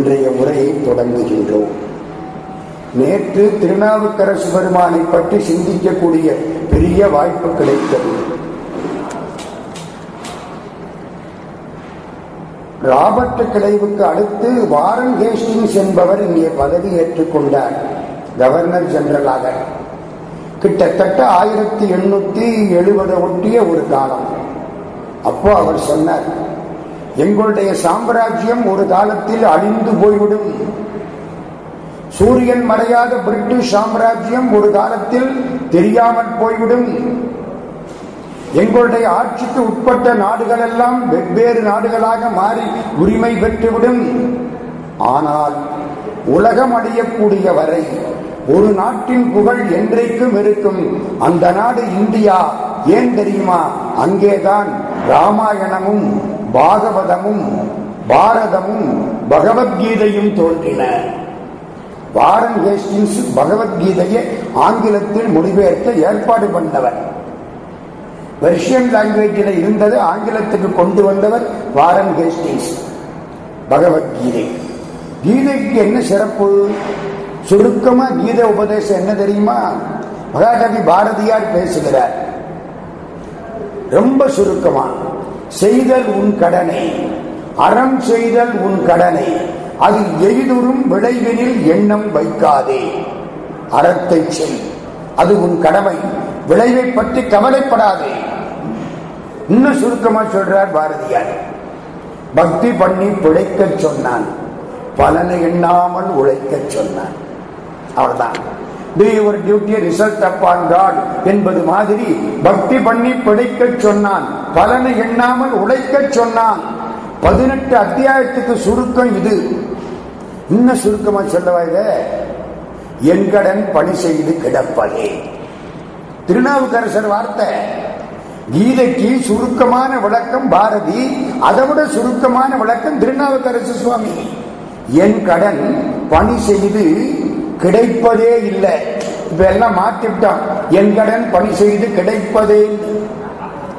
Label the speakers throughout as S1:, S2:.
S1: இன்றைய உரையை தொடங்குகின்றோம். நேற்று திருநாவுக்கரசு பெருமானை பற்றி சிந்திக்கக்கூடிய பெரிய வாய்ப்பு கிடைத்தது. ராபர்ட் கிளைவுக்கு அடுத்து வாரன் ஹேஸ்டிங்ஸ் என்பவர் இங்கே பதவி ஏற்றுக்கொண்டார் கவர்னர் ஜெனரலாக. கிட்டத்தட்ட ஆயிரத்தி எண்ணூத்தி எழுபது ஒட்டிய ஒரு காலம். அப்போ அவர் சொன்னார் எங்களுடைய சாம்ராஜ்யம் ஒரு காலத்தில் அழிந்து போய்விடும். சூரியன் மறையாத பிரிட்டிஷ் சாம்ராஜ்யம் ஒரு காலத்தில் தெரியாமல் போய்விடும். எங்களுடைய ஆட்சிக்கு உட்பட்ட நாடுகள் எல்லாம் வெவ்வேறு நாடுகளாக மாறி உரிமை பெற்றுவிடும். ஆனால் உலகம் அடையக்கூடிய வரை ஒரு நாட்டின் புகழ் என்றைக்கும் இருக்கும். அந்த நாடு இந்தியா ஏன் தெரியுமா? அங்கேதான் ராமாயணமும் பாகவதமும் பாரதமும் பகவத்கீதையும் தோன்றின. வாரன் ஹேஸ்டிங்ஸ் பகவத்கீதையை ஆங்கிலத்தில் மொழிபெயர்க்க ஏற்பாடு பண்ணவர். பெர்ஷியன் லாங்குவேஜில் இருந்தது ஆங்கிலத்துக்கு கொண்டு வந்தவர் வாரன் ஹேஸ்டிங்ஸ் பகவத்கீதை. கீதைக்கு என்ன சிறப்பு? சுருக்கமா கீத உபதேசம் என்ன தெரியுமா? மகாகவி பாரதியார் பேசுகிறார். ரொம்ப சுருக்கமா. செய்தல் உன் கடனை. அறம் செய்தல் உன் கடனை. அது எய்துறும் விளைவினில் எண்ணம் வைக்காதே. அறத்தை செய். அது உன் கடமை. விளைவை பற்றி கவலைப்படாதே. இன்னும் சுருக்கமா சொல்றார் பாரதியார். பக்தி பண்ணி பிழைக்க சொன்னான். பலனை எண்ணாமல் உழைக்க சொன்னான். அவ்வளவுதான் do duty result result upon God என்பது மாதிரி பக்தி பண்ணி பிழைக்க சொன்னான். பலனை எண்ணாமல் உழைக்க சொன்னான். பதினெட்டு அத்தியாயத்துக்கு சுருக்கம் இது. இன்னும் சுருக்கமா சொல்லவா இத? என் கடன் பணி செய்து கிடப்பதே. திருநாவுக்கரசர் வார்த்தை. கீதைக்கு சுருக்கமான விளக்கம் பாரதி அதை விட சுருக்கமான விளக்கம் திருநாவுக்கரசு சுவாமி. என் கடன் பணி செய்து கிடைப்பதே இல்லை. இப்ப எல்லாம் மாற்றிவிட்டான் என் கடன் பணி செய்து கிடைப்பதே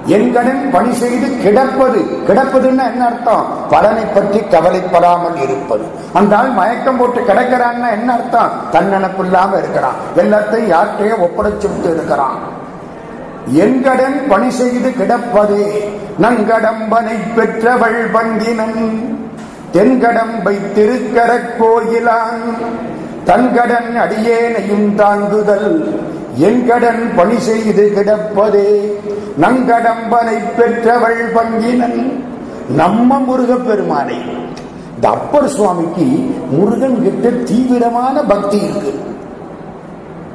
S1: என் கடன் பணி செய்து கிடப்பது. கிடப்பதுன்னா என்ன அர்த்தம்? பலனை பற்றி கவலைப்படாமல் இருப்பது. அந்த ஆள் மயக்கம் போட்டு கிடக்கிறான்னா என்ன அர்த்தம்? தன்னனப்பு இல்லாம இருக்கிறான். எல்லாத்தையும் யார்கிட்டயே ஒப்படைச்சு விட்டு இருக்கிறான். என் கடன் பணி செய்து கிடப்பதே. நங்கடம்பனை பெற்றவள் பங்கினன் தென்கடம்பை திருக்கர கோயிலான். தன் கடன் அடியேனையும் தாங்குதல். என் கடன் பணி செய்து கிடப்பதே. நங்கடம்பனை பெற்றவள் பங்கினன். நம்ம முருகப் பெருமானை இந்த அப்பர் சுவாமிக்கு முருகன் கிட்ட தீவிரமான பக்தி இருக்கு.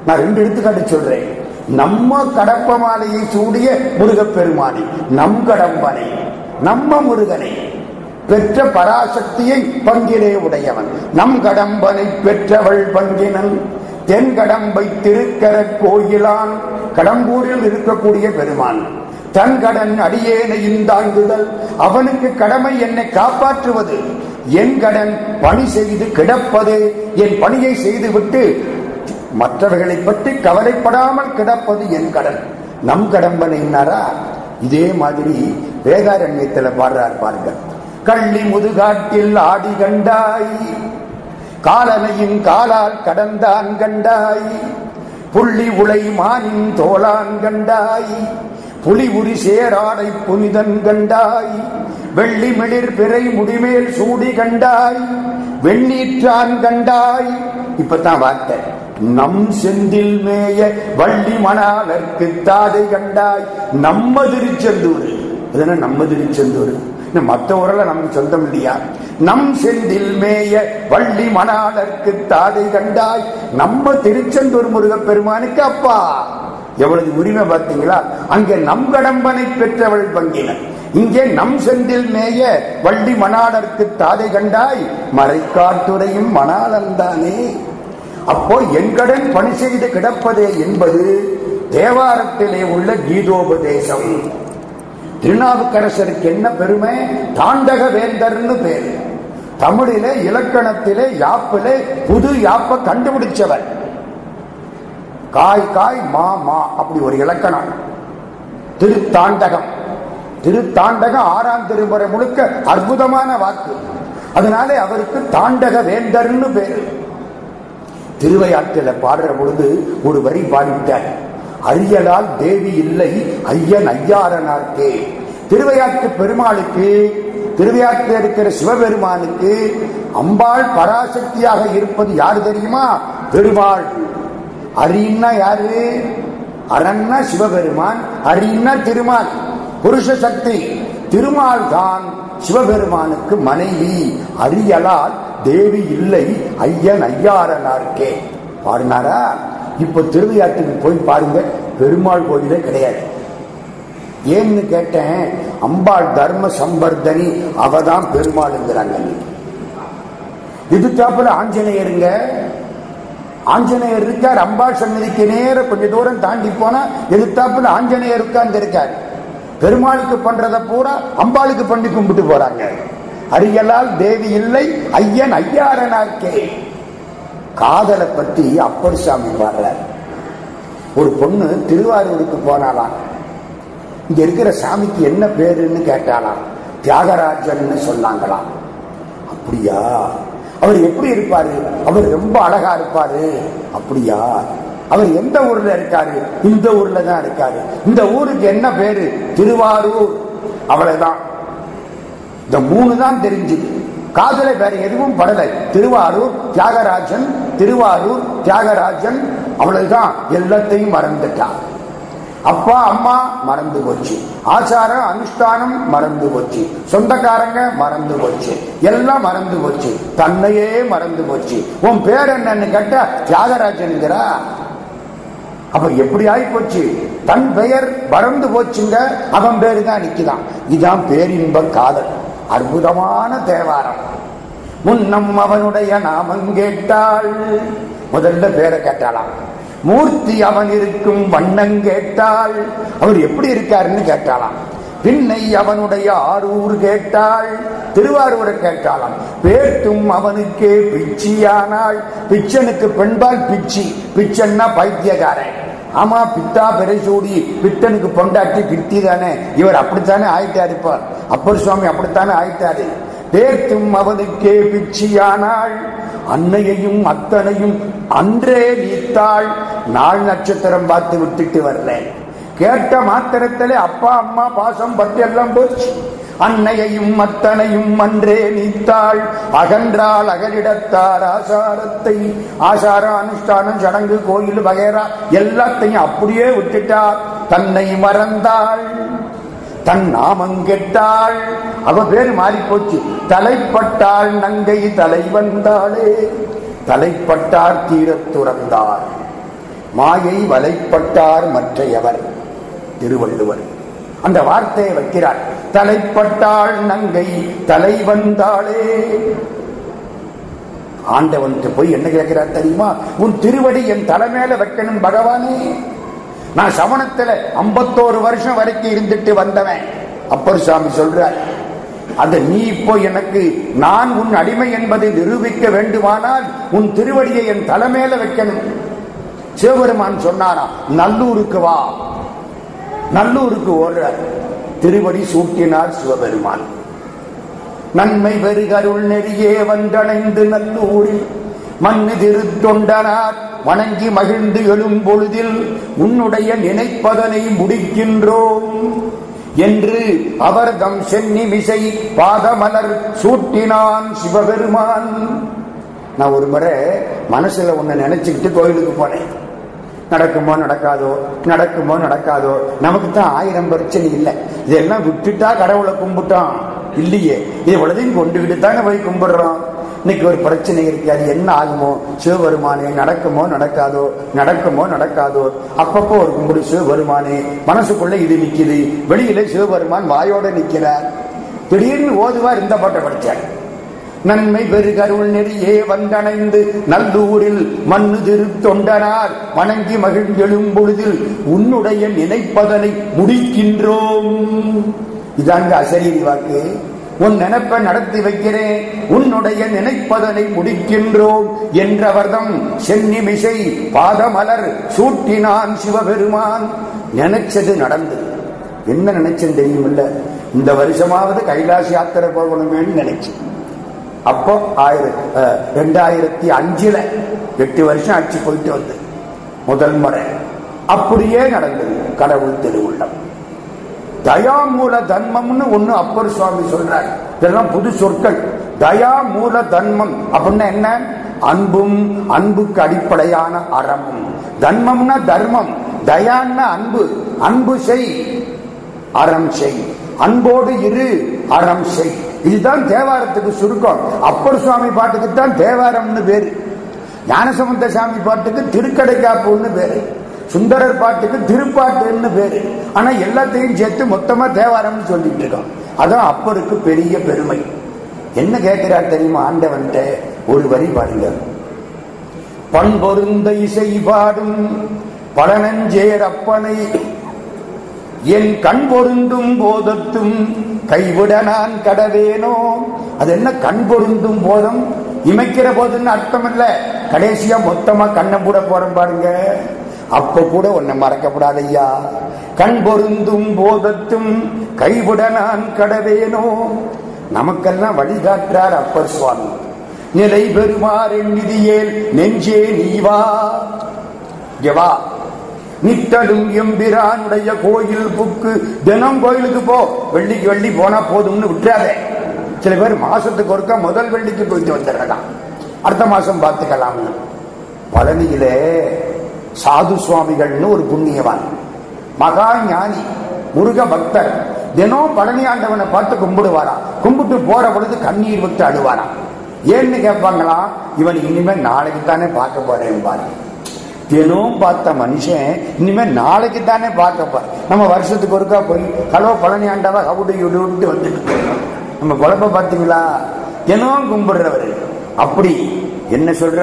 S1: நான் ரெண்டு எடுத்துக்காட்டு சொல்றேன். நம்ம கடப்ப மாலையை சூடிய முருகப்பெருமானை நம் கடம்பனை நம்ம முருகனை பெற்ற பராசக்தியை பங்கிலே உடையவன். நம் கடம்பனை பெற்றவள் பங்கினன். தென் கடம்பை திருக்கர கோயிலான். கடம்பூரில் இருக்கக்கூடிய பெருமான். தன் கடன் அடியேனை இந்தாங்குதல். அவனுக்கு கடமை என்னை காப்பாற்றுவது. என் கடன் பணி செய்து கிடப்பது. என் பணியை செய்துவிட்டு மற்றவர்களை பற்றி கவலைப்படாமல் கிடப்பது என் கடன். நம் கடம்பனைனாரா இதே மாதிரி வேதாரண்யத்தில் பாடுறார் பாருங்க கள்ளி முதுகாட்டில் ஆடி கண்டாய். காலனையும் காலால் கடந்தான் கண்டாய். புள்ளி உலை மானின் தோளான் கண்டாய். புலி உரி சேராடை புனிதன் கண்டாய். வெள்ளி மிளிர் பிறை முடிமேல் சூடி கண்டாய். வெண்ணீற்றான் கண்டாய். இப்பதான் வார்த்தை. நம் செந்தில் மேய வள்ளி மணாலர்க்கு தாதை கண்டாய். நம்ம திருச்செந்தூர். அதென்ன நம்ம திருச்செந்தூர்? மற்ற ஊரில் நமக்கு சொந்தம் இல்லையா நம் செந்தில் மேய வள்ளி மணாலர்க்கு தாதை கண்டாய் நம்ம திருச்செந்தூர் முருகப் பெருமானுக்கு அப்பா. எவ்வளவு உரிமை பார்த்தீங்களா? அங்கே நம் கடம்பனை பெற்றவள் பங்கின இங்கே நம் செந்தில் மேய வள்ளி மணாளர்க்கு தாதை கண்டாய் மறைக்காட்டுரையும் மணாலந்தானே அப்போ என்கடன் பணி செய்து கிடப்பதே என்பது தேவாரத்திலே உள்ள கீதோபதேசம். திருநாவுக்கரசருக்கு என்ன பெருமை? தாண்டக வேந்தர்னு பேரு. தமிழிலே இலக்கணத்திலே யாப்பிலே புது யாப்ப கண்டுபிடிச்சவர். காய் காய் மா மா அப்படி ஒரு இலக்கணம். திருத்தாண்டகம். திருத்தாண்டகம் ஆறாம் திருமுறை முழுக்க அற்புதமான வாக்கு. அதனாலே அவருக்கு தாண்டக வேந்தர்னு பேரு. திருவையாற்றில பாடுற பொழுது ஒரு வரி பாடிட்டார் அரியலால் தேவி இல்லை ஐயன் ஐயாரனார்க்கே. திருவையாற்று பெருமாளுக்கு திருவையாற்றில் இருக்கிற சிவபெருமானுக்கு அம்பாள் பராசக்தியாக இருப்பது யாரு தெரியுமா? பெருமாள். அரின்னா யாரு? அரண்னா சிவபெருமான் அரின்னா திருமால். புருஷ சக்தி. திருமால் தான் சிவபெருமானுக்கு மனைவி. அரியலால் தேவி இல்லை ஐயன் ஐயாரனார்க்கே. பாடினாரா? இப்ப திருவையாற்றுக்கு போய் பாருங்க பெருமாள் கோயிலே கிடையாது. ஏன்னு கேட்டேன் அம்பாள் தர்ம சம்பர்தனி அவதான் பெருமாளுங்கிறாங்க இது தாப்புல ஆஞ்சநேயருங்க? ஆஞ்சநேயர் இருக்கார் அம்பாள் சன்னதிக்கு நேர கொஞ்ச தூரம் தாண்டி போனா எதிர்த்தாப்புல ஆஞ்சநேயர் உட்கார்ந்து இருக்கார்? பெருமாளுக்கு பண்றத பூரா அம்பாளுக்கு பண்ணி கும்பிட்டு போறாங்க. அரியலால் தேவி இல்லை ஐயன் ஐயாரனாக்கே காதலை பத்தி அப்பர் சாமி பாடுறார். ஒரு பொண்ணு திருவாரூருக்கு போனாலாம் இங்க இருக்கிற சாமிக்கு என்ன பேருன்னு கேட்டாலாம் தியாகராஜன் சொன்னாங்களாம். அப்படியா? அவர் எப்படி இருப்பாரு? அவர் ரொம்ப அழகா இருப்பாரு. அப்படியா? அவர் எந்த ஊர்ல இருக்காரு? இந்த ஊர்ல தான் இருக்காரு. இந்த ஊருக்கு என்ன பேரு? திருவாரூர். அவ்வளவுதான். இந்த மூணு தான் தெரிஞ்சுது காதல வேற எதுவும் படலை திருவாரூர் தியாகராஜன் திருவாரூர் தியாகராஜன் அவ்வளவுதான் எல்லாத்தையும் மறந்துட்டான் அப்பா அம்மா மறந்து போச்சு. ஆச்சாரம் அனுஷ்டானம் மறந்து போச்சு. சொந்தக்காரங்க மறந்து போச்சு. எல்லாம் மறந்து போச்சு. தன்னையே மறந்து போச்சு. உன் பேர் என்னன்னு கேட்டா தியாகராஜனுங்கிறா அப்ப எப்படி ஆகி போச்சு? தன் பெயர் மறந்து போச்சுங்க. அவன் பேரு தான் நிக்குதான். இதுதான் பேரின்ப காதல். அற்புதமான தேவாரம். முன்னம் அவனுடைய நாமம் கேட்டாள். முதல்ல பேரை கேட்டாளாம். மூர்த்தி அவன் இருக்கும் வண்ணம் கேட்டாள். அவர் எப்படி இருக்காருன்னு கேட்டாளாம். பின்னை அவனுடைய ஆரூர் கேட்டாள். திருவாரூரை கேட்டாளாம். பேட்டும் அவனுக்கே பிச்சியானாள். பிச்சனுக்கு பெண்பால் பிச்சி. பிச்சன்னா பைத்தியக்காரன். ஆமா பித்தா பெருசூடி பித்தனுக்கு பொண்டாட்டி பித்தி தானே இவர் அப்படித்தானே ஆயிட்டாரு இருப்பார் அப்பர் சுவாமி அப்படித்தானே ஆயிட்டாரு? தேர்த்தும் அவனுக்கே பிச்சியானாள். அன்னையையும் அத்தனையும் அன்றே நீத்தாள். நாள் நட்சத்திரம் பார்த்து விட்டுட்டு வர்றேன் கேட்ட மாத்திரத்திலே அப்பா அம்மா பாசம் பற்றி எல்லாம் போச்சு. அன்னையையும் அத்தனையும் அன்றே நீத்தாள். அகன்றால் அகலிடத்தார் ஆசாரத்தை. ஆசார அனுஷ்டானம் சடங்கு கோயில் வகைரா எல்லாத்தையும் அப்படியே விட்டுட்டார். தன்னை மறந்தாள். தன் நாமம் கெட்டாள். அவ பேர் மாறிப்போச்சு. தலைப்பட்டாள் நங்கை தலை வந்தாளே தலைப்பட்டார் தீரத் துறந்தார். மாயை வலைப்பட்டார் மற்றையவர். திருவள்ளுவர். அந்த வார்த்தையை வைக்கிறார். தலைப்பட்டாள் நங்கை தலை வந்தாளே. ஆண்டவன் போய் என்ன கேட்கிறார் தெரியுமா? உன் திருவடி என் தலைமையில வைக்கணும் பகவானே. நான் சமணத்துல ஐம்பத்தோரு வருஷம் வரைக்கும் இருந்துட்டு வந்தவன். அப்பர் சாமி சொல்றார் அது நீ இப்போ எனக்கு நான் உன் அடிமை என்பதை நிரூபிக்க வேண்டுமானால் உன் திருவடியை என் தலைமையில வைக்கணும். சிவபெருமான் சொன்னாரா நல்லூருக்கு வா. நல்லூருக்கு ஓடுறார். திருவடி சூட்டினார் சிவபெருமான். நன்மை பெருகருள் நெறியே வந்தடைந்து நல்லூரில் மண்ணு திருத்தொண்டனார் வணங்கி மகிழ்ந்து எழும் பொழுதில் உன்னுடைய நினைப்பதனை முடிக்கின்றோம். என்று அவர் தம் சென்னிமிசை பாதமலர் சூட்டினான் சிவபெருமான். நான் ஒரு முறை மனசுல ஒண்ணு நினைச்சுக்கிட்டு கோயிலுக்கு போனேன். நடக்குமோ நடக்காதோ நடக்குமோ நடக்காதோ நமக்கு தான் ஆயிரம் பிரச்சனை இல்லை. இதெல்லாம் விட்டுட்டா கடவுளை கும்பிட்டோம் இல்லையே. இவ்வளதையும் கொண்டுகிட்டு தானே போய் கும்பிடுறோம். இன்னைக்கு ஒரு பிரச்சனை இருக்கு. அது என்ன ஆகுமோ? சிவபெருமானே நடக்குமோ நடக்காதோ நடக்குமோ நடக்காதோ? அப்பப்போ ஒரு கும்பிடு சிவபெருமானே மனசுக்குள்ள இது நிக்குது. வெளியில சிவபெருமான் வாயோட நிக்கிறார். திடீர்னு ஓதுவார் இந்த பாட்டை படிச்சார். நன்மை பெருகருள் நெறியே வந்தணைந்து நல்லூரில் மண்ணு திரு தொண்டனார் வணங்கி மகிழ்ந்தெழும் பொழுதில் உன்னுடைய நினைப்பதனை முடிக்கின்றோம். இதாங்க அசரீரி வாக்கு. உன் நினைப்பை நடத்தி வைக்கிறேன் உன்னுடைய நினைப்பதனை முடிக்கின்றோம் என்றவர்தம் சென்னிமிசை பாதமலர் சூட்டினான் சிவபெருமான். நினைச்சது நடந்தது. என்ன நினைச்சேன் தெரியுமில்ல? இந்த வருஷமாவது கைலாசி யாத்திரை போகணுமேன்னு நினைச்சேன். அப்போ ஆயிரத்தி ரெண்டாயிரத்தி அஞ்சுல எட்டு வருஷம் ஆட்சி போயிட்டு வந்து. முதல் முறை. அப்படியே நடந்தது. கடவுள் திருவுள்ளம். தயாமூல தன்மம்னு ஒண்ணு அப்பர் சுவாமி சொல்றாரு. இதெல்லாம் புது சொற்கள். தயா மூல தன்மம் அப்படின்னா என்ன? அன்பும் அன்புக்கு அடிப்படையான அறமும். தன்மம்னா தர்மம். தயான்னா அன்பு. அன்பு செய். அறம் செய். அன்போடு இரு. அறம் செய். இதுதான் தேவாரத்துக்கு சுருக்கம். அப்பர் சுவாமி பாட்டுக்கு தான் தேவாரம்னு பேரு. ஞானசம்பந்த சாமி பாட்டுக்கு திருக்கடைக்காப்புன்னு பேரு. சுந்தரர் பாட்டுக்கு திருப்பாட்டுன்னு பேரு. ஆனா எல்லாத்தையும் சேர்த்து மொத்தமா தேவாரம்னு சொல்லிட்டு இருக்கோம். அதான் அப்பருக்கு பெரிய பெருமை. என்ன கேட்கிறார் தெரியுமா ஆண்டவன்கிட்ட? ஒரு வரி பாருங்க. பண்பொருந்த இசை பாடும் பழனஞ்சேர் அப்பனை என் கண் பொருந்தும் போதத்தும் கைவிட நான் கடவேனோ? அது என்ன கண் பொருந்தும் போதும்? இமைக்கிற போதுன்னு அர்த்தம் இல்ல கடைசியா மொத்தமா கண்ணை கூட போறோம் பாருங்க. அப்ப கூட உன்னை மறக்கப்படாத ஐயா கண் பொருந்தும் போதத்தும் கைவிட நான் கடவேனோ? நமக்கெல்லாம் வழிகாட்டார் அப்பர் சுவாமி. நிலை பெறுமாறு நிதியேல் நெஞ்சே நீவா வா. நித்தலும் எம்பிரானுடைய கோயில் புக்கு. தினம் கோயிலுக்கு போ. வெள்ளிக்கு வெள்ளி போனா போதும்னு விட்டுறாதே. சில பேர் மாசத்துக்கு ஒருக்கா முதல் வெள்ளிக்கு போயிட்டு வந்துடுறதாம் அடுத்த மாசம் பார்த்துக்கலாம்னு. பழனியிலே சாது சுவாமிகள்னு ஒரு புண்ணியவான். மகா ஞானி முருக பக்தர். தினம் பழனி ஆண்டவனை பார்த்து கும்பிடுவாராம். கும்பிட்டு போற பொழுது கண்ணீர் விட்டு அழுவாராம். ஏன்னு கேட்பாங்களாம் இவன் இனிமேல் நாளைக்கு தானே பார்க்க போறேன் பாரு. தினம் பார்த்த மனுஷன் இனிமே நாளைக்கு தானே பார்க்க நம்ம வருஷத்துக்கு ஒருக்கா போய் ஹலோ பழனி ஆண்டாவா ஹவுடு யுடுன்ட்டு வந்துட்டு நம்ம குழப்ப பார்த்தீங்களா? தினம் கும்பிடுறவர். அப்படி என்ன சொல்ற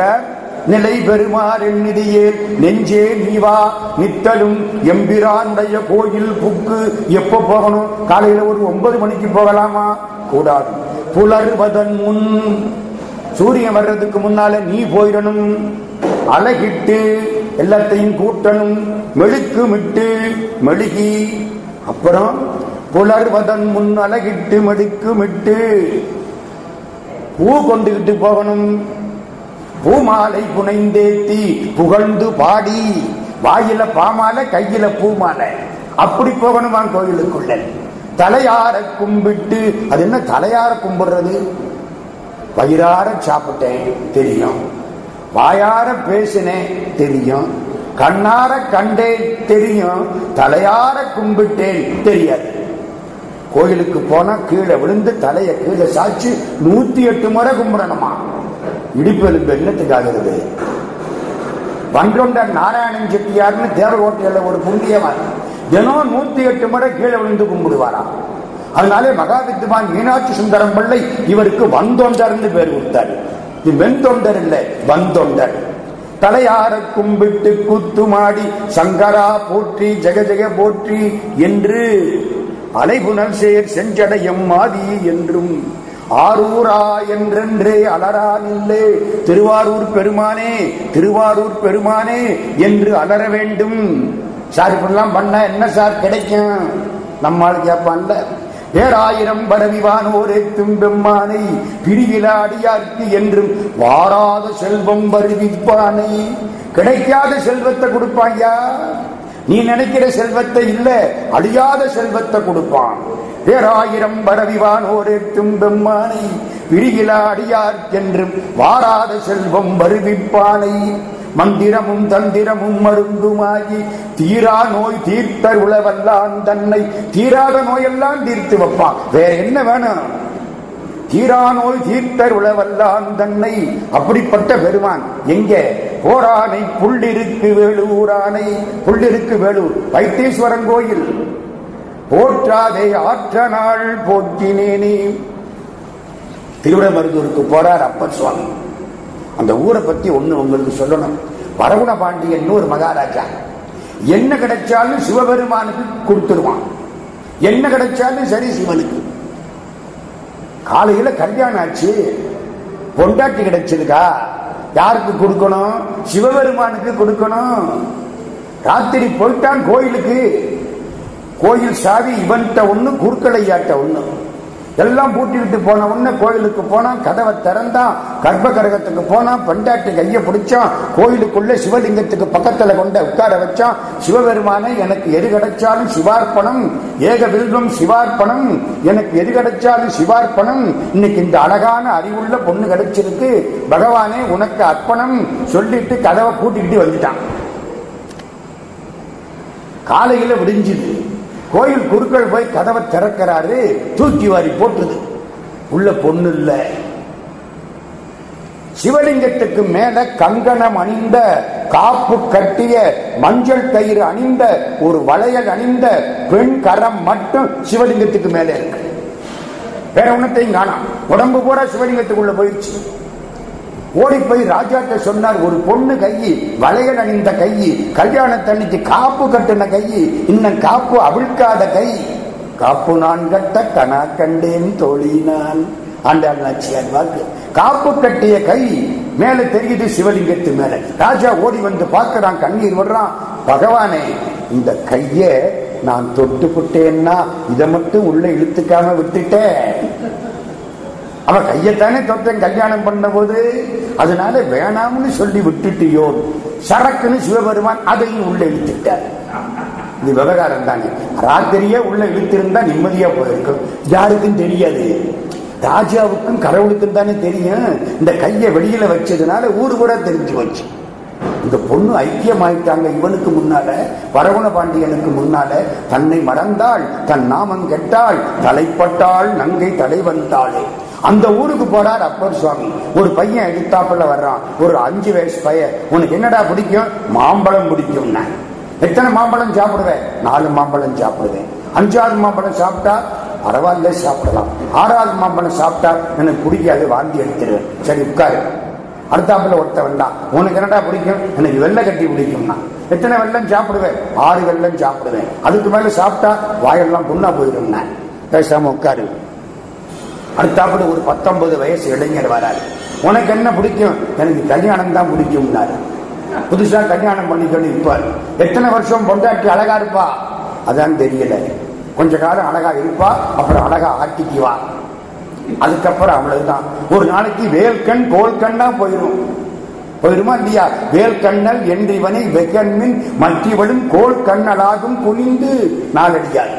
S1: நிலை பெருமாறின் நிதியே நெஞ்சே நீவா நித்தலும் எம்பிராண்டைய கோயில் புக்கு எப்ப போகணும்? காலையில ஒரு ஒன்பது மணிக்கு போகலாமா? கூடாது. புலர்வதன் முன் சூரியன் வர்றதுக்கு முன்னால நீ போயிடணும். அழகிட்டு எல்லாத்தையும் கூட்டணும். மெழுக்கு மிட்டு மெழுகி. அப்புறம் புலர்வதன் முன் அழகிட்டு மெழுக்குமிட்டு பூ கொண்டுகிட்டு போகணும். பூமாலை புனைந்தேத்தி புகழ்ந்து பாடி. வாயில பாமாலை கையில பூமாலை அப்படி போகணுமா கோயிலுக்குள்ள? தலையார கும்பிட்டு அது என்ன தலையார கும்பிடுறது? வயிறார சாப்பிட்டேன் தெரியும். வாயார பேசினேன் தெரியும் கண்ணார கண்டேன் தெரியும் தலையார கும்பிட்டேன் தெரியாது. கோயிலுக்கு போனா கீழே விழுந்து தலைய கீழே சாச்சு நூத்தி எட்டு முறை கும்பிடணுமா? இடுப்பு எலும்பு என்னத்துக்காகிறது வன்றொண்ட நாராயணன் செட்டியார்னு தேவகோட்டையில ஒரு புண்ணியவன் தினம் நூத்தி எட்டு முறை கீழே விழுந்து கும்பிடுவாராம். அதனாலே மகாவித்வான் மீனாட்சி சுந்தரம் பிள்ளை இவருக்கு வந்தொண்டர்னு பேர் கொடுத்தாரு. இது வெண்தொண்டர் இல்லை வந்தொண்டர். தலையார கும்பிட்டு கூத்துமாடி சங்கரா போற்றி ஜெக ஜெக போற்றி என்று அலைபுணல் சேர் செஞ்சடையம் மாதி என்றும். ஆரூரா என்றென்றே அலரானில்லே திருவாரூர் பெருமானே திருவாரூர் பெருமானே என்று அலர வேண்டும். சார் இப்படிலாம் பண்ண என்ன சார் கிடைக்கும்? நம்மால் கேட்பான்ல. ஏராயிரம் பரவிவானோரே தும்பெம்மானை பிரிவிலா அடியார்க்கு என்றும் வாராத செல்வம் வருவிப்பானை. கிடைக்காத செல்வத்தை கொடுப்பாயா நீ நினைக்கிற செல்வத்தை இல்ல அழியாத செல்வத்தை கொடுப்பான். பேராயிரம் பரவிவானோரே தும்பெம்மானை பிரிவிலா அடியார்க்கென்றும் வாராத செல்வம் வருவிப்பானை. மந்திரமும் தந்திரமும் மருந்துமாகி தீரா நோய் தீர்த்தர் உளவல்லான் தன்னை தீராத நோயெல்லாம் தீர்த்து வைப்பான் வேற என்ன வேணும்? தீரா நோய் தீர்த்தர் உளவல்லான் தன்னை. அப்படிப்பட்ட பெருமான் எங்க? போரானை புள்ளிருக்கு வேலூரானை. புள்ளிருக்கு வேலூர் வைத்தீஸ்வரன் கோயில். போற்றாதே ஆற்ற நாள் போற்றினேனே. திருவிடமருதூருக்கு போறார் அப்பர் சுவாமி. அந்த ஊரை பத்தி ஒண்ணு உங்களுக்கு சொல்லணும். வரகுண பாண்டியன் ஒரு மகாராஜா. என்ன கிடைச்சாலும் சிவபெருமானுக்கு கொடுத்துருவான். என்ன கிடைச்சாலும் சரி சிவனுக்கு. காலையில கல்யாணம் ஆச்சு. பொண்டாட்டி கிடைச்சதுக்கா யாருக்கு கொடுக்கணும்? சிவபெருமானுக்கு கொடுக்கணும். ராத்திரி போயிட்டான் கோயிலுக்கு. கோயில் சாவி இவன்கிட்ட ஒண்ணு குறுக்கலையாட்ட ஒண்ணு. எல்லாம் பூட்டிக்கிட்டு போன உடனே கோயிலுக்கு போனான் கதவை திறந்தான் கர்ப்ப கரகத்துக்கு போனான் பெண்டாட்டி கையை பிடிச்சான் கோயிலுக்குள்ள சிவலிங்கத்துக்கு பக்கத்துல கொண்ட உட்கார வச்சான். சிவபெருமானை எனக்கு எது கிடைச்சாலும் சிவார்ப்பணம் ஏக வில்வம் சிவார்ப்பணம் எனக்கு எது கிடைச்சாலும் சிவார்ப்பணம். இன்னைக்கு இந்த அழகான அறிவுள்ள பொண்ணு கிடைச்சிருக்கு. பகவானே உனக்கு அர்ப்பணம் சொல்லிட்டு கதவை கூட்டிக்கிட்டு வந்துட்டான். காலையில விடிஞ்சுது. கோயில் குருக்கள் போய் கதவை திறக்கிறாரு தூக்கி வாரி போட்டுது. உள்ள பொண்ணு இல்ல. சிவலிங்கத்துக்கு மேல கங்கணம் அணிந்த காப்பு கட்டிய மஞ்சள் கயிறு அணிந்த ஒரு வளையல் அணிந்த பெண் கரம் மட்டும் சிவலிங்கத்துக்கு மேல இருக்கு. வேற ஒன்னத்தையும் காணாம். உடம்பு பூரா சிவலிங்கத்துக்குள்ள போயிடுச்சு ஓடி போய் ராஜாட்ட சொன்னார் ஒரு பொண்ணு கையி வளையல் அணிந்த கையி கல்யாணத்தன்னைக்கு காப்பு கட்டின கையி இன்னும் காப்பு அவிழ்க்காத கை. காப்பு நான் கட்ட கனா கண்டேன் தோழினான் ஆண்டாள் நாச்சியார் வாக்கு. காப்பு கட்டிய கை மேல தெரியுது சிவலிங்கத்து மேல. ராஜா ஓடி வந்து பார்க்கிறான் கண்ணீர் விடுறான் பகவானே இந்த கைய நான் தொட்டு புட்டேன்னா இதை மட்டும் உள்ள இழுத்துக்காம விட்டுட்டேன். அவ கையத்தானே தொட்டேன் கல்யாணம் பண்ண போது அதனால வேணாம்னு சொல்லி விட்டுட்டியோ. சரக்குன்னு சிவபெருமான் அதையும் உள்ள இழுத்துட்டார். இது விவகாரம் தானே. ராத்திரியே உள்ள இழுத்திருந்தா நிம்மதியா போயிருக்கும். யாருக்கும் தெரியாது. ராஜாவுக்கும் கடவுளுக்கும் தானே தெரியும். இந்த கையை வெளியில வச்சதுனால ஊரு கூட தெரிஞ்சு வச்சு இந்த பொண்ணு ஐக்கியமாயிட்டாங்க இவனுக்கு முன்னால வரகுண பாண்டியனுக்கு முன்னால. தன்னை மறந்தாள் தன் நாமம் கெட்டாள் தலைப்பட்டாள் நங்கை தலைவந்தாளே அந்த ஊருக்கு போறார் அப்பர் சுவாமி. ஒரு பையன் எடுத்தாப்புல வர்றான். ஒரு அஞ்சு வயசு பையன். உனக்கு என்னடா பிடிக்கும்? மாம்பழம் பிடிக்கும் எத்தனை மாம்பழம் சாப்பிடுவேன்? நாலு மாம்பழம் சாப்பிடுவேன். அஞ்சாவது மாம்பழம் சாப்பிட்டா பரவாயில்ல சாப்பிடலாம். ஆறாவது மாம்பழம் சாப்பிட்டா எனக்கு பிடிக்காது வாந்தி எடுத்துருவேன். சரி உட்காரு. அடுத்தாப்புல ஒருத்த வேண்டாம் உனக்கு என்னடா பிடிக்கும்? எனக்கு வெள்ளை கட்டி பிடிக்கும்னா. எத்தனை வெள்ளம் சாப்பிடுவேன்? ஆறு வெள்ளம் சாப்பிடுவேன். அதுக்கு மேல சாப்பிட்டா வாயெல்லாம் புண்ணா போயிடும் பேசாம உட்காரு. அடுத்தாப்புல ஒரு பத்தொன்பது வயசு இளைஞர் வராரு. உனக்கு என்ன பிடிக்கும்? எனக்கு கல்யாணம் தான் பிடிக்கும்னாரு புதுசா கல்யாணம் பண்ணிக்கணும் இப்ப எத்தனை வருஷம் பொண்டாட்டி அழகா இருப்பா? அதான் தெரியல. கொஞ்ச காலம் அழகா இருப்பா அப்புறம் அழகா ஆட்டிக்குவா அதுக்கப்புறம் அவ்வளவுதான். ஒரு நாளைக்கு வேல்கண் கோல்கண்ணா போயிடும் போயிருமா. இல்லையா? வேல் கண்ணல் என்றிவனை வெகன்மின் மற்றவளும் கோல் கண்ணலாகும் குனிந்து நாளடியார்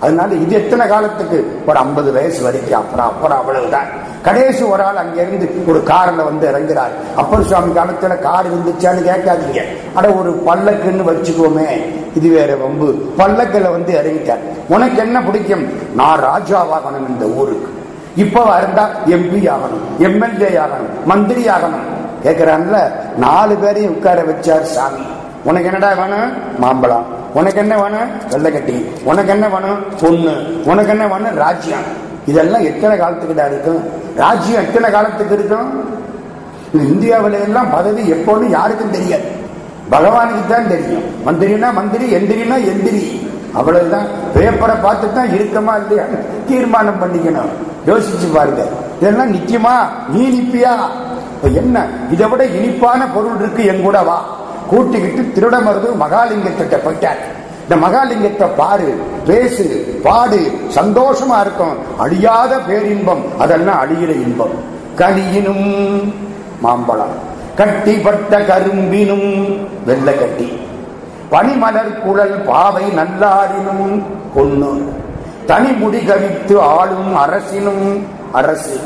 S1: அதனால இது எத்தனை காலத்துக்கு? ஒரு ஐம்பது வயசு வரைக்கும். அப்புறம் அப்புறம் அவ்வளவுதான். கடைசி ஒரு ஆள் அங்கிருந்து ஒரு காரில் வந்து இறங்குறார். அப்பர் சுவாமி காலத்துல கார் இருந்துச்சான்னு கேட்காதீங்க. அட ஒரு பல்லக்குன்னு வச்சுக்கோமே. இது வேற வம்பு. பல்லக்கில் வந்து இறங்கிட்டார். உனக்கு என்ன பிடிக்கும்? நான் ராஜாவாகணும் இந்த ஊருக்கு. இப்போ இருந்தா எம்பி ஆகணும் எம்எல்ஏ ஆகணும் மந்திரி ஆகணும். கேட்கிறான்ல நாலு பேரையும் உட்கார வச்சார் சாமி. உனக்கு என்னடா வேணும்? மாம்பழம். உனக்கு என்ன வேணும்? வெள்ளைக்கட்டி உனக்கு என்ன வேணும்? பொண்ணு. உனக்கு என்ன வேணும்? ராஜ்யம். இதெல்லாம் எத்தனை காலத்துக்கிட்ட இருக்கும்? ராஜ்யம் எத்தனை காலத்துக்கு இருக்கும்? இந்தியாவில எல்லாம் பதவி எப்போன்னு யாருக்கும் தெரியாது. பகவானுக்கு தான் தெரியும். மந்திரினா மந்திரி எந்திரினா எந்திரி. அவ்வளவுதான். பேப்பரை பார்த்து தான் இருக்கமா இல்லையா? தீர்மானம் பண்ணிக்கணும். யோசிச்சு பாருங்க. இதெல்லாம் நிச்சயமா நீ நிப்பியா? என்ன? இதை விட இனிப்பான பொருள் இருக்கு என் கூட வா. கூட்டிக்கிட்டு திருடமருது மகாலிங்கத்திட்ட போயிட்டார். இந்த மகாலிங்கத்தை பாரு பேசு பாடு சந்தோஷமா இருக்கும். அழியாத பேரின்பம் அதெல்லாம் அழியிற இன்பம். கனியினும் மாம்பழம் கட்டிப்பட்ட கரும்பினும் வெள்ளை கட்டி. பனிமலர் குழல் பாவை நல்லாரினும் பொண்ணு. தனிமுடி கவித்து ஆளும் அரசினும் அரசு.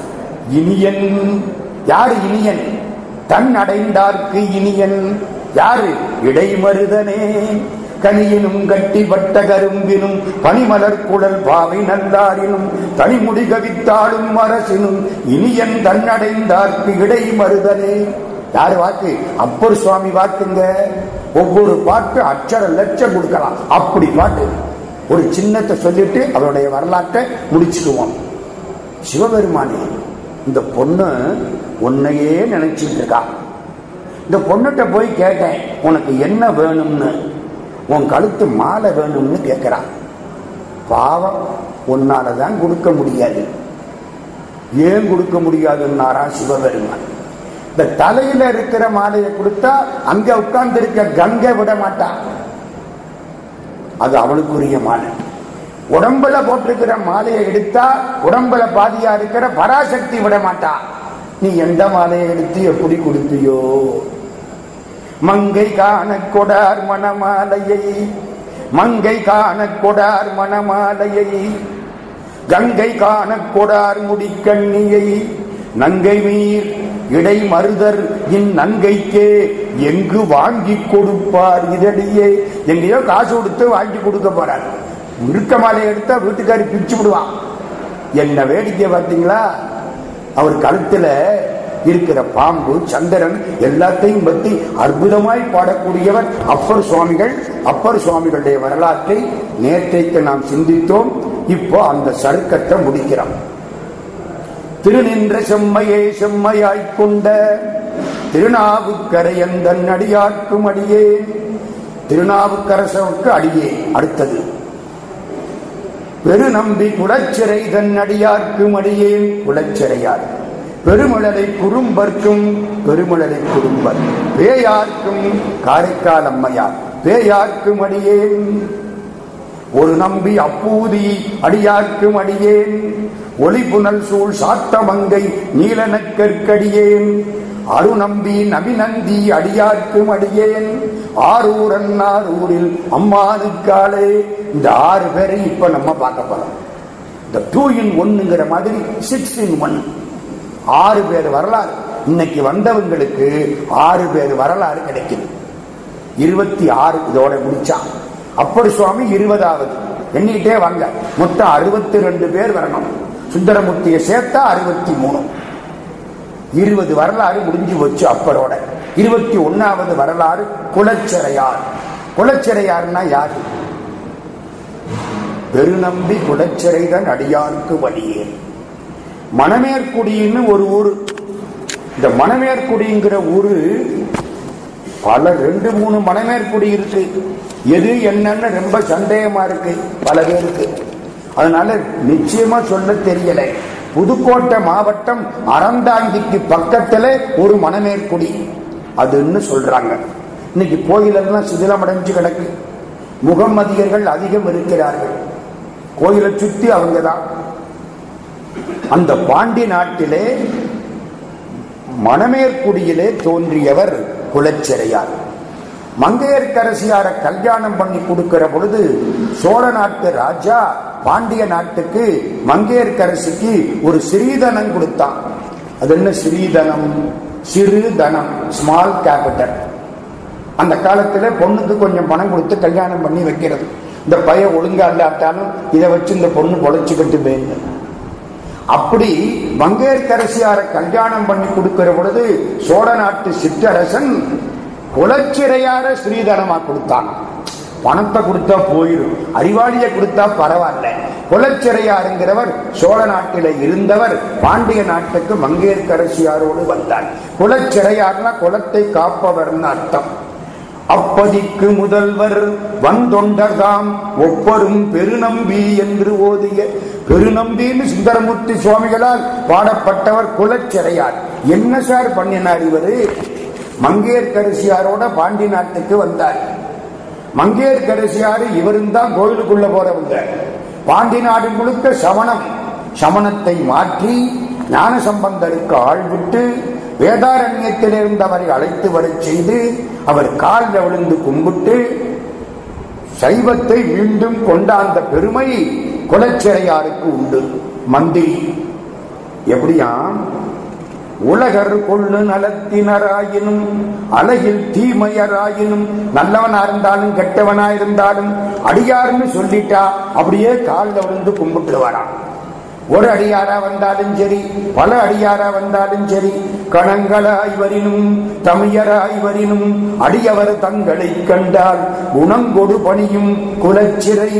S1: இனியன் யாரு இனியன்? தன் அடைந்தார்க்கு இனியன் யாரு? இடைமருதனே. கனியினும் கட்டிப்பட்ட கரும்பினும் பனிமலர் குழல் பாவை நல்லாரினும் தனிமுடி கவித்தாளும் அரசினும் இனியன் தன்னடைந்தார்க்கு இடைமருதனே. யாரு வாக்கு? அப்பர் சுவாமி வாக்குங்க. ஒவ்வொரு பாட்டு அச்சர லட்சம் கொடுக்கலாம். அப்படி பாட்டு ஒரு சின்னத்தை சொல்லிட்டு அவருடைய வரலாற்றை முடிச்சுக்குவோம். சிவபெருமானே இந்த பொண்ணு உன்னையே நினைச்சிட்டு இருக்கா. இந்த பொண்ணுகிட்ட போய் கேட்டேன் உனக்கு என்ன வேணும்னு? உன் கழுத்து மாலை வேணும்னு கேட்கிறான் பாவம் உன்னால தான் கொடுக்க முடியாது. ஏன் கொடுக்க முடியாதுன்னாரா சிவபெருமான். இந்த தலையில இருக்கிற மாலையை கொடுத்தா அங்க உட்கார்ந்து இருக்க கங்கை விட மாட்டான் அது அவளுக்குரிய மாலை. உடம்புல போட்டிருக்கிற மாலையை எடுத்தா உடம்புல பாதியா இருக்கிற பராசக்தி விட மாட்டா. நீ எந்த மாலையை எடுத்து எப்படி கொடுப்பியோ? மங்கை காண கொடார் மணமாலையை. மங்கை காண கொடார் மணமாலையை. கங்கை காண கொடார் முடிக்கண்ணியை. நங்கை மீர் இடை மருதர் இன் நங்கைக்கே எங்கு வாங்கி கொடுப்பார் இதடியே எங்கேயோ காசு கொடுத்து வாங்கி கொடுக்க போறார். முழுக்க மாலை எடுத்தா வீட்டுக்காரி பிரிச்சு விடுவான். என்ன வேடிக்கை பார்த்தீங்களா? அவர் கழுத்துல இருக்கிற பாம்பு சந்திரன் எல்லாத்தையும் பற்றி அற்புதமாய் பாடக்கூடியவர் அப்பர் சுவாமிகள். அப்பர் சுவாமிகளுடைய வரலாற்றை நேற்றைக்கு நாம் சிந்தித்தோம். இப்போ அந்த சருக்கத்தை முடிக்கிறோம் திருநின்ற செம்மையே செம்மையாய்க் கொண்ட திருநாவுக்கரையந்தன் அடியார்க்கும் அடியே. திருநாவுக்கரசவுக்கு அடியே அடுத்தது. பெருநம்பி குலச்சிறை தன் அடியார்க்கும் அடியே. குலச்சிறையார். பெருமழலை குறும்பர்க்கும் பெருமழலை குறும்பர். பேயார்க்கும் காரைக்கால் அம்மையார் பேயார்க்கும் அடியேன். ஒரு நம்பி அப்பூதி அடியார்க்கும் அடியேன். ஒளிபுணல் சூழ் சாத்தமங்கை நீலனக்கற்கடியேன் அருநம்பி நபிநந்தி அடியார்க்கும் அடியேன். ஆரூர் ஆரூரில் அம்மானுக்காலே இந்த ஆறு பேரை இப்ப நம்ம பார்க்க போறோம். இந்த டூ இன் ஒன்னுங்கிற மாதிரி சிக்ஸ் இன் ஒன் ஆறு பேர் வரலாறு. இன்னைக்கு வந்தவங்களுக்கு ஆறு பேர் வரலாறு கிடைக்குது. இருபத்தி ஆறு இதோட முடிச்சான் அப்படி சுவாமி இருபதாவது. எண்ணிக்கிட்டே வாங்க. மொத்தம் அறுபத்தி ரெண்டு பேர் வரணும். சுந்தரமூர்த்தியை சேர்த்தா அறுபத்தி மூணு. இருபது வரலாறு முடிஞ்சு வச்சு அப்பரோட. இருபத்தி ஒன்னாவது வரலாறு குலச்சிறையார். குலச்சிறையார்னா யாரு? பெருநம்பி குலச்சிறைதன் அடியாருக்கு வழியே. மணமேற்குடின்னு ஒரு ஊர். இந்த மணமேற்குடிங்கிற ஊரு பல ரெண்டு மூணு மணமேற்குடி இருக்கு. எது என்னன்னு ரொம்ப சந்தேகமா இருக்கு பல பேருக்கு. அதனால நிச்சயமா சொல்ல தெரியல. புதுக்கோட்டை மாவட்டம் அறந்தாங்கிக்கு பக்கத்துல ஒரு மணமேற்குடி. அதுன்னு சொல்றாங்க. இன்னைக்கு கோயிலெல்லாம் சிதிலமடைஞ்சு கிடக்கு. முகம்மதியர்கள் அதிகம் இருக்கிறார்கள். கோயிலை சுத்தி அவங்க தான் அந்த பாண்டி நாட்டிலே மணமேற்குடியிலே தோன்றியவர் குலச்சிறையார். மங்கையர்கரசியார கல்யாணம் பண்ணி கொடுக்கிற பொழுது சோழ நாட்டு ராஜா பாண்டிய நாட்டுக்கு மங்கையர்கரசிக்கு ஒரு சிறீதனம் கொடுத்தான். அது என்ன சிறீதனம்? சிறு தனம் ஸ்மால் கேபிட்டல் அந்த காலத்துல பொண்ணுக்கு கொஞ்சம் பணம் கொடுத்து கல்யாணம் பண்ணி வைக்கிறது. இந்த பைய ஒழுங்கா இல்லாட்டாலும் இதை வச்சு இந்த பொண்ணு பொழைச்சுக்கிட்டு போயிருங்க அப்படி மங்கையர்கரசியார கல்யாணம் பண்ணி கொடுக்கிற பொழுது சோழ நாட்டு சிற்றரசன் குலச்சிறையார ஸ்ரீதனமா கொடுத்தான். பணத்தை கொடுத்தா போயிடும் அறிவாளியை கொடுத்தா பரவாயில்ல. குலச்சிறையாருங்கிறவர் சோழ நாட்டில இருந்தவர். பாண்டிய நாட்டுக்கு மங்கையர்கரசியாரோடு வந்தார். குலச்சிறையார்னா குலத்தை காப்பவர்னு அர்த்தம். அப்பதிக்கு முதல்வர் வந்தொண்டர்தாம். ஒப்பரும் பெருநம்பி என்று ஓதிய பெருநம்பின்னு சுந்தரமூர்த்தி சுவாமிகளால் பாடப்பட்டவர் குலச்சிறையார் என்ன சார் பண்ணினார் இவரு? மங்கையர்கரசியாரோட பாண்டி நாட்டுக்கு வந்தார். மங்கையர்கரசியாரு இவரும் தான் கோயிலுக்குள்ள போறவங்க பாண்டி நாடு முழுக்க சமணம். சமணத்தை மாற்றி ஞான சம்பந்தருக்கு ஆள் வேதாரண்யத்திலிருந்து அவரை அழைத்து வரச் செய்து அவர் காலில் விழுந்து கும்பிட்டு சைவத்தை மீண்டும் கொண்டாந்த பெருமை குலச்சிறையாருக்கு உண்டு. மந்திரி எப்படியாம் உலகர் கொள்ளு நலத்தினராயினும் அழகில் தீமையராயினும் நல்லவனா இருந்தாலும் கெட்டவனா இருந்தாலும் அடியாருன்னு சொல்லிட்டா அப்படியே காலில் விழுந்து கும்பிட்டு வரான் ஒரு அடியாரா வந்தாலும் சரி பல அடியாரா வந்தாலும் சரி கணங்களாய் வரினும் தமிழராய் வரினும் அடியவர் தங்களை கண்டால் குணங்கொடு பணியும் குலச்சிறை.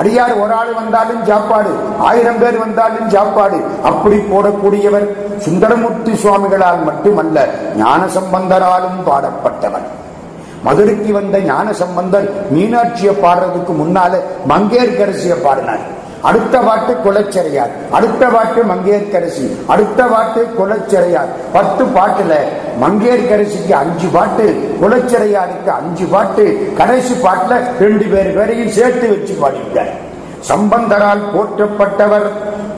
S1: அடியார் ஒரு ஆள் வந்தாலும் சாப்பாடு ஆயிரம் பேர் வந்தாலும் சாப்பாடு அப்படி போடக்கூடியவர் சுந்தரமூர்த்தி சுவாமிகளால் மட்டுமல்ல ஞான சம்பந்தராலும் பாடப்பட்டவர். மதுரைக்கு வந்த ஞான சம்பந்தர் மீனாட்சியை பாடுறதுக்கு முன்னால மங்கேற்கரசியை பாடினார். அடுத்த பாட்டு குலச்சிறையார். அடுத்த பாட்டு மங்கையர்கரசி அடுத்த பாட்டு குலச்சிறையார். பத்து பாட்டுல மங்கையர்கரசிக்கு அஞ்சு பாட்டு குலச்சிறையாருக்கு அஞ்சு பாட்டு கடைசி பாட்டுல ரெண்டு பேர் பேரையும் சேர்த்து வச்சு பாடிட்டார் சம்பந்தரால் போற்றப்பட்டவர்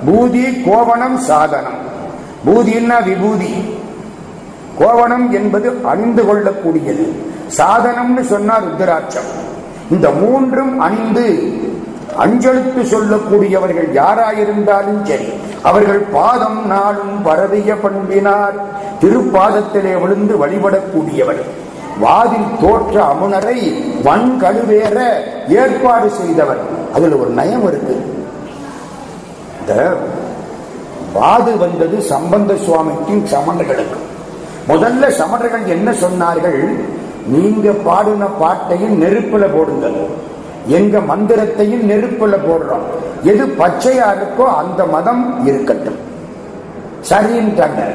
S1: பூதி கோவணம் சாதனம். பூதின்னா விபூதி. கோவணம் என்பது அணிந்து கொள்ளக்கூடியது. சாதனம்னு சொன்னார் ருத்ராட்சம். இந்த மூன்றும் அணிந்து அஞ்சலித்து சொல்லக்கூடியவர்கள் யாராயிருந்தாலும் சரி அவர்கள் பாதம் நாளும் பரவிய பண்பினார். திருப்பாதத்திலே விழுந்து வழிபடக்கூடியவர். வாதில் தோற்ற அமுனரை வன் கழுவேற ஏற்பாடு செய்தவர். அதுல ஒரு நயம் இருக்கு. இந்த வாது வந்தது சம்பந்த சுவாமிக்கும் சமணர்களுக்கு. முதல்ல சமணர்கள் என்ன சொன்னார்கள்? நீங்க பாடின பாட்டையும் நெருப்புல போடுங்கள். எங்க மந்திரத்தையும் நெருப்புல போடுறோம். எது பச்சையா இருக்கோ அந்த மதம் இருக்கட்டும். சரின்ட்டாங்க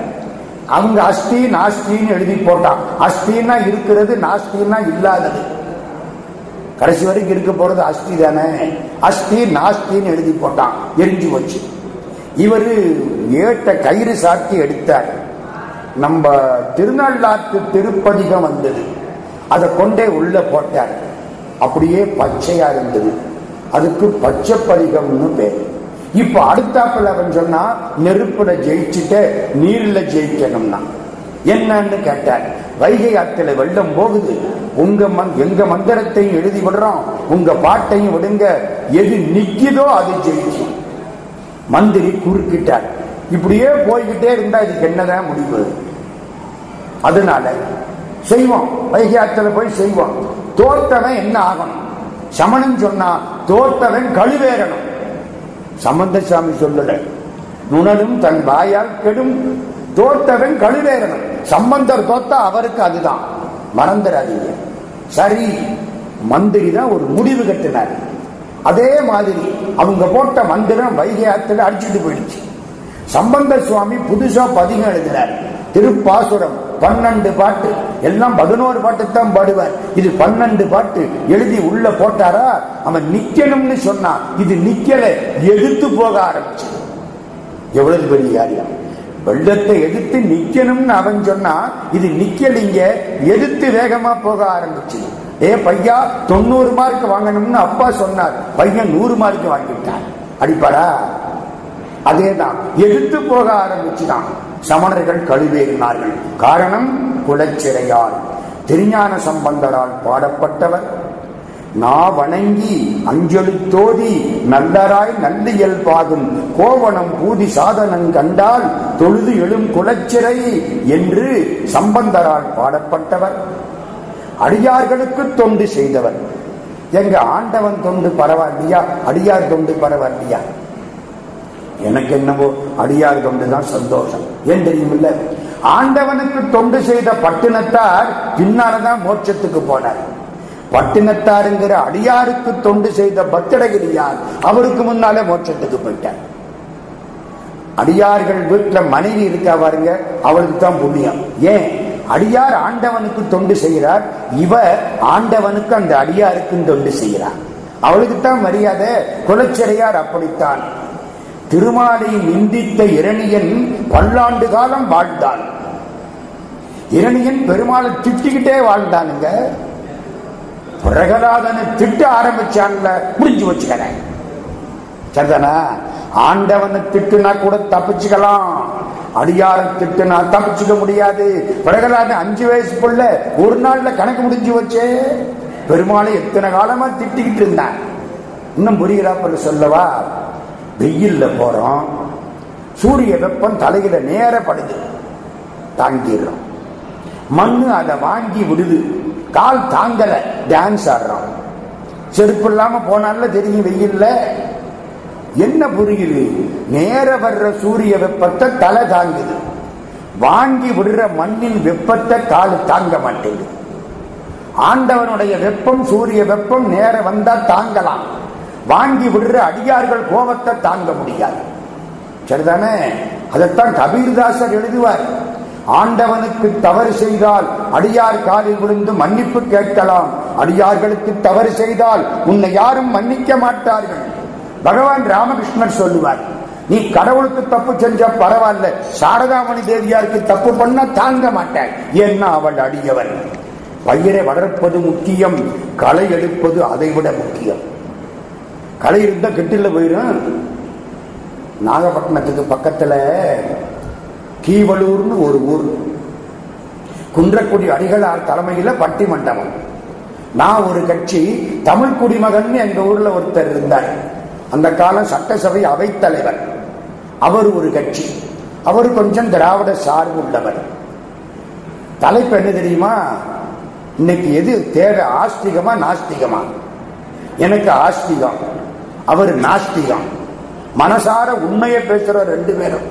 S1: அவங்க அஸ்தி நாஸ்தின்னு எழுதி போட்டான். அஸ்தின்னா இருக்கிறது நாஸ்தின்னா இல்லாதது. கடைசி வரைக்கும் இருக்க போறது அஸ்தி தானே. அஸ்தி நாஸ்தின்னு எழுதி போட்டான். எரிஞ்சு போச்சு. இவரு ஏட்ட கயிறு சாத்தி எடுத்தார். நம்ம திருநள்ளாற்று திருப்பதிகம் வந்தது. அதை கொண்டே உள்ள போட்டார். அப்படியே பச்சையா இருந்தது. அதுக்கு பச்சை படிகம்னு பேர். இப்ப அடுத்தாப்புல அவன் சொன்னா நெருப்புல ஜெயிச்சுட்டு நீர்ல ஜெயிக்கணும்னா. என்னன்னு கேட்டார். வைகை ஆத்துல வெள்ளம் போகுது. உங்க மந் எங்க மந்திரத்தையும் எழுதி விடுறோம். உங்க பாட்டையும் விடுங்க. எது நிக்குதோ அது ஜெயிக்கும் மந்திரி குறுக்கிட்டார். இப்படியே போய்கிட்டே இருந்தா இதுக்கு என்னதான் முடிவு? அதனால செய்வோம். வைகை ஆத்துல போய் செய்வோம். தோற்றவன் என்ன ஆகணும்? சமணன் சொன்னா தோற்றவன் கழுவேறணும். சம்பந்த சாமி சொல்லல. நுணலும் தன் வாயால் கெடும். தோற்றவன் கழுவேறணும். சம்பந்தர் தோத்தா அவருக்கு அதுதான். மறந்துடாதீங்க சரி. மந்திரி தான் ஒரு முடிவு கட்டினார். அதே மாதிரி அவங்க போட்ட மந்திரம் வைகை ஆற்றுல அடிச்சுட்டு போயிடுச்சு. சம்பந்த சுவாமி புதுசா பதிகம் எழுதினார். திருப்பாசுரம். பன்னெண்டு பாட்டு. எல்லாம் பதினோரு பாட்டு தான் பாடுவார். இது பன்னெண்டு பாட்டு. எழுதி உள்ள போட்டாரா? அவன் நிக்கணும்னு சொன்னான் இது நிக்கல. எதிர்த்து போக ஆரம்பிச்சு. எவ்வளவு பெரிய காரியம். வெள்ளத்தை எதிர்த்து நிக்கணும்னு அவன் சொன்னா இது நிக்கலிங்க. எதிர்த்து வேகமா போக ஆரம்பிச்சு. ஏ பையா தொண்ணூறு மார்க் வாங்கணும்னு அப்பா சொன்னார். பையன் நூறு மார்க் வாங்கிட்டான். அடிப்படா? அதேதான். எதிர்த்து போக ஆரம்பிச்சுதான். சமணர்கள் கழுவேறினார்கள். காரணம் குலச்சிறையால் திருஞான சம்பந்தரால் பாடப்பட்டவர். நா வணங்கி தோதி நல்லராய் நல்லியல் பாகும். கோவணம் பூதி சாதனம் கண்டால் தொழுது எழும் குலச்சிறை என்று சம்பந்தரால் பாடப்பட்டவர். அடியார்களுக்கு தொண்டு செய்தவர். எங்க ஆண்டவன் தொண்டு பரவாயில்லையா? அடியார் தொண்டு பரவாயில்லையா? எனக்கு என்னவோ அடியார் தொண்டுதான் சந்தோஷம். ஏன் தெரியுமில்ல? ஆண்டவனுக்கு தொண்டு செய்த பட்டினத்தார் பின்னாலதான் மோட்சத்துக்கு போனார். பட்டினத்தாருங்கிற அடியாருக்கு தொண்டு செய்த பத்திரகிரியார் அவருக்கு முன்னாலே மோட்சத்துக்கு போயிட்டார். அடியார்கள் வீட்டுல மனைவி இருக்கா பாருங்க அவளுக்கு தான் புண்ணியம். ஏன்? அடியார் ஆண்டவனுக்கு தொண்டு செய்கிறார் இவ ஆண்டவனுக்கு அந்த அடியாருக்கும் தொண்டு செய்கிறார். அவளுக்கு தான் மரியாதை குலச்சிறையார் அப்படித்தான். திருமாலை நிந்தித்த இரணியன் பல்லாண்டு காலம் வாழ்ந்தான். இரணியன் பெருமாளை திட்டிக்கிட்டே வாழ்ந்தானுங்க. பிரகலாதனை திட்ட ஆரம்பிச்சான்ல முடிஞ்சு வச்சுக்கிறேன் சரிதானா? ஆண்டவனை திட்டுனா கூட தப்பிச்சுக்கலாம். அடியார திட்டுனா தப்பிச்சுக்க முடியாது. பிரகலாதன் அஞ்சு வயசு புள்ள ஒரு நாள்ல கணக்கு முடிஞ்சு வச்சே பெருமாளை எத்தனை காலமா திட்டிக்கிட்டு இருந்தான்? இன்னும் புரிகிறாப்ப சொல்லவா? வெயில்ல போறோம். சூரிய வெப்பம் தலையில நேர படுது. தாங்கிடுறோம். மண்ணு அதை வாங்கி விடுது. கால் தாங்கல. டான்ஸ் ஆடுறோம். செருப்பு இல்லாம போனால தெரியும் வெயில்ல. என்ன புரியுது? நேர வர்ற சூரிய வெப்பத்தை தலை தாங்குது. வாங்கி விடுற மண்ணின் வெப்பத்தை கால் தாங்க மாட்டேங்குது. ஆண்டவனுடைய வெப்பம் சூரிய வெப்பம் நேர வந்தா தாங்கலாம். வாங்கி விடுற அடியார்கள் கோபத்தை தாங்க முடியாது. சரிதானே? அதைத்தான் கபீர்தாசர் எழுதுவார். ஆண்டவனுக்கு தவறு செய்தால் அடியார் காலில் விழுந்து மன்னிப்பு கேட்கலாம். அடியார்களுக்கு தவறு செய்தால் உன்னை யாரும் மன்னிக்க மாட்டார்கள். பகவான் ராமகிருஷ்ணர் சொல்லுவார் நீ கடவுளுக்கு தப்பு செஞ்ச பரவாயில்ல. சாரதாமணி தேவியாருக்கு தப்பு பண்ண தாங்க மாட்டாய். ஏன்னா அவள் அடியவன். பயிரை வளர்ப்பது முக்கியம் களை எடுப்பது அதைவிட முக்கியம். களை இருந்தா கெட்டில போயிடும் நாகப்பட்டினத்துக்கு பக்கத்துல கீவலூர்னு ஒரு ஊர். குன்றக்குடி அடிகளார் தலைமையில பட்டி மண்டபம் நான் ஒரு கட்சி தமிழ் குடிமகன் எங்க ஊர்ல ஒருத்தர் இருந்தார். அந்த காலம் சட்டசபை அவைத்தலைவர். அவர் ஒரு கட்சி. அவர் கொஞ்சம் திராவிட சார்பு உள்ளவர். தலைப்பு என்ன தெரியுமா? இன்னைக்கு எது? தேவை ஆஸ்திகமா நாஸ்திகமா? எனக்கு ஆஸ்திகம். அவர் நாஸ்திகம் மனசார உண்மையை பேசுற ரெண்டு பேரும்.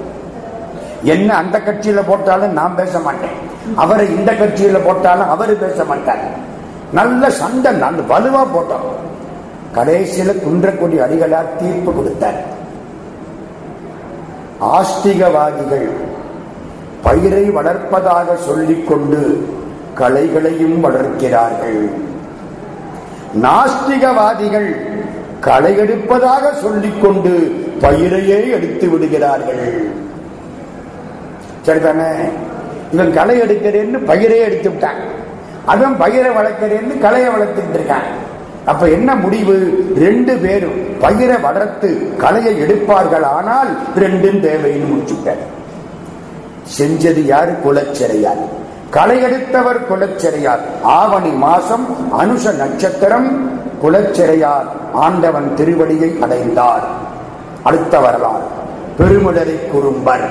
S1: என்ன அந்த கட்சியில போட்டாலும் நான் பேச மாட்டேன். அவரை இந்த கட்சியில போட்டாலும் அவரு பேச மாட்டார். நல்ல சண்டை நல்ல வலுவா போட்டோம். கடைசியில குன்றக்குடி அடிகளார் தீர்ப்பு கொடுத்தார். ஆஸ்திகவாதிகள் பயிரை வளர்ப்பதாக சொல்லிக் கொண்டு களைகளையும் வளர்க்கிறார்கள். நாஸ்திகவாதிகள் களை எடுப்பதாக சொல்லிக்கொண்டு பயிரையே எடுத்து விடுகிறார்கள். சரிதானே? இவன் களை எடுக்கிறேன்னு பயிரே எடுத்து விட்டான். அவன் பயிரை வளர்க்கிறேன்னு களையை வளர்த்துட்டு இருக்கான். அப்ப என்ன முடிவு? ரெண்டு பேரும் பயிரை வளர்த்து களையை எடுப்பார்கள். ஆனால் ரெண்டும் தேவைன்னு முடிச்சுட்டார். செஞ்சது யாரு? குலச்சிறையார். களை எடுத்தவர் குலச்சிறையார். ஆவணி மாசம் அனுஷ நட்சத்திரம் குலச்சிறையார் ஆண்டவன் திருவடியை அடைந்தார். அடுத்த வரலாறு. பெருமிடலை குறும்பர்.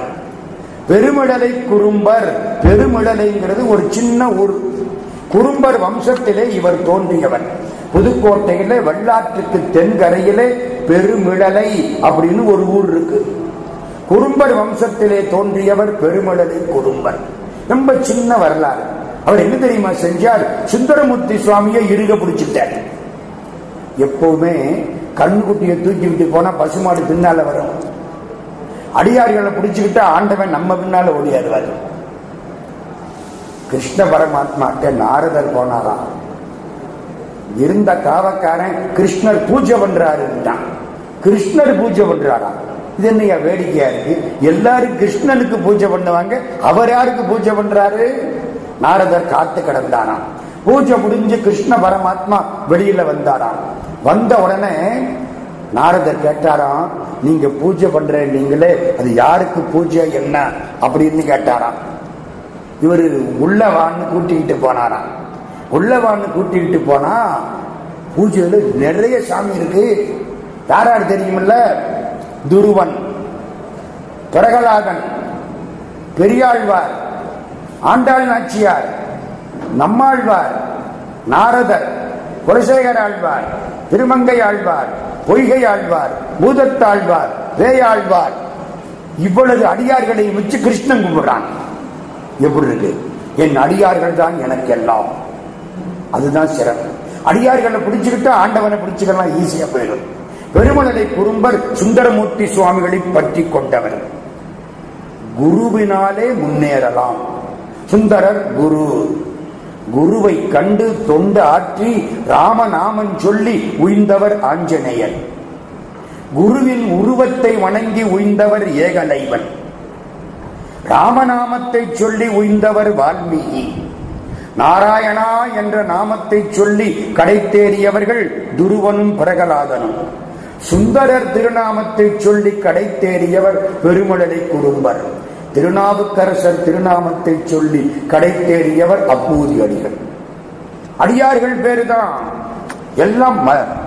S1: பெருமிடலை குறும்பர் பெருமிடலைங்கிறது ஒரு சின்ன ஊர். குறும்பர் வம்சத்திலே இவர் தோன்றியவர். புதுக்கோட்டையில வெள்ளாற்றுக்கு தென்கரையிலே பெருமிழலை அப்படின்னு ஒரு ஊர் இருக்கு. குறும்பர் வம்சத்திலே தோன்றியவர் பெருமிழலை குறும்பர். ரொம்ப சின்ன வரலாறு. அவர் என்ன தெரியுமா செஞ்சார்? சுந்தரமூர்த்தி சுவாமியை இருக பிடிச்சிட்டார். எப்பவுமே கண்குட்டியை தூக்கி விட்டு போனா பசுமாடு பின்னால வரும். அடியார்களை பிடிச்சுக்கிட்டா ஆண்டவன் நம்ம பின்னால ஓடியாடுவார் கிருஷ்ண பரமாத்மாட்ட நாரதர் போனாராம். இருந்த காவக்காரன் கிருஷ்ணர் பூஜை பண்றாருன்ட்டான். கிருஷ்ணர் பூஜை பண்றாராம். இது என்னையா வேடிக்கையா இருக்கு? எல்லாரும் கிருஷ்ணனுக்கு பூஜை பண்ணுவாங்க அவர் யாருக்கு பூஜை பண்றாரு? நாரதர் காத்து கிடந்தாராம். பூஜை முடிஞ்சு கிருஷ்ண பரமாத்மா வெளியில வந்தாராம். வந்த உடனே நாரதர் கேட்டாராம் நீங்க பூஜை பண்ற நீங்களே அது யாருக்கு பூஜை என்ன? அப்படின்னு கேட்டாராம். இவர் உள்ளவான்னு கூட்டிக்கிட்டு போனாராம். உள்ளவான்னு கூட்டிக்கிட்டு போனா பூஜையில நிறைய சாமி இருக்கு. யார் யார் தெரியுமில்ல? துருவன் பிரகலாதன் பெரியாழ்வார் ஆண்டாள் நாச்சியார் நம்மாழ்வார் நாரதர் குலசேகர் ஆழ்வார் திருமங்கை ஆழ்வார் பொய்கை ஆழ்வார் பூதத்தாழ்வார் வேயாழ்வார் இவ்வளவு அடியார்களை வச்சு கிருஷ்ணன் கும்பிடுறான். எப்படி இருக்கு? என் அடியார்கள் தான் எனக்கு எல்லாம் அதுதான் சிறப்பு. அடியார்களை பிடிச்சுக்கிட்டா ஆண்டவனை பிடிச்சுக்கலாம் ஈஸியா போயிடும். பெருமலை குறும்பர் சுந்தரமூர்த்தி சுவாமிகளை பற்றி கொண்டவர். குருவினாலே முன்னேறலாம். சுந்தரர் குரு. குருவை கண்டு தொண்டு ஆற்றி ராமநாமன் சொல்லி உய்ந்தவர் ஆஞ்சநேயர். குருவின் உருவத்தை வணங்கி உய்ந்தவர் ஏகலைவன். ராமநாமத்தை சொல்லி உய்ந்தவர் வால்மீகி. நாராயணா என்ற நாமத்தை சொல்லி கடைத்தேறியவர்கள் துருவனும் பிரகலாதனும். சுந்தரர் திருநாமத்தை சொல்லி கடைத்தேறியவர் பெருமழலை குடும்பர் திருநாவுக்கரசர் திருநாமத்தை சொல்லி கடை தேடியவர் அப்பூதி அடிகள் அடியார்கள் பேருதான் எல்லாம்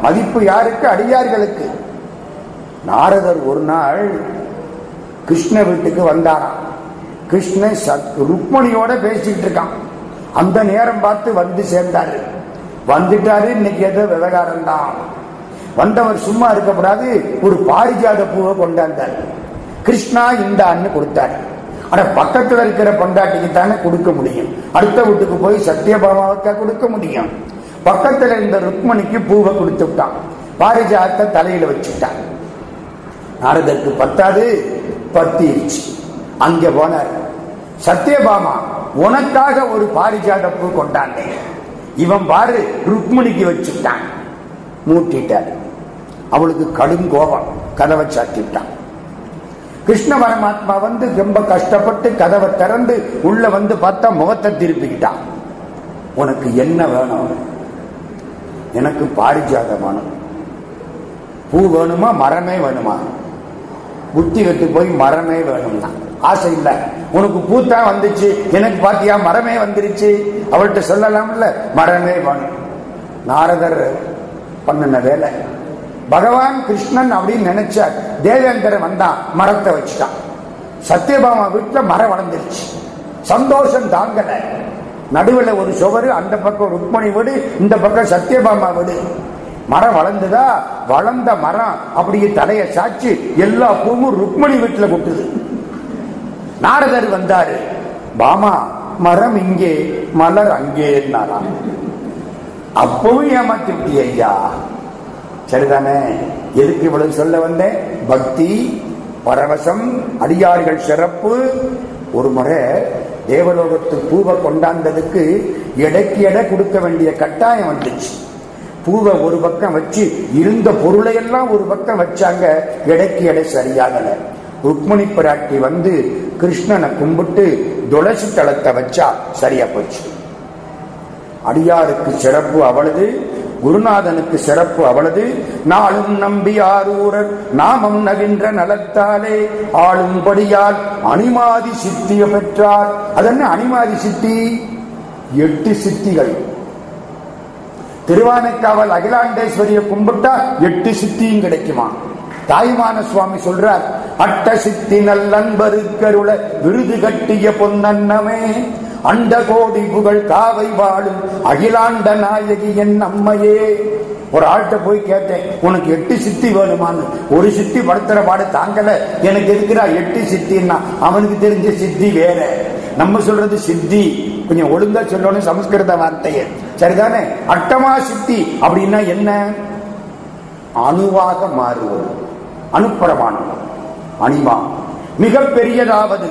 S1: மதிப்பு யாருக்கு? அடியார்களுக்கு. நாரதர் ஒரு நாள் கிருஷ்ண வீட்டுக்கு வந்தாராம். கிருஷ்ண ருக்மணியோட பேசிட்டு இருக்கான். அந்த நேரம் பார்த்து வந்து சேர்ந்தாரு. வந்துட்டாரு இன்னைக்கு ஏதோ விவகாரம் தான் வந்தவர் சும்மா இருக்கக்கூடாது ஒரு பாரிஜாத பூவை கொண்டாந்தார் கிருஷ்ணா இந்தான்னு கொடுத்தார். ஆனா பக்கத்துல இருக்கிற பொண்டாட்டிக்கு தானே கொடுக்க முடியும். அடுத்த வீட்டுக்கு போய் சத்யபாமாவுக்கா கொடுக்க முடியும். பக்கத்துல இருந்த ருக்மணிக்கு பூவை கொடுத்து விட்டான். பாரிஜாத்தை தலையில வச்சுட்டான். நாரதற்கு பத்தாது பத்திருச்சு. அங்க போனார். சத்யபாமா உனக்காக ஒரு பாரிஜாத பூ கொண்டாந்தேன் இவன் பாரு ருக்மணிக்கு வச்சுட்டான். மூட்டிட்டார். அவளுக்கு கடும் கோபம். கதவை சாத்திட்டான். கிருஷ்ண பரமாத்மா வந்து ரொம்ப கஷ்டப்பட்டு கதவை திறந்து உள்ள வந்து பார்த்தா முகத்தை திருப்பிக்கிட்டான் உனக்கு என்ன வேணும்? எனக்கு பாரிஜாத வேணும் பூ வேணுமா? மரமே வேணுமா? புத்தி கட்டு போய் மரமே வேணும்னா. ஆசை இல்லை. உனக்கு பூத்தான் வந்துச்சு. எனக்கு பாத்தியா? மரமே வந்துருச்சு. அவள்கிட்ட சொல்லலாம்ல. மரமே வேணும். நாரதர் பண்ணின வேலை. பகவான் கிருஷ்ணன் அப்படின்னு நினைச்ச தேவேந்திரன் வந்தான் மரத்தை வச்சுட்டான். சத்யபாமா வீட்டுல மரம் வளர்ந்துருச்சு. சந்தோஷம் தாங்கல. நடுவில் ஒரு சுவரு அந்த பக்கம் ருக்மணி வீடு இந்த பக்கம் சத்யபாமா வீடு. மரம் வளர்ந்துதா? வளர்ந்த மரம் அப்படியே தலைய சாச்சு எல்லா பூவும் ருக்மணி வீட்டுல கொட்டுது. நாரதர் வந்தாரு. பாமா மரம் இங்கே மலர் அங்கே என்னாராம் அப்பவும் ஏமாத்தி விட்டிய ஐயா. சரிதானே? எதுக்கு இவ்வளவு சொல்ல வந்தேன்? பக்தி பரவசம் அடியார்கள் சிறப்பு. ஒரு முறை தேவலோகத்து பூவை கொண்டாந்ததுக்கு எடைக்கு எடை கொடுக்க வேண்டிய கட்டாயம் வந்துச்சு. பூவை ஒரு பக்கம் வச்சு இருந்த பொருளையெல்லாம் ஒரு பக்கம் வச்சாங்க. எடைக்கு எடை சரியாகல. ருக்மணி பிராட்டி வந்து கிருஷ்ணனை கும்பிட்டு துளசி தளத்தை வச்சா சரியா போச்சு. அடியாருக்கு சிறப்பு அவளது. குருநாதனுக்கு சிறப்பு அவளது. நாளும் நம்பி ஆரூரர் நாமம் நகின்ற நலத்தாலே ஆளும்படியால் அணிமாதி சித்திய பெற்றார். அதென்ன அணிமாதி சித்தி? எட்டு சித்திகள். திருவானைக்காவல் அகிலாண்டேஸ்வரியை கும்பிட்டா எட்டு சித்தியும் கிடைக்குமா? தாய்மான சுவாமி சொல்றார் அட்ட சித்தி நல்லன்பருக்கருள விருது கட்டிய பொன்னன்னமே அண்ட கோடி புகழ் காவை வாழும் அகிலாண்ட நாயகி என் அம்மையே. ஒரு ஆள்கிட்ட போய் கேட்டேன் உனக்கு எட்டு சித்தி வேணுமான்னு. ஒரு சித்தி படுத்துற பாடு தாங்கல. எனக்கு இருக்கிறா எட்டு சித்தின்னா? அவனுக்கு தெரிஞ்ச சித்தி வேற. நம்ம சொல்றது சித்தி. கொஞ்சம் ஒழுங்கா சொல்லணும் சமஸ்கிருத வார்த்தையை. சரிதானே? அட்டமா சித்தி அப்படின்னா என்ன? அணுவாக மாறுவது அனுப்பரமானது அணிமா. மிக பெரியதாவது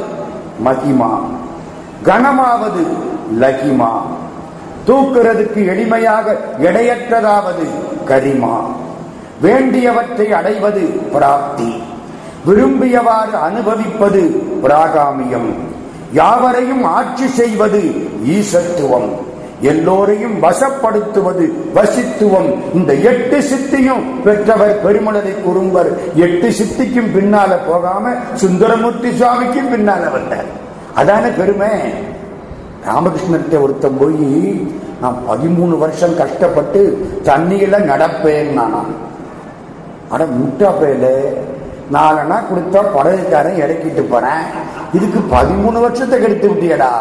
S1: மகிமா. கனமாவது லகிமா. தூக்குறதுக்கு எளிமையாக எடையற்றதாவது கரிமா. வேண்டியவற்றை அடைவது பிராப்தி. விரும்பியவாறு அனுபவிப்பது பிராகாமியம். யாவரையும் ஆட்சி செய்வது ஈசத்துவம். எல்லோரையும் வசப்படுத்துவது வசித்துவம். இந்த எட்டு சித்தியும் பெற்றவர் பெருமளரை குறும்பர். எட்டு சித்திக்கும் பின்னால போகாம சுந்தரமூர்த்தி சுவாமிக்கும் பின்னால வந்தார். அதான பெருமை? ராமகிருஷ்ணர்கிட்ட ஒருத்தன் போய் நான் பதிமூணு வருஷம் கஷ்டப்பட்டு தண்ணியில நடப்பேன் நானா அட முட்டா பேல நாலனா கொடுத்தா படகுக்காரன் இறக்கிட்டு போறேன். இதுக்கு பதிமூணு வருஷத்தை கெடுத்து விட்டியடா.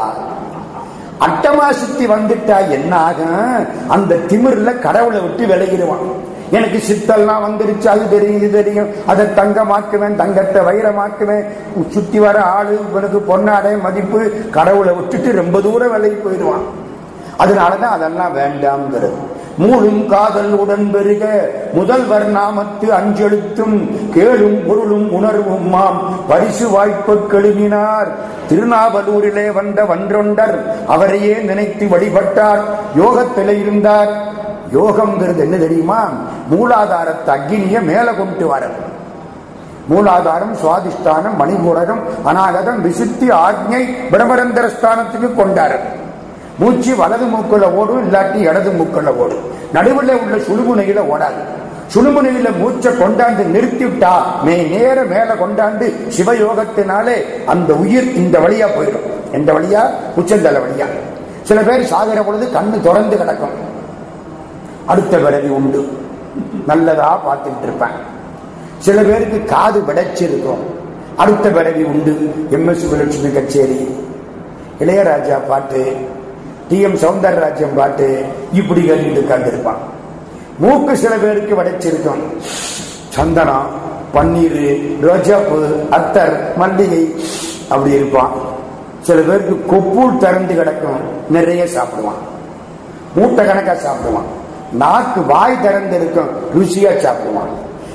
S1: அட்டமா சுத்தி வந்துட்டா என்ன ஆகும் அந்த திமிர்ல கடவுளை விட்டு விளையிடுவான் எனக்கு சித்தெல்லாம் வந்துருச்சு அது தெரியும் இது தெரியும். அதை தங்கமாக்குவேன் தங்கத்தை வைரமாக்குவேன். சுத்தி வர ஆளு இவனுக்கு பொன்னாடை மதிப்பு கடவுளை விட்டுட்டு ரொம்ப தூரம் விலகி போயிடுவான். அதனாலதான் அதெல்லாம் வேண்டாம்ங்கிறது. மூலும் காதல் உடன் பெருக முதல்வர் நாமத்து அஞ்செழுத்தும் கேளும் பொருளும் உணர்வும் மாம். பரிசு வாய்ப்பு கெழுவினார் திருநாவலூரிலே வந்த வன்றொண்டர் அவரையே நினைத்து வழிபட்டார். யோகத்திலே இருந்தார். யோகம்ங்கிறது என்ன தெரியுமா? மூலாதாரத்தை அக்னிய மேல கொண்டு வரது மூலாதாரம் சுவாதிஷ்டானம் மணிபூரகம் அநாகதம் விசுத்தி ஆக்ஞை பிரமரந்தர ஸ்தானத்துக்கு கொண்டாரு. மூச்சு வலது மூக்குல ஓடும் இல்லாட்டி இடது மூக்குல ஓடும். நடுவில் உள்ள சுழுமுனையில ஓடாது. சுழுமுனையில மூச்சை கொண்டாந்து நிறுத்திவிட்டா மே நேர மேல கொண்டாந்து சிவயோகத்தினாலே அந்த உயிர் இந்த வழியா போயிடும். எந்த வழியா? உச்சந்தலை வழியா. சில பேர் சாகிற பொழுது கண்ணு தொடர்ந்து கிடக்கும். அடுத்த பிறவி உண்டு. நல்லதா பார்த்துட்டு இருப்பேன் சில பேருக்கு காது விடைச்சிருக்கும் அடுத்த பிறவி உண்டு. எம் எஸ் சுபலட்சுமி கச்சேரி. இளையராஜா பாட்டு டி எம் சௌந்தரராஜ்யம் பாட்டு இப்படி கேட்டுட்டு உட்கார்ந்துருப்பான். மூக்கு சில பேருக்கு வடைச்சிருக்கும் சந்தனம் பன்னீர் ரோஜாப்பூ அத்தர் மல்லிகை அப்படி இருப்பான். சில பேருக்கு கொப்பூல் திறந்து கிடக்கும். நிறைய சாப்பிடுவான். மூட்டை கணக்கா சாப்பிடுவான். நாக்கு வாய் திறந்து இருக்கும் ருசியா சாப்பிடுவான்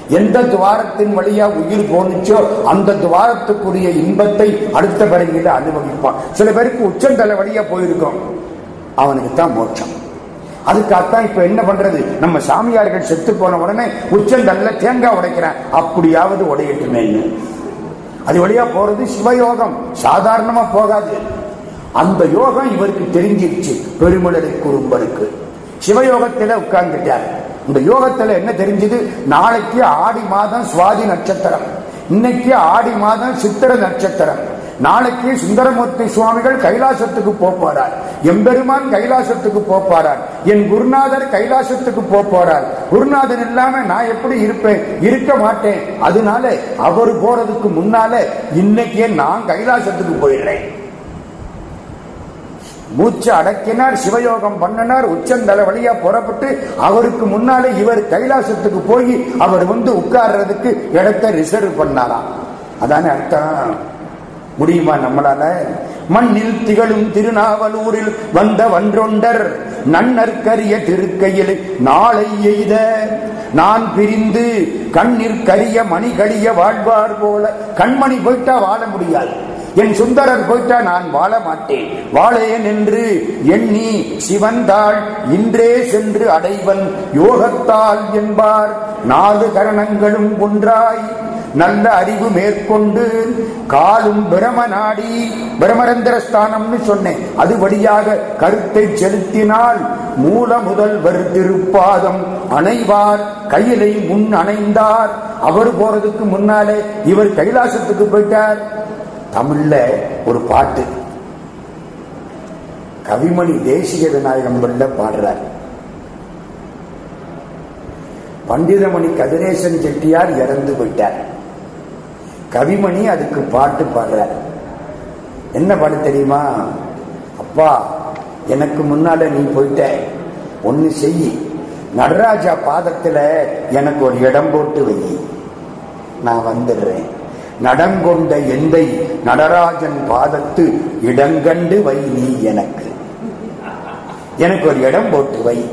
S1: எந்த துவாரத்தின் வழியா உயிர் போனுச்சோ அந்த துவாரத்துக்குரிய இன்பத்தை அடுத்த பிறகில அனுபவிப்பான். சில பேருக்கு உச்சந்தலை வழியா போயிருக்கும். அவனுக்கு தான் மோட்சம். அதுக்காகத்தான் இப்ப என்ன பண்றது? நம்ம சாமியார்கள் செத்து போன உடனே உச்சந்தல்ல தேங்காய் உடைக்கிறேன். அப்படியாவது உடையட்டுமே அது வழியா போறது சிவயோகம். சாதாரணமா போகாது. அந்த யோகம் இவருக்கு தெரிஞ்சிருச்சு. பெருமளரை குறும்பருக்கு. சிவயோகத்தில உட்கார்ந்துட்டார். இந்த யோகத்துல என்ன தெரிஞ்சது? நாளைக்கு ஆடி மாதம் சுவாதி நட்சத்திரம். இன்னைக்கு ஆடி மாதம் சித்திர நட்சத்திரம். நாளைக்கு சுந்தரமூர்த்தி சுவாமிகள் கைலாசத்துக்கு போறார். எம்பெருமான் கைலாசத்துக்கு போறார். என் குருநாதர் கைலாசத்துக்கு போறார். குருநாதர் இல்லாம நான் எப்படி இருப்பேன்? இருக்க மாட்டேன். அதனால அவர் போறதுக்கு முன்னால இன்னைக்கே நான் கைலாசத்துக்கு போயிடுறேன். மூச்சு அடக்கினார் சிவயோகம் பண்ணினார் உச்சந்தலை வழியா புறப்பட்டு அவருக்கு முன்னாலே இவர் கைலாசத்துக்கு போய் அவர் வந்து உட்கார்றதுக்கு இடத்தை ரிசர்வ் பண்ணாராம். அதானே அர்த்தம்? முடியுமா நம்மளால? மண்ணில் திகழும் திருநாவலூரில் வந்த வன்றொண்டர் நன்னற்கரிய திருக்கையில் நாளை எய்த நான் பிரிந்து கண்ணிற்கரிய மணிகளிய வாழ்வார் போல கண்மணி போயிட்டா வாழ முடியாது. என் சுந்தரர் போயிட்டா நான் வாழ மாட்டேன். வாழையன் என்று எண்ணி சிவந்தாள் இன்றே சென்று அடைவன் யோகத்தால் என்பார். நாலு கரணங்களும் ஒன்றாய் நல்ல அறிவு மேற்கொண்டு காலும் பிரம நாடி பிரமரந்திர ஸ்தானம்னு சொன்னேன். அது வழியாக கருத்தை செலுத்தினால் மூல முதல்வர் திருப்பாதம் அணைவார். கையிலை முன் அணைந்தார். அவர் போறதுக்கு முன்னாலே இவர் கைலாசத்துக்கு போயிட்டார். தமிழ்ல ஒரு பாட்டு. கவிமணி தேசிய விநாயகம் பாடுறார். பண்டிதமணி கதிரேசன் செட்டியார் இறந்து போயிட்டார். கவிமணி அதுக்கு பாட்டு பாடுறார். என்ன பாட்டு தெரியுமா? அப்பா எனக்கு முன்னால நீ போயிட்ட. ஒன்னு செய். நடராஜா பாதத்துல எனக்கு ஒரு இடம் போட்டு வை. நான் வந்துடுறேன். நடங்கொண்ட எந்தை நடராஜன் பாதத்து இடங்கண்டு வை நீ எனக்கு. எனக்கு ஒரு இடம் போட்டு வை.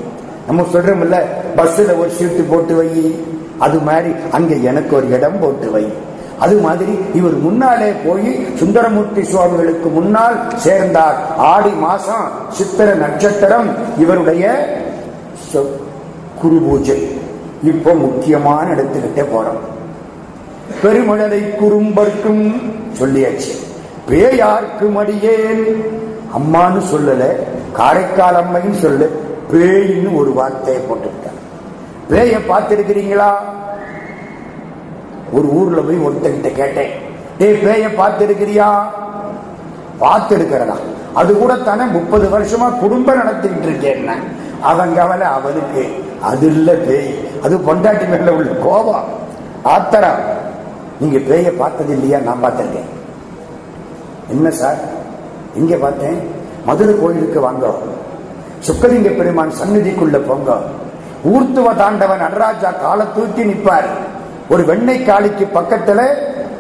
S1: நம்ம சொல்றோம்ல பஸ்ல ஒரு சீட்டு போட்டு வை. அது மாதிரி அங்க எனக்கு ஒரு இடம் போட்டு வை. அது மாதிரி இவர் முன்னாலே போய் சுந்தரமூர்த்தி சுவாமிகளுக்கு முன்னால் சேர்ந்தார். ஆடி மாசம் சித்திர நட்சத்திரம் இவருடைய சொ- குரு பூஜை இப்போ முக்கியமான இடத்துக்கிட்டே போறோம். பெருமழலை குறும்பர்க்கும் சொல்லியாச்சு. பேயார்க்கும் அடியேன் அம்மான்னு சொல்லல காரைக்கால் அம்மைன்னு சொல்லு பேயின்னு ஒரு வார்த்தையை போட்டுக்கிட்டார் பேய பார்த்திருக்கிறீங்களா? ஒரு ஊர்ல போய் ஒருத்தகிட்ட கேட்டேன். டேய் பேய பார்த்திருக்கிறியா? பார்த்திருக்கிறதா. அது கூட தானே முப்பது வருஷமா குடும்பம் நடத்திக்கிட்டு இருக்கேன் அவன் கவலை அவனுக்கு. அது இல்ல பேய். அது பொண்டாட்டி மேல உள்ள கோபம். ஆத்தரம். நீங்க பேய பார்த்தது இல்லையா நான் பார்த்திருக்கேன். என்ன சார்? இங்கே பார்த்தேன்? மதுரை கோயிலுக்கு வாங்க. சுக்கலிங்க பெருமான் சந்நிதிக்குள்ள போங்க. ஊர்த்துவ தாண்டவன் நடராஜா காலை தூக்கி நிற்பார் ஒரு வெண்ணெய் காளிக்கு பக்கத்துல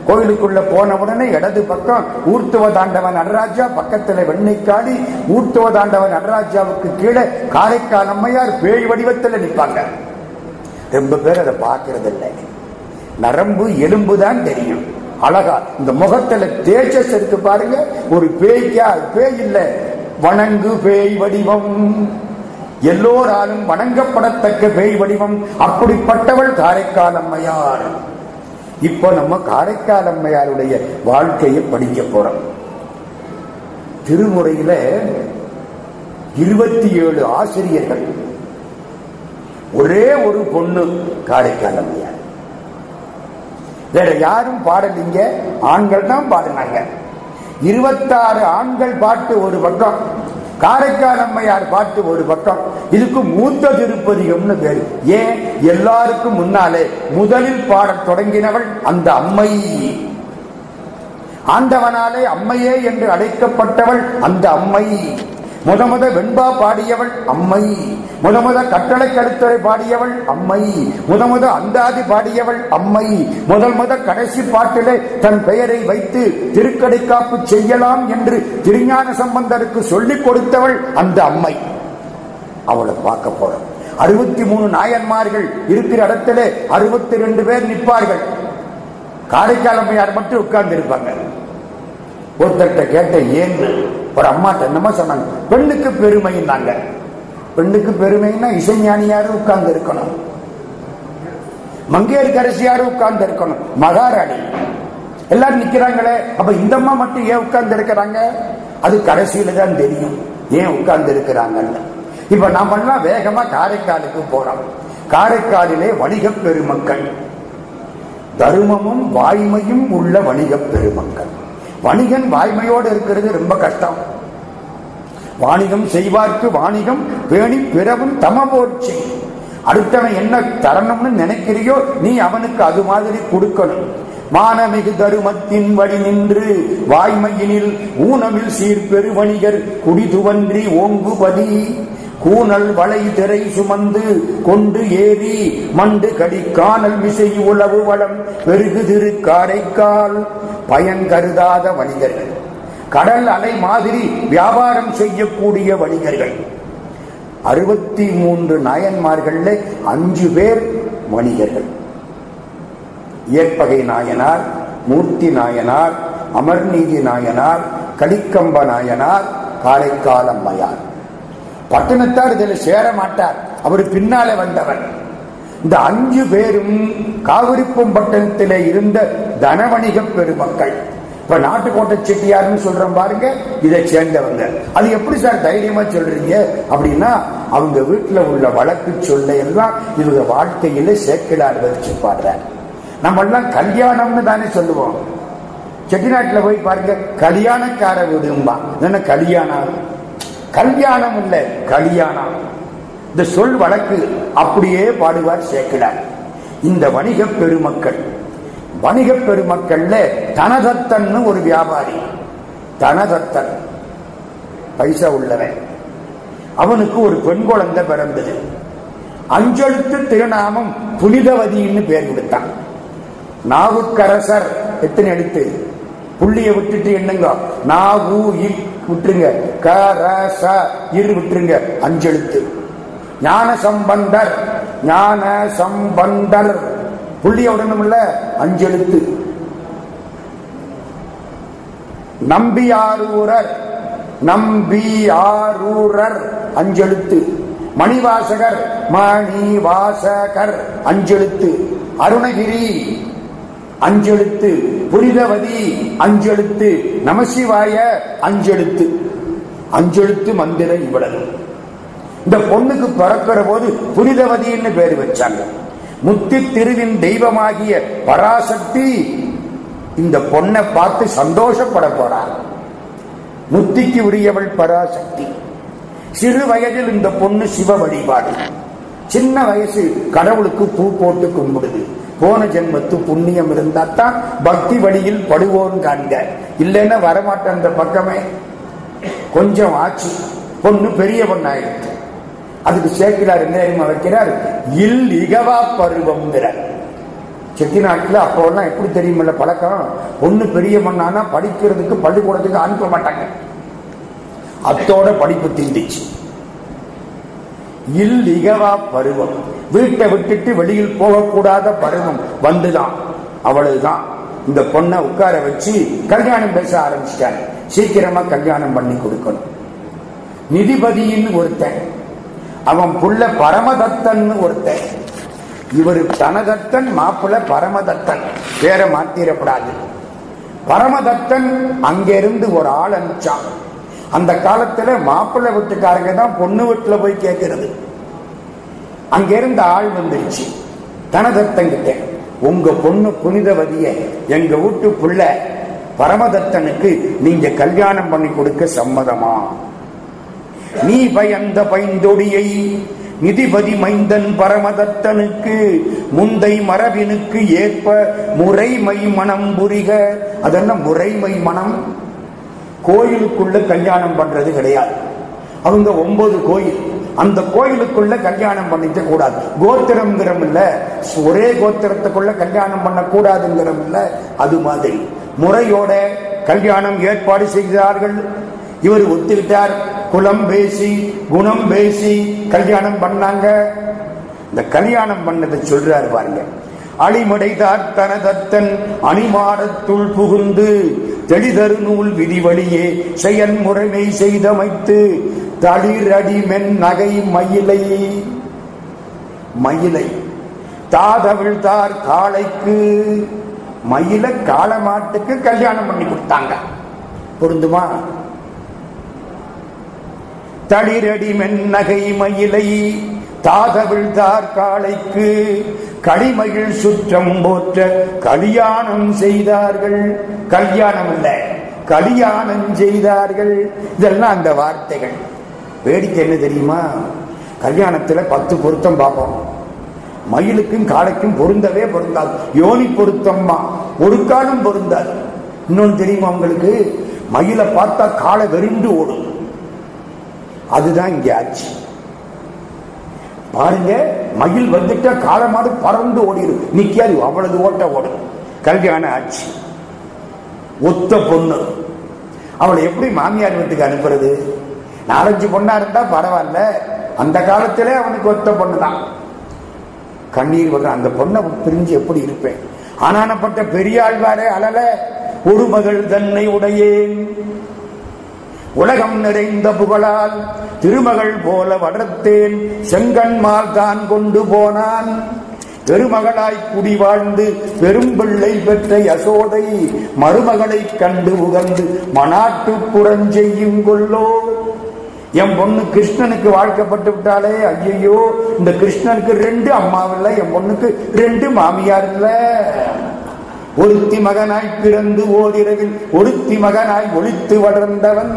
S1: கோயிலுக்குள்ள போன உடனே இடது பக்கம் ஊர்த்துவ தாண்டவன் நடராஜா பக்கத்துல வெண்ணெய் காளி ஊர்த்துவ தாண்டவன் நடராஜாவுக்கு கீழே காரைக்கால் அம்மையார் பேய் வடிவத்தில் நிற்பாங்க. ரொம்ப பேர் அதை பார்க்கறது இல்லை நரம்பு எலும்பு தான் தெரியும். அழகா இந்த முகத்துல தேஜஸ் இருக்கு பாருங்க. ஒரு பேய்க்கா பேய் இல்ல. வணங்கு பேய் வடிவம். எல்லோராலும் வணங்கப்படத்தக்க பேய் வடிவம். அப்படிப்பட்டவள் காரைக்கால் அம்மையார் இப்போ நம்ம காரைக்கால் அம்மையாருடைய வாழ்க்கையை படிக்க போறோம். திருமுறையில இருபத்தி ஏழு ஆசிரியர்கள். ஒரே ஒரு பொண்ணு காரைக்கால் அம்மையார் வேற யாரும் பாடலீங்க. ஆண்கள் தான் பாடினாங்க. இருபத்தாறு ஆண்கள் பாட்டு ஒரு பக்கம். காரைக்கால் அம்மையார் பாட்டு ஒரு பக்கம். இதுக்கு மூத்த திருப்பதிகம்னு பேரு. ஏன்? எல்லாருக்கும் முன்னாலே முதலில் பாடத் தொடங்கினவள் அந்த அம்மை. ஆண்டவனாலே அம்மையே என்று அழைக்கப்பட்டவள் அந்த அம்மை. முத முத வெண்பா பாடியவள் அம்மை. முத முத கட்டளை கழுத்துறை பாடியவள் அம்மை. முத முத அந்தாதி பாடியவள் அம்மை. முதல் முத கடைசி பாட்டிலே தன் பெயரை வைத்து திருக்கடை காப்பு செய்யலாம் என்று திருஞான சம்பந்தருக்கு சொல்லிக் கொடுத்தவள் அந்த அம்மை. அவளை பார்க்க போறோம். அறுபத்தி மூணு நாயன்மார்கள் இருக்கிற இடத்துல அறுபத்தி ரெண்டு பேர் நிற்பார்கள். காரைக்கால் அம்மையார் மட்டும் உட்கார்ந்து இருப்பாங்க ஒருத்தர்கிட்ட கேட்ட ஏன்னு ஒரு அம்மாட்ட என்னமோ சொன்னாங்க பெண்ணுக்கு பெருமைன்னாங்க. பெண்ணுக்கு பெருமைன்னா இசைஞானியாரு உட்கார்ந்து இருக்கணும். மங்கையர்கரசியாரு உட்கார்ந்து இருக்கணும். மகாராணி. எல்லாரும் நிக்கிறாங்களே அப்ப இந்த அம்மா மட்டும் ஏன் உட்கார்ந்து இருக்கிறாங்க? அது கடைசியில தான் தெரியும் ஏன் உட்கார்ந்து இருக்கிறாங்கன்னு. இப்ப நாமெல்லாம் வேகமா காரைக்காலுக்கு போறோம். காரைக்காலிலே வணிக பெருமக்கள். தருமமும் வாய்மையும் உள்ள வணிக பெருமக்கள். வணிகன் வாய்மையோடு இருக்கிறது ரொம்ப கஷ்டம். வாணிகம் செய்வார்க்கு வாணிகம் பேணி பிறவும் தமபோர்ச்சி அடுத்தவன் என்ன தரணும்னு நினைக்கிறியோ நீ அவனுக்கு அது மாதிரி கொடுக்கணும். மானமிகு தருமத்தின் வழி நின்று வாய்மையினில் ஊனமில் சீர்பெரு வணிகர் குடிதுவன்றி ஓங்குபதி. கூனல் வளை திரை சுமந்து கொண்டு ஏறி மண்டு கடிக்கானல் விசை மிசை உளவு வளம் பெருகு திரு காரைக்கால். பயன் கருதாத வணிகர்கள். கடல் அலை மாதிரி வியாபாரம் செய்யக்கூடிய வணிகர்கள். அறுபத்தி மூன்று நாயன்மார்கள்ல அஞ்சு பேர் வணிகர்கள். ஏற்பகை நாயனார் மூர்த்தி நாயனார் அமர்நீதி நாயனார் கலிக்கம்ப நாயனார் காரைக்கால் அம்மையார். பட்டணத்தார் இதில் சேர மாட்டார். அவர் பின்னாலே வந்தவர். இந்த அஞ்சு பேரும் காவிரிப்பம் பட்டணத்திலே இருந்த தனவணிக பெருமக்கள். இப்ப நாட்டுக்கோட்டை செட்டியாருன்னு சொல்றோம் பாருங்க இதை சேர்ந்தவங்க. அது எப்படி சார் தைரியமா சொல்றீங்க? அப்படின்னா அவங்க வீட்டுல உள்ள வழக்கு சொல்ல எல்லாம் இவங்க வாழ்க்கையில சேக்கிலார் வச்சு பாடுறாரு. நம்ம எல்லாம் கல்யாணம்னு தானே சொல்லுவோம். செட்டிநாட்டுல போய் பாருங்க கல்யாணக்கார வீடும்பா என்ன கல்யாணம்? கல்யாணம் இல்ல கல்யாணம். இந்த சொல் வழக்கு அப்படியே பாடுவார் சேக்கிலார் இந்த வணிக பெருமக்கள் வணிக பெருமக்கள்ல தனதத்தன் ஒரு வியாபாரி தனதத்தன் பைசா உள்ளவன். அவனுக்கு ஒரு பெண் குழந்தை பிறந்தது. அஞ்செழுத்து திருநாமம் புனிதவதின்னு பேர் கொடுத்தான். நாவுக்கரசர் எத்தனை எழுத்து? புள்ளிய விட்டுட்டு என்னங்க? நாகு விட்டுருங்க. க ர ச இரு விட்டுருங்க. அஞ்செழுத்து. ஞான சம்பந்தர். ஞான சம்பந்தர். புள்ளிய உடனும் இல்ல அஞ்செழுத்து நம்பியாரூரர் நம்பியாரூரர் அஞ்செழுத்து. மணிவாசகர். மணிவாசகர். அஞ்செழுத்து. அருணகிரி. அஞ்செழுத்து. புனிதவதி அஞ்செழுத்து. நமசிவாய அஞ்செழுத்து. அஞ்செழுத்து மந்திரம் இவ்வளவு. இந்த பொண்ணுக்கு பிறக்கிற போது புனிதவதின்னு பேர் வச்சாங்க. முத்தி திருவின் தெய்வமாகிய பராசக்தி இந்த பொண்ணை பார்த்து சந்தோஷப்பட போறார் முத்திக்கு உரியவள் பராசக்தி. சிறு வயதில் இந்த பொண்ணு சிவ வழிபாடு. சின்ன வயசு கடவுளுக்கு பூ போட்டு கும்பிடுது. போன ஜென்மத்து புண்ணியம் இருந்தா தான் பக்தி வழியில் படுவோன்னு காண்க. இல்லைன்னா வரமாட்டேன் அந்த பக்கமே. கொஞ்சம் ஆச்சு. பொண்ணு பெரிய பொண்ணாயிடுச்சு. அதுக்கு சேர்க்கிறார் என்ன தெரியுமா வைக்கிறார்? இல் இகவா பருவம்ங்கிறார் செட்டிநாட்டில் அப்போல்லாம் எப்படி தெரியுமில்ல பழக்கம்? பொண்ணு பெரிய பொண்ணானா படிக்கிறதுக்கு பள்ளிக்கூடத்துக்கு அனுப்ப மாட்டாங்க. அத்தோட படிப்பு தீண்டிச்சு. இல் இகவா பருவம். வீட்டை விட்டுட்டு வெளியில் போகக்கூடாத பருவம் வந்துதான். அவ்வளவுதான் இந்த பொண்ணை உட்கார வச்சு கல்யாணம் பேச ஆரம்பிச்சிட்டாங்க சீக்கிரமா கல்யாணம் பண்ணி கொடுக்கணும். நிதிபதியின் ஒருத்தன். அவன் புள்ள பரமதத்தன் ஒருத்தன். இவர் தனதத்தன் மாப்பிள்ள பரமதத்தன். பேரை மாத்திரப்படாது. பரமதத்தன் அங்கிருந்து ஒரு ஆள் அனுப்பிச்சான். அந்த காலத்துல மாப்பிள்ளை வீட்டுக்காரங்க தான் பொண்ணு வீட்டுல போய் கேட்கறது அங்கிருந்து ஆள் வந்துருச்சு. தனதத்தங்கிட்ட உங்க பொண்ணு புனிதவதிய எங்க வீட்டு புள்ள பரமதத்தனுக்கு நீங்க கல்யாணம் பண்ணி கொடுக்க சம்மதமா? நீ பயந்த பைந்தொடியை நிதிபதி மைந்தன் பரமதத்தனுக்கு முந்தை மரபினுக்கு ஏற்ப முறைமை மனம் புரிக. அதெல்லாம் முறைமை மனம் கோயிலுக்குள்ள கல்யாணம் பண்றது கிடையாது. அவங்க ஒன்பது கோயில். அந்த கோயிலுக்குள்ள கல்யாணம் பண்ணிக்க கூடாது. கோத்திரம் இல்ல ஒரே கோத்திரத்துக்குள்ள கல்யாணம் பண்ணக்கூடாதுங்கிறோம் இல்ல அது மாதிரி. முறையோட கல்யாணம் ஏற்பாடு செய்கிறார்கள் இவர் ஒத்துக்கிட்டார். குலம் பேசி குணம் பேசி கல்யாணம் பண்ணாங்க. இந்த கல்யாணம் பண்ணதை சொல்றாரு பாருங்க. அழிமடைதார் தனதத்தன் அணிமாடத்துள் புகுந்து தெளிதரு நூல் விதிவழியே செயன்முறைமை செய்தமைத்து தளிரடி மென் நகை மயிலை. மயிலை. தாதவிழ்தார் காளைக்கு மயில காளமாட்டுக்கு கல்யாணம் பண்ணி கொடுத்தாங்க. பொருந்துமா? தளிரடி மென் நகை மயிலை. தாதவிழ்தார் காளைக்கு களிமகிழ் சுற்றம் போற்ற கல்யாணம் செய்தார்கள். கல்யாணம் இல்ல கல்யாணம் செய்தார்கள். இதெல்லாம் அந்த வார்த்தைகள். வேடிக்கை என்ன தெரியுமா? கல்யாணத்துல பத்து பொருத்தம் பார்ப்போம். மயிலுக்கும் காளைக்கும் பொருந்தவே பொருந்தாது. யோனி பொருத்தம்மா ஒரு காலம் பொருந்தாது. இன்னொன்னு தெரியுமா உங்களுக்கு? மயிலை பார்த்தா காலை வெறிண்டு ஓடும். அதுதான் இங்கே ஆச்சு. பாருங்க மயில் வந்துட்டா காலமாடு பறந்து ஓடிடும் நிக்காது அவ்வளவு ஓட்ட ஓடும். கல்யாணம் ஆச்சு ஒத்த பொண்ணு. அவளை எப்படி மாமியார் வீட்டுக்கு அனுப்புறது? நாலஞ்சு பொண்ணா இருந்தா பரவாயில்ல. அந்த காலத்திலே அவனுக்கு ஒத்த பொண்ணு தான் கண்ணீர் வரும் அந்த பொண்ணை பிரிஞ்சு எப்படி இருப்பேன்? ஆனானப்பட்ட பெரியாழ்வாரே அழல. ஒரு மகள் தன்னை உடையேன். உலகம் நிறைந்த புகழால் திருமகள் போல வளர்த்தேன். செங்கன்மால் தான் கொண்டு போனான். பெருமகளாய் குடி வாழ்ந்து பெரும்பிள்ளை பெற்ற யசோதை மருமகளை கண்டு உகந்து மனாட்டு புறஞ்செய்யும் கொள்ளோ என் பொண்ணு கிருஷ்ணனுக்கு வாழ்க்கப்பட்டு விட்டாலே ஐயையோ இந்த கிருஷ்ணனுக்கு ரெண்டு அம்மாவில்லை என் பொண்ணுக்கு ரெண்டு மாமியார் இல்ல. ஒருத்தி மகனாய் பிறந்து ஓரிரவில் ஒருத்தி மகனாய் ஒளித்து வளர்ந்தவன்.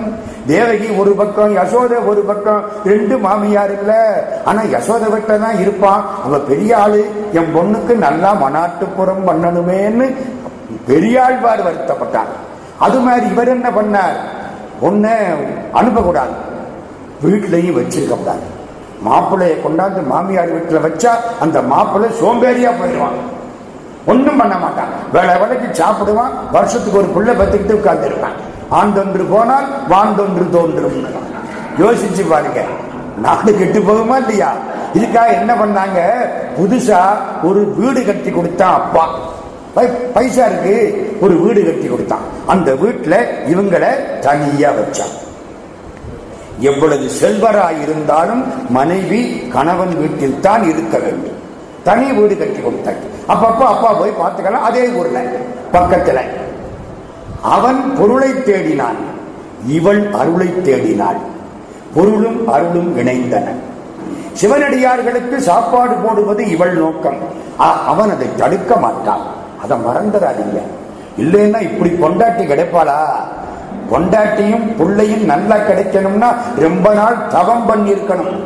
S1: தேவகி ஒரு பக்கம் யசோத ஒரு பக்கம் ரெண்டு மாமியார் இல்ல. ஆனா யசோத விட்ட தான் இருப்பான் அவ பெரிய ஆளு. என் பொண்ணுக்கு நல்லா மனாட்டுப்புறம் பண்ணணுமேன்னு பெரியாழ்வார் வருத்தப்பட்டார். அது மாதிரி இவர் என்ன பண்ணார்? ஒண்ணு அனுப்பக்கூடாது. வீட்டிலையும் வச்சிருக்க கூடாது. மாப்பிள்ளைய கொண்டாந்து மாமியார் வீட்டில் வச்சா அந்த மாப்பிள்ளை சோம்பேறியா போயிடுவான். ஒண்ணும் பண்ண மாட்டான். வேலை வேலைக்கு சாப்பிடுவான். வருஷத்துக்கு ஒரு பிள்ளை பத்துக்கிட்டு உட்கார்ந்துருப்பான். ஆண்டொன்று போனால் வாண்டொன்று தோன்றும். யோசிச்சு பாருங்க. நாடு கெட்டு போகுமா இல்லையா? இதுக்காக என்ன பண்ணாங்க? புதுசா ஒரு வீடு கட்டி கொடுத்தான் அப்பா. பை- பைசா இருக்கு. ஒரு வீடு கட்டி கொடுத்தான். அந்த வீட்டுல இவங்களை தனியா வச்சான். எவ்வளவு செல்வராய் இருந்தாலும் மனைவி கணவன் வீட்டில் தான் இருக்க வேண்டும். தனி வீடு கட்டி கொடுத்தாங்க. அப்பப்ப அப்பா போய் பார்த்துக்கலாம். அதே ஊர்ல பக்கத்துல. அவன் பொருளை தேடினான். இவள் அருளை தேடினாள். பொருளும் அருளும் இணைந்தன. சிவனடியார்களுக்கு சாப்பாடு போடுவது இவள் நோக்கம். அ- அவன் அதை தடுக்க மாட்டான். அதை மறந்துடாதீங்க இல்லைன்னா இப்படி கொண்டாட்டி கிடைப்பாளா? கொண்டாட்டியும் புள்ளையும் நல்லா கிடைக்கணும்னா ரொம்ப நாள் தவம் பண்ணியிருக்கணும்.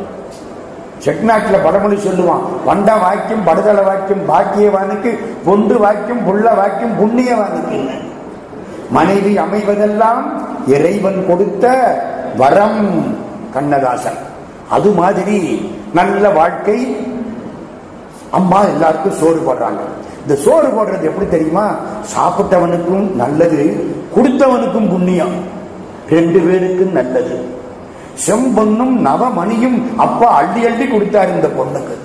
S1: செக்நாட்டில் பழமொழி சொல்லுவான். வண்ட வாக்கியம் படுதல வாக்கியம் பாக்கியவானுக்கு பொண்டு வாக்கியம் புள்ள வாக்கியம் புண்ணியவானுக்கு மனைவி அமைவதெல்லாம் இறைவன் கொடுத்த வரம் கண்ணதாசன். அது மாதிரி நல்ல வாழ்க்கை. அம்மா எல்லாருக்கும் சோறு போடுறாங்க. இந்த சோறு போடுறது எப்படி தெரியுமா? சாப்பிட்டவனுக்கும் நல்லது கொடுத்தவனுக்கும் புண்ணியம். ரெண்டு பேருக்கும் நல்லது. செம்பொன்னும் நவமணியும் அப்பா அள்ளி அள்ளி கொடுத்தார் இந்த பொண்ணுக்கு.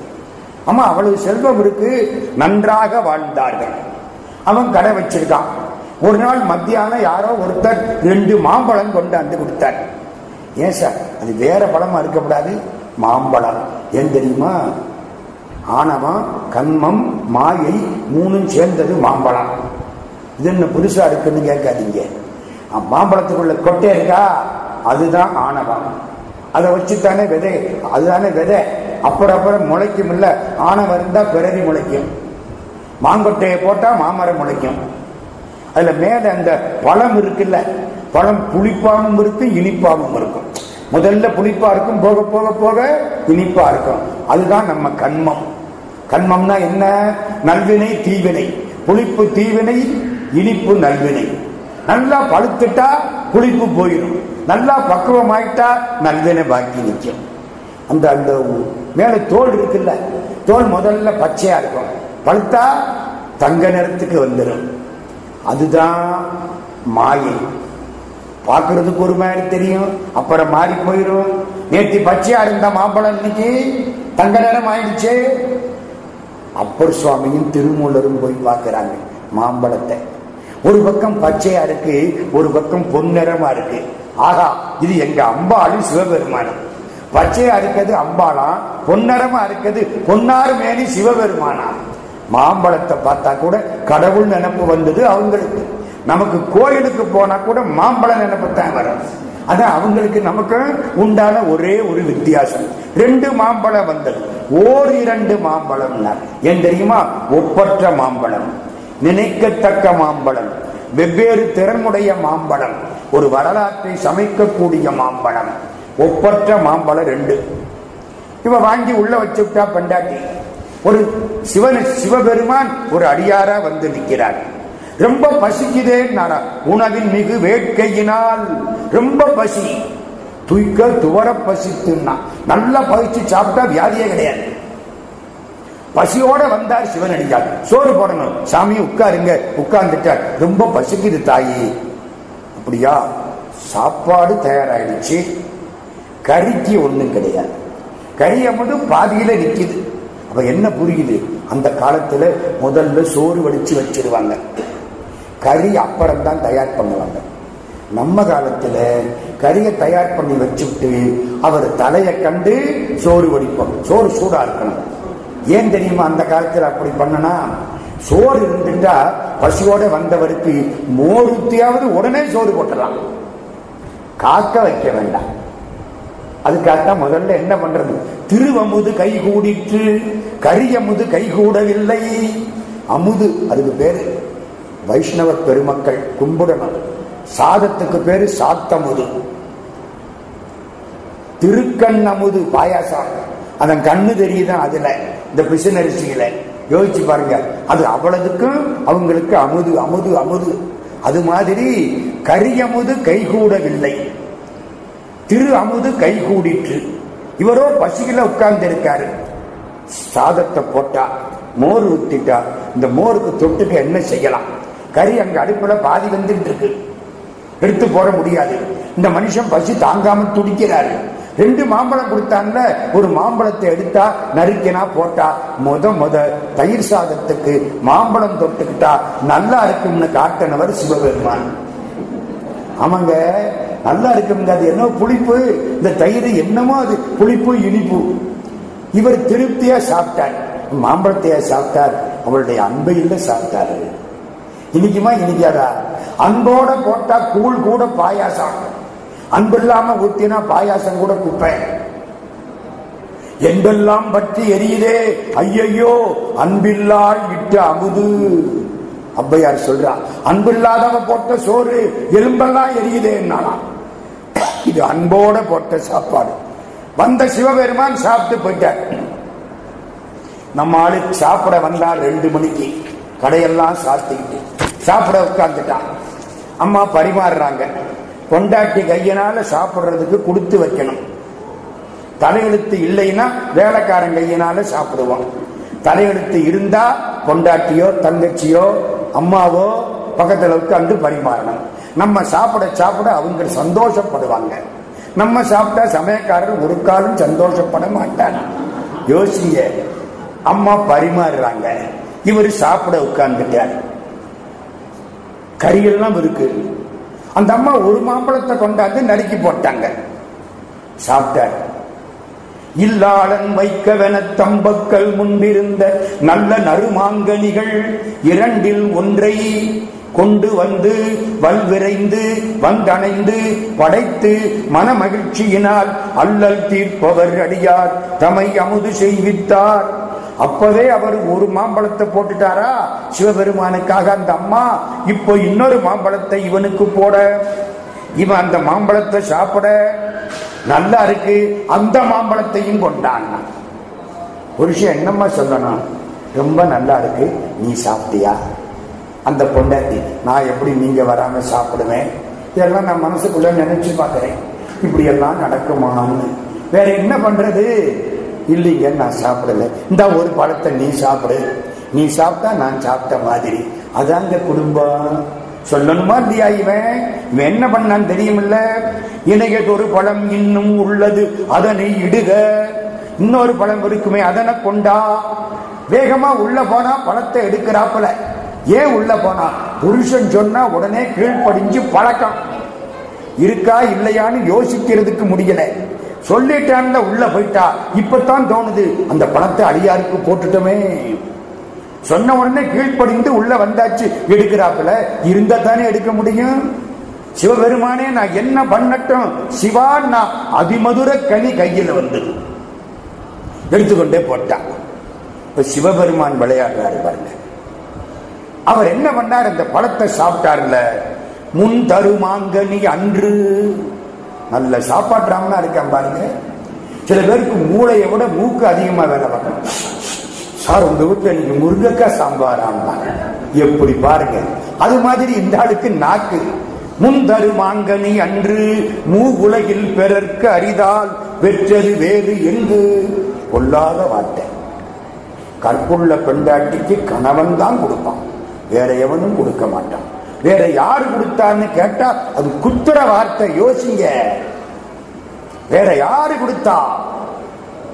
S1: அம்மா அவ்வளவு செல்வம் இருக்கு நன்றாக வாழ்ந்தார்கள். அவன் கடை வச்சிருக்கான். ஒரு நாள் மத்தியானம் யாரோ ஒருத்தர் ரெண்டு மாம்பழம் கொண்டாந்து கொடுத்தார். ஏன் சார் அது வேற பழமா இருக்கக்கூடாது? மாம்பழம். ஏன் தெரியுமா? ஆணவம் கண்மம் மாயை மூணும் சேர்ந்தது மாம்பழம். இது என்ன புதுசா இருக்குன்னு கேட்காதீங்க. மாம்பழத்துக்குள்ள கொட்டை இருக்கா? அதுதான் ஆணவம். அதை வச்சுத்தானே விதை அதுதானே விதை. அப்புறம் அப்புறம் முளைக்கும் இல்ல. ஆணவம் இருந்தா பிறவி முளைக்கும். மாங்கொட்டையை போட்டா மாமரம் முளைக்கும். அதுல மேல அந்த பழம் இருக்குல்ல பழம் புளிப்பாகவும் இருக்கும் இனிப்பாகவும் இருக்கும். முதல்ல புளிப்பா இருக்கும் போக போக போக இனிப்பா இருக்கும். அதுதான் நம்ம கண்மம். கண்மம்னா என்ன? நல்வினை தீவினை. புளிப்பு தீவினை இனிப்பு நல்வினை. நல்லா பழுத்துட்டா புளிப்பு போயிடும் நல்லா பக்குவம் ஆயிட்டா நல்வினை பாக்கி நிற்கும் அந்த அந்த மேல தோல் இருக்குல்ல தோல் முதல்ல பச்சையா இருக்கும். பழுத்தா தங்க நிறத்துக்கு வந்துடும் அதுதான் மாயை. பார்க்கறதுக்கு ஒரு மாதிரி தெரியும் அப்புறம் மாறி போயிடும் நேற்று பச்சையா இருந்த மாம்பழம் இன்னைக்கு தங்க நேரம் ஆயிடுச்சு. அப்பர் சுவாமியும் திருமூலரும் போய் பார்க்கிறாங்க மாம்பழத்தை. ஒரு பக்கம் பச்சையா இருக்கு ஒரு பக்கம் பொன்னிறமா இருக்கு. ஆகா இது எங்க அம்பாளும் சிவபெருமானம். பச்சையா இருக்கிறது அம்பாளாம் பொன்னரமா இருக்கிறது பொன்னார் மேனி சிவபெருமானா. மாம்பழத்தை பார்த்தா கூட கடவுள் நினப்பு வந்தது அவங்களுக்கு. நமக்கு கோயிலுக்கு போனா கூட மாம்பழ நினப்பு தான் வரும். அதான் அவங்களுக்கு நமக்கு உண்டான ஒரே ஒரு வித்தியாசம். ரெண்டு மாம்பழம் வந்தது. ஓர் இரண்டு மாம்பழம் ஏன் தெரியுமா? ஒப்பற்ற மாம்பழம். நினைக்கத்தக்க மாம்பழம். வெவ்வேறு திறனுடைய மாம்பழம். ஒரு வரலாற்றை சமைக்கக்கூடிய மாம்பழம். ஒப்பற்ற மாம்பழம் ரெண்டு. இவ வாங்கி உள்ள வச்சுட்டா பண்டாட்டி. பெண்டாட்டி ஒரு சிவன் சிவபெருமான் ஒரு அடியாரா வந்து நிற்கிறார் ரொம்ப பசிக்குதே உணவின் மிகு வேட்கையினால் ரொம்ப பசி. துய்க்க துவர பசித்துன்னா. நல்லா பகிச்சு சாப்பிட்டா வியாதியே கிடையாது. பசியோட வந்தார் சிவன் அடியார். சோறு போடணும். சாமி உட்காருங்க. உட்கார்ந்துட்டார். ரொம்ப பசிக்குது தாயி. அப்படியா? சாப்பாடு தயாராயிடுச்சு. கறிக்கு ஒண்ணும் கிடையாது. கறியை மட்டும் பாதியில நிக்குது. அப்ப என்ன புரியுது? அந்த காலத்துல முதல்ல சோறு வடிச்சு வச்சிருவாங்க. கறி அப்புறம் தான் தயார் பண்ணுவாங்க. நம்ம காலத்துல கறியை தயார் பண்ணி வச்சுட்டு அவர் தலையை கண்டு சோறு வடிப்போம். சோறு சூடா இருக்கணும். ஏன் தெரியுமா அந்த காலத்துல அப்படி பண்ணனா? சோறு இருந்துட்டா பசியோட வந்தவருக்கு மோருத்தியாவது உடனே சோறு போட்டுடலாம். காக்க வைக்க வேண்டாம். அதுக்காகத்தான் முதல்ல என்ன பண்றது? திருவமுது கை கூடிற்று கரியமுது கை கூடவில்லை. அமுது அதுக்கு பேரு வைஷ்ணவ பெருமக்கள் கும்பிடணும் சாதத்துக்கு பேரு சாத்தமுது. திருக்கண் அமுது பாயாசம். அதன் கண்ணு தெரியுதான் அதுல. இந்த பிசுனரிசியில யோசிச்சு பாருங்க. அது அவ்வளவுக்கும் அவங்களுக்கு அமுது அமுது அமுது. அது மாதிரி கரியமுது கைகூடவில்லை. திரு அமுது கைகூடிற்று. இவரோ பசியில உட்கார்ந்து இருக்காரு சாதத்தை போட்டா மோர் ஊத்திட்டா இந்த மோருக்கு தொட்டுக்க என்ன செய்யலாம்? கறி அங்க அடுப்புல பாதி வந்துட்டு இருக்கு. எடுத்து போட முடியாது. இந்த மனுஷன் பசி தாங்காம துடிக்கிறாரு. ரெண்டு மாம்பழம் கொடுத்தான்ல. ஒரு மாம்பழத்தை எடுத்தா நறுக்கினா போட்டா முத முத தயிர் சாதத்துக்கு மாம்பழம் தொட்டுக்கிட்டா நல்லா இருக்கும்னு காட்டினவர் சிவபெருமான். ஆமாங்க நல்லா இருக்குங்க அது என்ன புளிப்பு? இந்த தயிர் என்னமோ அது புளிப்பு இனிப்பு. இவர் திருப்தியா சாப்பிட்டார். மாம்பழத்தையா சாப்பிட்டார். அவருடைய அன்பையில் இல்லை சாப்பிட்டாரு. இன்னைக்குமா இன்னைக்காதா அன்போட போட்டா கூழ் கூட பாயாசம். அன்பு இல்லாம ஊத்தினா பாயாசம் கூட குப்பை. என்பெல்லாம் பற்றி எரியுதே? ஐயையோ அன்பில்லால் இட்டு அமுது. ஔவையார் சொல்றா அன்பில்லாதவ போட்ட சோறு எலும்பெல்லாம் எரியுதே இது அன்போட போட்ட சாப்பாடு. வந்த சிவபெருமான் சாப்பிட்டு போயிட்டார். நம்ம ஆளு சாப்பிட வந்தா ரெண்டு மணிக்கு கடையெல்லாம் சாத்திக்கிட்டு சாப்பிட உட்கார்ந்துட்டான். அம்மா பரிமாறுறாங்க. கொண்டாட்டி கையினால சாப்பிடுறதுக்கு கொடுத்து வைக்கணும். தலையெழுத்து இல்லைன்னா வேலைக்காரன் கையினால சாப்பிடுவோம் தலையெழுத்து இருந்தா கொண்டாட்டியோ தங்கச்சியோ அம்மாவோ பக்கத்துல உட்காந்து பரிமாறணும். நம்ம சாப்பிட சாப்பிட அவங்க சந்தோஷப்படுவாங்க. நம்ம சாப்பிட்டா சமயக்காரர் ஒரு காலம் சந்தோஷப்பட மாட்டார். யோசிங்க அம்மா பரிமாறுறாங்க. இவர் சாப்பிட உட்கார்ந்துட்டார். கறியெல்லாம் இருக்கு. அந்த அம்மா ஒரு மாம்பழத்தை கொண்டாந்து நறுக்கி போட்டாங்க. சாப்பிட்டார். இல்லாளன் வைக்கவென தம்பக்கள் முன்பிருந்த நல்ல நறுமாங்கனிகள் இரண்டில் ஒன்றை கொண்டு வந்து வல்விரைந்து வந்தணைந்து படைத்து மனமகிழ்ச்சியினால் அல்லல் தீர்ப்பவர் அடியார். தமை அமுது செய்வித்தார். அப்பவே அவர் ஒரு மாம்பழத்தை போட்டுட்டாரா? சிவபெருமானுக்காக அந்த அம்மா இப்போ இன்னொரு மாம்பழத்தை இவனுக்கு போட. இவன் அந்த மாம்பழத்தை சாப்பிட. நல்லா இருக்கு. அந்த மாம்பழத்தையும் கொண்டான். ஒரு விஷயம் என்னம்மா சொல்லணும்? ரொம்ப நல்லா இருக்கு. நீ சாப்பிட்டியா? அந்த பொண்டாட்டி நான் எப்படி நீங்க வராம சாப்பிடுவேன்? இதெல்லாம் நான் மனசுக்குள்ள நினைச்சு பார்க்கிறேன். இப்படி எல்லாம் நடக்குமான்னு. வேற என்ன பண்றது? இல்லைங்க நான் சாப்பிடல. இந்த ஒரு பழத்தை நீ சாப்பிடு. நீ சாப்பிட்டா நான் சாப்பிட்ட மாதிரி. அதாங்க குடும்பம். சொல்லணுமா இல்லையா இவன்? இவன் என்ன பண்ணான் தெரியுமில்ல? இணையதொரு பழம் இன்னும் உள்ளது. அதனை இடுக. இன்னொரு பழம் இருக்குமே அதனை கொண்டா. வேகமா உள்ள போனா பழத்தை எடுக்கிறாப்புல. ஏன் உள்ள போனா? புருஷன் சொன்னா உடனே கீழ்ப்படிஞ்சு பழக்கம். இருக்கா இல்லையான்னு யோசிக்கிறதுக்கு முடியல. சொல்லிட்டான்ல உள்ள போயிட்டா. இப்பதான் தோணுது. அந்த பணத்தை அடியாருக்கு போட்டுட்டோமே. சொன்ன உடனே கீழ்ப்படிந்து உள்ள வந்தாச்சு. எடுக்கிறாப்புல. இருந்தா தானே எடுக்க முடியும்? சிவபெருமானே நான் என்ன பண்ணட்டும்? சிவா நான் அதிமதுர கனி கையில் வந்தது. எடுத்துக்கொண்டே போட்டான் இப்ப சிவபெருமான் விளையாடுறாரு பாருங்க. அவர் என்ன பண்ணார்? அந்த பழத்தை சாப்பிட்டார்ல. முன் தருமாங்கனி அன்று நல்ல சாப்பாட்டுறாமனா இருக்கான் பாருங்க. சில பேருக்கு மூளையை விட மூக்கு அதிகமா வேலை பார்க்கணும். சார் உங்க வீட்டுல நீங்க முருங்கக்காய் சாம்பார் எப்படி பாருங்க. அது மாதிரி இந்த ஆளுக்கு நாக்கு. முந்தரு மாங்கனி அன்று மூ உலகில் பிறர்க்கு அரிதால் வெற்றது வேறு எங்கு? கொல்லாத வார்த்தை. கற்புள்ள பெண்டாட்டிக்கு கணவன் தான் கொடுப்பான். வேற எவனும் கொடுக்க மாட்டான். வேற யாரு கொடுத்தான்னு கேட்டா அது குத்துற வார்த்தை யோசிங்க. வேற யாரு கொடுத்தா?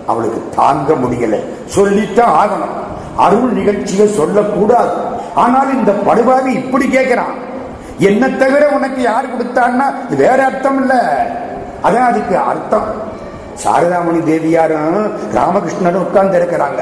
S1: அவளுக்கு தாங்க முடியல. சொல்லித்தான் ஆகணும். அருள் நிகழ்ச்சியை சொல்லக்கூடாது. ஆனால் இந்த படுபாவி இப்படி கேட்கிறான். என்ன தவிர உனக்கு யார் கொடுத்தான்னா இது வேற அர்த்தம் இல்ல. அதான் அதுக்கு அர்த்தம். சாரதாமணி தேவியாரும் ராமகிருஷ்ணனும் உட்கார்ந்து இருக்கிறாங்க.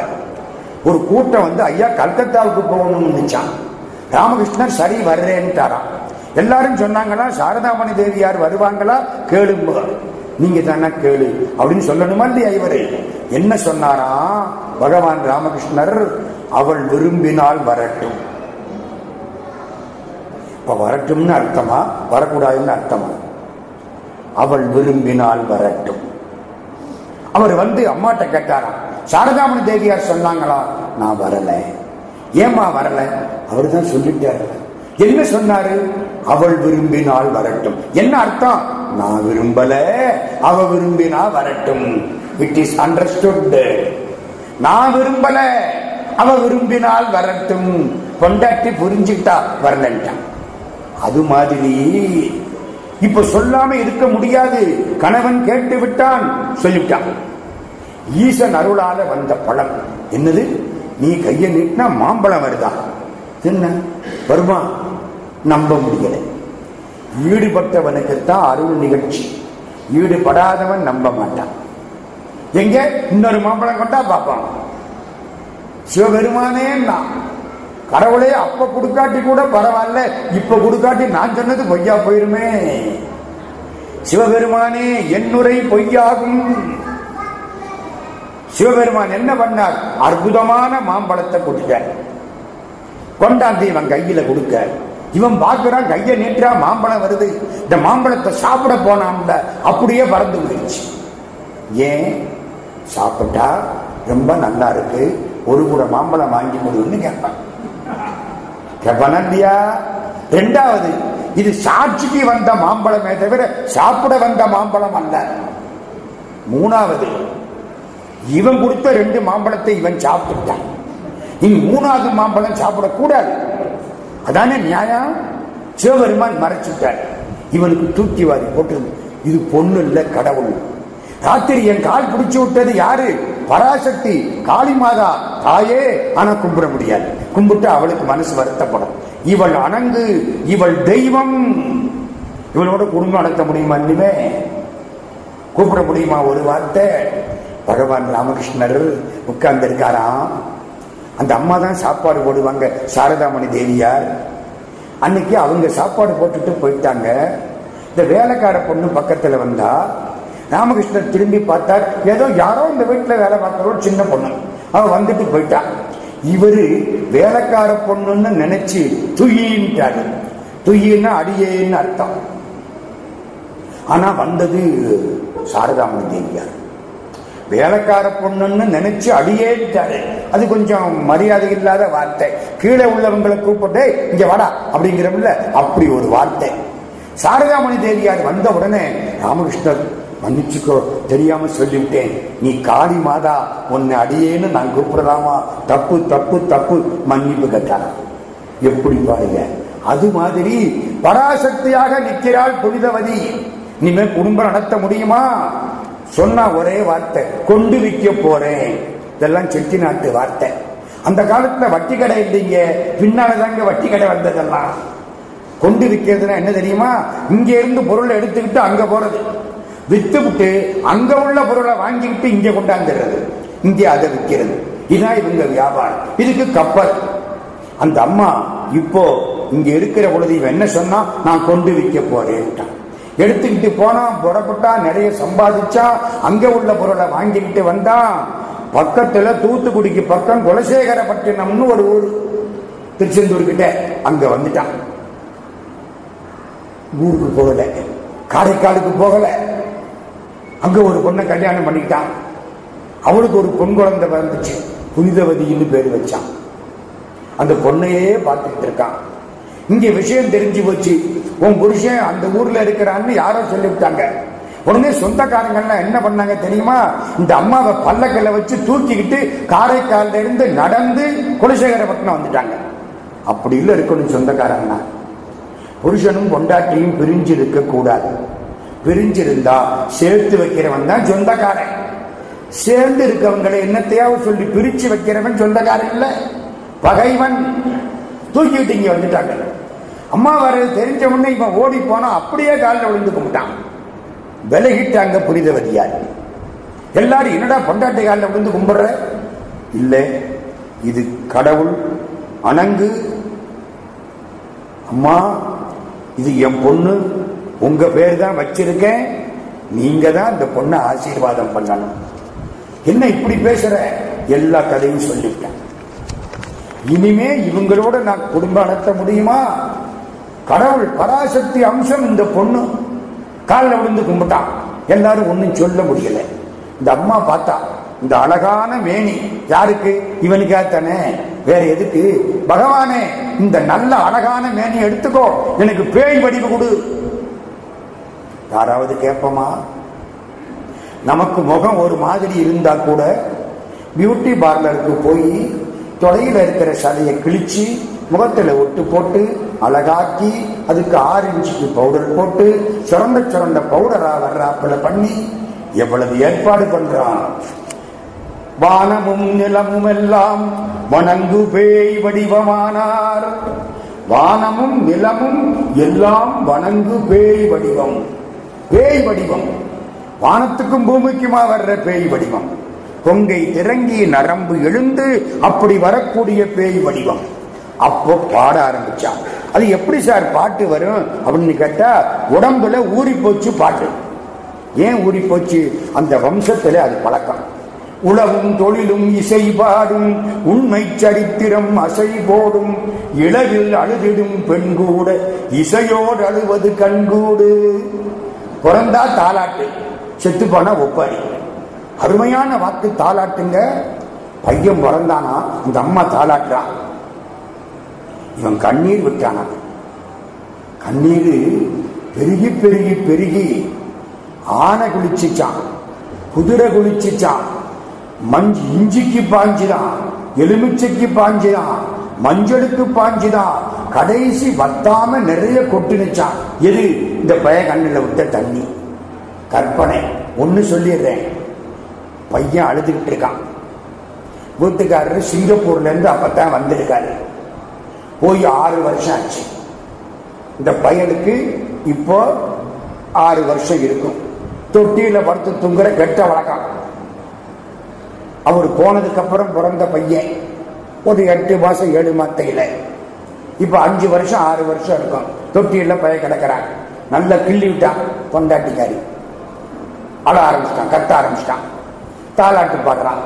S1: ஒரு கூட்டம் வந்து ஐயா கல்கத்தாவுக்கு போகணும்னு நினைச்சான். ராமகிருஷ்ணன் சரி வர்றேன்ட்டாராம். எல்லாரும் சொன்னாங்களா சாரதாமணி தேவியார் வருவாங்களா? கேளுங்க. நீங்க தானே கேளு. அப்படின்னு சொல்லணுமா இல்லையா இவரு? என்ன சொன்னாராம் பகவான் ராமகிருஷ்ணர் அவள் விரும்பினால் வரட்டும். இப்ப வரட்டும்னு அர்த்தமா? வரக்கூடாதுன்னு அர்த்தமா? அவள் விரும்பினால் வரட்டும். அவர் வந்து அம்மாட்ட கேட்டாராம் சாரதாமணி தேவியார் சொன்னாங்களா? நான் வரலை. ஏமா வரல? அவர் தான் சொல்லிட்டாரு. என்ன சொன்னாரு? அவள் விரும்பினால் வரட்டும். என்ன அர்த்தம்? நான் விரும்பல. அவ விரும்பினா வரட்டும். இட் இஸ் அண்டர்ஸ்டுட் நான் விரும்பல. அவ விரும்பினால் வரட்டும். கொண்டாட்டி புரிஞ்சுக்கிட்டா வரலன்ட்டான் அது மாதிரி. இப்ப சொல்லாம இருக்க முடியாது. கணவன் கேட்டு விட்டான். சொல்லிவிட்டான். ஈசன் அருளால வந்த பழம். என்னது? நீ கையை நீட்டினா மாம்பழம் வருதா? என்ன? வருமா? நம்ப முடியல. ஈடுபட்டவனுக்குத்தான் அருள் நிகழ்ச்சி. ஈடுபடாதவன் நம்ப மாட்டான். எங்க? இன்னொரு மாம்பழம் கொண்டா பார்ப்பான் சிவபெருமானே நான் கடவுளே அப்ப கொடுக்காட்டி கூட பரவாயில்ல. இப்ப கொடுக்காட்டி நான் சொன்னது பொய்யா போயிருமே. சிவபெருமானே என்னுரை பொய்யாகும். சிவபெருமான் என்ன பண்ணார்? அற்புதமான மாம்பழத்தை கொடுத்தார் கொண்டாந்து இவன் கையில கொடுக்க. இவன் பார்க்கிறான் கையை நீட்டா மாம்பழம் வருது. இந்த மாம்பழத்தை சாப்பிட போனான்ல அப்படியே பறந்து போயிடுச்சு. ஏன்? சாப்பிட்டா ரொம்ப நல்லா இருக்கு. ஒரு கூட மாம்பழம் வாங்கி கொடுன்னு கேட்பான். கேட்பானா இல்லையா ரெண்டாவது இது சாட்சிக்கு வந்த மாம்பழமே தவிர சாப்பிட வந்த மாம்பழம் அல்ல. மூணாவது இவன் கொடுத்த ரெண்டு மாம்பழத்தை இவன் சாப்பிட்டுட்டான். இனி மூணாவது மாம்பழம் சாப்பிடக்கூடாது. அதானே நியாயம்? சிவபெருமான் மறைச்சுட்டார். இவனுக்கு தூக்கி வாரி போட்டு இது பொண்ணு இல்ல கடவுள். ராத்திரி என் கால் பிடிச்சு விட்டது யாரு? பராசக்தி காளி மாதா தாயே. ஆனா கும்பிட முடியாது. கும்பிட்டு அவளுக்கு மனசு வருத்தப்படும். இவள் அணங்கு இவள் தெய்வம். இவளோட குடும்பம் நடத்த முடியுமா இனிமே? கூப்பிட முடியுமா ஒரு வார்த்தை? பகவான் ராமகிருஷ்ணர் உட்கார்ந்து இருக்காராம் அந்த அம்மா தான் சாப்பாடு போடுவாங்க. சாரதாமணி தேவியார். அன்னைக்கு அவங்க சாப்பாடு போட்டுட்டு போயிட்டாங்க. இந்த வேலைக்கார பொண்ணு பக்கத்துல வந்தா ராமகிருஷ்ணர் திரும்பி பார்த்தார். ஏதோ யாரோ இந்த வீட்டுல வேலை பார்க்குறோம் சின்ன பொண்ணு. அவன் வந்துட்டு போயிட்டான் இவரு வேலைக்கார பொண்ணுன்னு நினைச்சு துயின்ட்டாரு. துயின்னா அடியேன்னு அர்த்தம். ஆனா வந்தது சாரதாமணி தேவியார். வேலைக்கார பொண்ணுன்னு நினைச்சு அடியேட்டாரு அது கொஞ்சம் மரியாதை இல்லாத வார்த்தை. கீழே உள்ளவங்களை கூப்பிட்டு இங்க வாடா அப்படிங்கிறவங்கள அப்படி ஒரு வார்த்தை. சாரதாமணி தேவியார் வந்த உடனே ராமகிருஷ்ணர் மன்னிச்சுக்கோ தெரியாம சொல்லிவிட்டேன். நீ காளி மாதா உன்னை அடியேன்னு நான் கூப்பிடலாமா? தப்பு தப்பு தப்பு மன்னிப்பு கேட்டார் எப்படி பாருங்க அது மாதிரி பராசக்தியாக நிற்கிறாள் புனிதவதி. இனிமே குடும்பம் நடத்த முடியுமா? சொன்ன ஒரே வார்த்தை கொண்டு விற்க போறேன். இதெல்லாம் செட்டி நாட்டு வார்த்தை. அந்த காலத்துல வட்டி கடை இல்லைங்க. பின்னாலதாங்க வட்டி கடை வந்ததெல்லாம். கொண்டு விற்கிறதுனா என்ன தெரியுமா? இங்க இருந்து பொருளை எடுத்துக்கிட்டு அங்க போறது. வித்து விட்டு அங்க உள்ள பொருளை வாங்கிக்கிட்டு இங்க கொண்டாந்துடுறது இங்க அதை விற்கிறது இதுதான் இவங்க வியாபாரம். இதுக்கு கப்பல். அந்த அம்மா இப்போ இங்க இருக்கிற பொழுது இவன் என்ன சொன்னா? நான் கொண்டு விற்க போறேன்ட்டான். எடுத்துக்கிட்டு போனா புறப்பட்டா நிறைய சம்பாதிச்சா அங்க உள்ள பொருளை வாங்கிக்கிட்டு வந்தான் பக்கத்துல தூத்துக்குடிக்கு பக்கம் குலசேகரப்பட்டினம்னு ஒரு ஊர் திருச்செந்தூர் கிட்ட அங்க வந்துட்டான். ஊருக்கு போகல. காரைக்காலுக்கு போகல. அங்க ஒரு பொண்ணை கல்யாணம் பண்ணிக்கிட்டான். அவளுக்கு ஒரு பொன் குழந்தை பிறந்துச்சு. புனிதவதின்னு பேர் வச்சான். அந்த பொண்ணையே பார்த்துக்கிட்டு இருக்கான். இங்க விஷயம் தெரிஞ்சு போச்சு. உன் புருஷன் அந்த ஊர்ல இருக்கிறான்னு யாரோ சொல்லிவிட்டாங்க. உடனே சொந்தக்காரங்கள்லாம் என்ன பண்ணாங்க தெரியுமா? இந்த அம்மாவை பல்லக்கல்ல வச்சு தூக்கிக்கிட்டு காரைக்கால்ல இருந்து நடந்து குலசேகரப்பட்டினம் வந்துட்டாங்க. அப்படி இல்லை இருக்கணும் சொந்தக்காரங்கன்னா புருஷனும் பொண்டாட்டியும் பிரிஞ்சு இருக்க கூடாது. பிரிஞ்சிருந்தா சேர்த்து வைக்கிறவன் தான் சொந்தக்காரன். சேர்ந்து இருக்கவங்களை என்னத்தையாவது சொல்லி பிரிச்சு வைக்கிறவன் சொந்தக்காரன் இல்லை. பகைவன். தூக்கிட்டு இங்க வந்துட்டாங்க. அம்மா வர்றது தெரிஞ்ச உடனே இவன் ஓடி போனா அப்படியே காலில் விழுந்து கும்பிட்டான். விலகிட்டாங்க புனிதவதியார் எல்லாரும் என்னடா பொண்டாட்டி காலில் விழுந்து கும்பிடுற? இல்லை இது கடவுள் அணங்கு. அம்மா இது என் பொண்ணு உங்க பேர் தான் வச்சிருக்கேன். நீங்க தான் இந்த பொண்ணை ஆசீர்வாதம் பண்ணணும். என்ன இப்படி பேசுற? எல்லா கதையும் சொல்லிவிட்டேன். இனிமே இவங்களோட நான் குடும்பம் நடத்த முடியுமா? கடவுள் பராசக்தி அம்சம் இந்த பொண்ணு. காலில் விழுந்து கும்பிட்டான் எல்லாரும் ஒன்றும் சொல்ல முடியல. இந்த அம்மா பார்த்தா இந்த அழகான மேனி. யாருக்கு? இவனுக்காத்தானே வேற எதுக்கு? பகவானே இந்த நல்ல அழகான மேனி எடுத்துக்கோ. எனக்கு பேய் வடிவு கொடு. யாராவது கேட்போமா? நமக்கு முகம் ஒரு மாதிரி இருந்தா கூட பியூட்டி பார்லருக்கு போய் தொலையில் இருக்கிற சதையை கிழிச்சு முகத்தில் ஒட்டு போட்டு அழகாக்கி அதுக்கு ஆறு இன்ச்சுக்கு பவுடர் போட்டு சிறந்த சிறந்த பவுடரா வர்றாப்புல பண்ணி எவ்வளவு ஏற்பாடு பண்றான்? வானமும் நிலமும் எல்லாம் வணங்கு பேய் வடிவமானார். வானமும் நிலமும் எல்லாம் வணங்கு பேய் வடிவம். பேய் வடிவம். வானத்துக்கும் பூமிக்குமா வர்ற பேய் வடிவம். கொங்கை திறங்கி நரம்பு எழுந்து அப்படி வரக்கூடிய பேய் வடிவம். அப்போ பாட ஆரம்பிச்சான். அது எப்படி சார் பாட்டு வரும் அப்படின்னு கேட்டா உடம்புல ஊறி போச்சு பாட்டு. ஏன் ஊறி போச்சு? அந்த வம்சத்துல அது பழக்கம். உழவும் தொழிலும் இசை பாடும் உண்மை சரித்திரம் அசை போடும் இளவில் அழுதிடும் பெண் கூட இசையோடு அழுவது கண்கூடு. பிறந்தா தாலாட்டு செத்து போனா ஒப்பாரி. அருமையான வாக்கு தாலாட்டுங்க. பையன் பிறந்தானா? இந்த அம்மா தாலாட்டுறான். இவன் கண்ணீர் விட்டான கண்ணீர் பெருகி பெருகி பெருகி ஆனை குளிச்சுச்சான் குதிரை குளிச்சுச்சான் மஞ்சு இஞ்சிக்கு பாஞ்சுதான் எலுமிச்சைக்கு பாஞ்சுதான் மஞ்சளுக்கு பாஞ்சுதான் கடைசி வத்தாம நிறைய கொட்டுனுச்சான் எது? இந்த பய கண்ணில் விட்ட தண்ணி. கற்பனை. ஒன்னு சொல்லிடுறேன். பையன் அழுதுகிட்டு இருக்கான். வீட்டுக்காரர் சிங்கப்பூர்ல இருந்து அப்பதான் வந்திருக்காரு. போய் ஆறு வருஷம் ஆச்சு. இந்த பையனுக்கு இப்போ ஆறு வருஷம் இருக்கும். தொட்டியில படுத்து தூங்குற கெட்ட வழக்கம். அவர் போனதுக்கு அப்புறம் பிறந்த பையன். ஒரு எட்டு மாசம் ஏழு மாத்தையில. இப்ப அஞ்சு வருஷம் ஆறு வருஷம் இருக்கும். தொட்டியில பையன் கிடக்கிறான். நல்லா கிள்ளி விட்டான் பொண்டாட்டிக்காரி. அழ ஆரம்பிச்சிட்டான் கத்த ஆரம்பிச்சிட்டான். தாளாட்டு பாக்குறான்.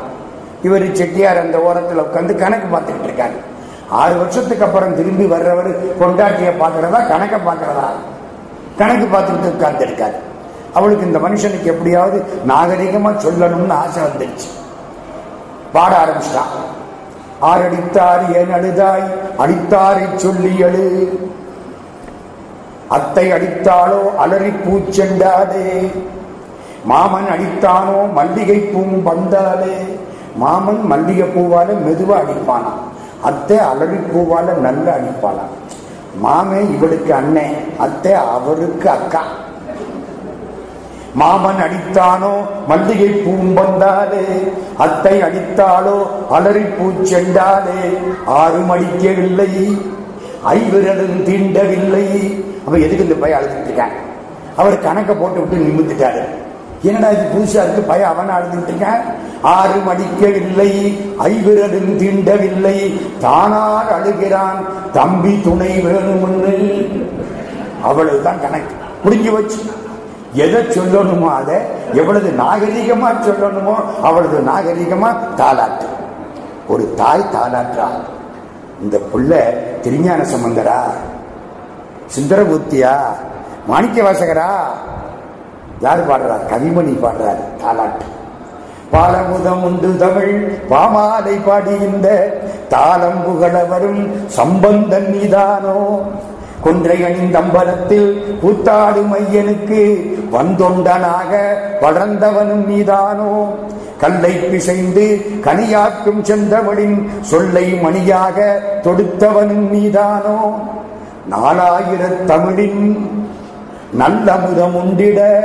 S1: இவர் செட்டியார் அந்த ஓரத்தில் உட்காந்து கணக்கு பார்த்துக்கிட்டு இருக்காரு. ஆறு வருஷத்துக்கு அப்புறம் திரும்பி வர்றவர் பொண்டாட்டிய பார்க்கறதா கணக்கை பார்க்கறதா? கணக்கு பார்த்துக்கிட்டு உட்கார்ந்து இருக்காரு அவளுக்கு இந்த மனுஷனுக்கு எப்படியாவது நாகரிகமா சொல்லணும்னு ஆசை வந்துடுச்சு பாட ஆரம்பிச்சிட்டான். ஆர் அடித்தார் ஏன் அழுதாய்? அடித்தாரை சொல்லி அழு அத்தை அடித்தாளோ அலறி பூச்செண்டாதே. மாமன் அடித்தானோ மல்லிகை பூம் வந்தாலே. மாமன் மல்லிகை பூவால மெதுவா அடிப்பானான் அத்தை அலறி பூவால நல்ல அடிப்பாளாம் மாமே இவளுக்கு அண்ணன் அத்தை அவருக்கு அக்கா. மாமன் அடித்தானோ மல்லிகை பூம்பந்தாலே அத்தை அடித்தாளோ அலறி பூச்செண்டாலே ஆறும் அடிக்கவில்லை ஐவிரலும் தீண்டவில்லை. அவன் எதுக்கு இந்த பையன் அழுதுட்டு இருக்கான்? அவர் கணக்கை போட்டு விட்டு நிமித்துட்டாரு என்னடா இது புதுசா இருக்கு? பய அவன் அழுதுட்டு இருக்கேன். ஆறு மடிக்கவில்லை ஐவிரலும் தீண்டவில்லை. தானார் அழுகிறான். தம்பி துணை வேணும்னு அவ்வளவுதான் கணக்கு. முடிஞ்சு வச்சு எதை சொல்லணுமோ அதை எவ்வளவு நாகரிகமா சொல்லணுமோ அவ்வளவு நாகரிகமா தாளாட்டு ஒரு தாய் தாளாற்றா இந்த புள்ள திருஞான சம்பந்தரா? சுந்தரமூர்த்தியா? மாணிக்க வாசகரா யார் பாடுறார்? கவிமணி பாடுறார் தாலாட்டு. பாலமுதம் உண்டு தமிழ் பாமாலை பாடுகின்ற தாளம் புகழ வரும் சம்பந்தன் நீதானோ? கொன்றை அணிந்தம்பலத்தில் கூத்தாடு மையனுக்கு வந்தொண்டனாக வளர்ந்தவனும் நீதானோ? கல்லை பிசைந்து கனியாக்கும் செந்தவளின் சொல்லை மணியாக தொடுத்தவனும் நீதானோ? நாலாயிரத் தமிழின் நல்லமுதம் உண்டிட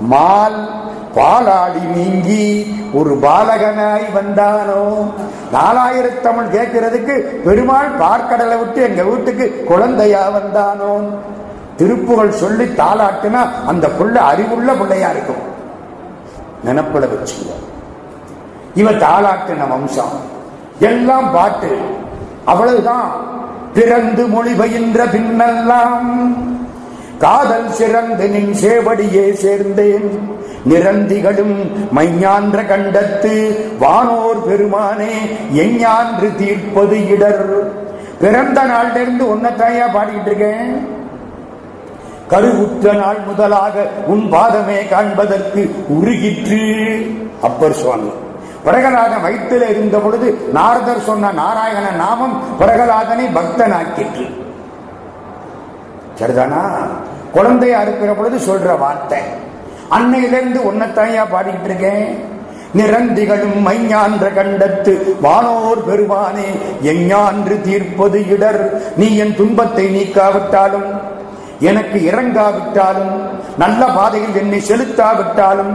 S1: மால் பாலாடி நீங்கி ஒரு பாலகனாய் வந்தானோ? நாலாயிரம் தமிழ் கேட்கிறதுக்கு பெருமாள் பார்க்கடலை விட்டு எங்க வீட்டுக்கு குழந்தையா வந்தானோ? திருப்புகள் சொல்லி தாளாட்டுனா அந்த புள்ள அறிவுள்ள பிள்ளையா இருக்கும். நினப்புல வச்சுங்க. இவ தாளாட்டின வம்சம். எல்லாம் பாட்டு. அவ்வளவுதான். பிறந்து மொழி பயின்ற பின்னெல்லாம் காதல் சிறந்து நின் சேவடியே சேர்ந்தேன். நிரந்திகளும் மைஞான்ற கண்டத்து வானோர் பெருமானே எஞ்ஞான்று தீர்ப்பது இடர். பிறந்த நாள்ல இருந்து உன்னத்தாயா பாடிட்டு இருக்கேன். கருவுற்ற நாள் முதலாக உன் பாதமே காண்பதற்கு உருகிற்று. அப்பர் சுவாமி. பிரகலாதன் வயிற்றில் இருந்த பொழுது நாரதர் சொன்ன நாராயண நாமம் பிரகலாதனை பக்தனாக்கிற்று. சரிதானா? குழந்தையா இருக்கிற பொழுது சொல்ற வார்த்தை. அன்னையிலிருந்து உன்னத்தாயா பாடிக்கிட்டு இருக்கேன். நிரந்திகளும் மைஞான்ற கண்டத்து வானோர் பெருமானே எஞ்ஞான்று தீர்ப்பது இடர். நீ என் துன்பத்தை நீக்காவிட்டாலும் எனக்கு இறங்காவிட்டாலும் நல்ல பாதையில் என்னை செலுத்தாவிட்டாலும்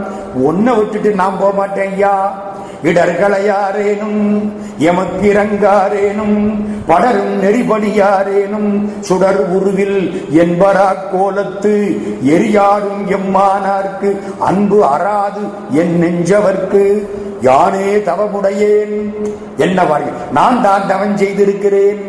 S1: ஒன்ன விட்டுட்டு நான் போக மாட்டேன் ஐயா. இடர்களையாரேனும் எமக்கு இறங்காரேனும் படரும் நெறிபடியாரேனும் சுடர் உருவில் என்பரா கோலத்து எரியாரும் எம்மானார்க்கு அன்பு அறாது என் நெஞ்சவர்க்கு யானே தவமுடையேன் என்ன நான் தான் தவன் செய்திருக்கிறேன்.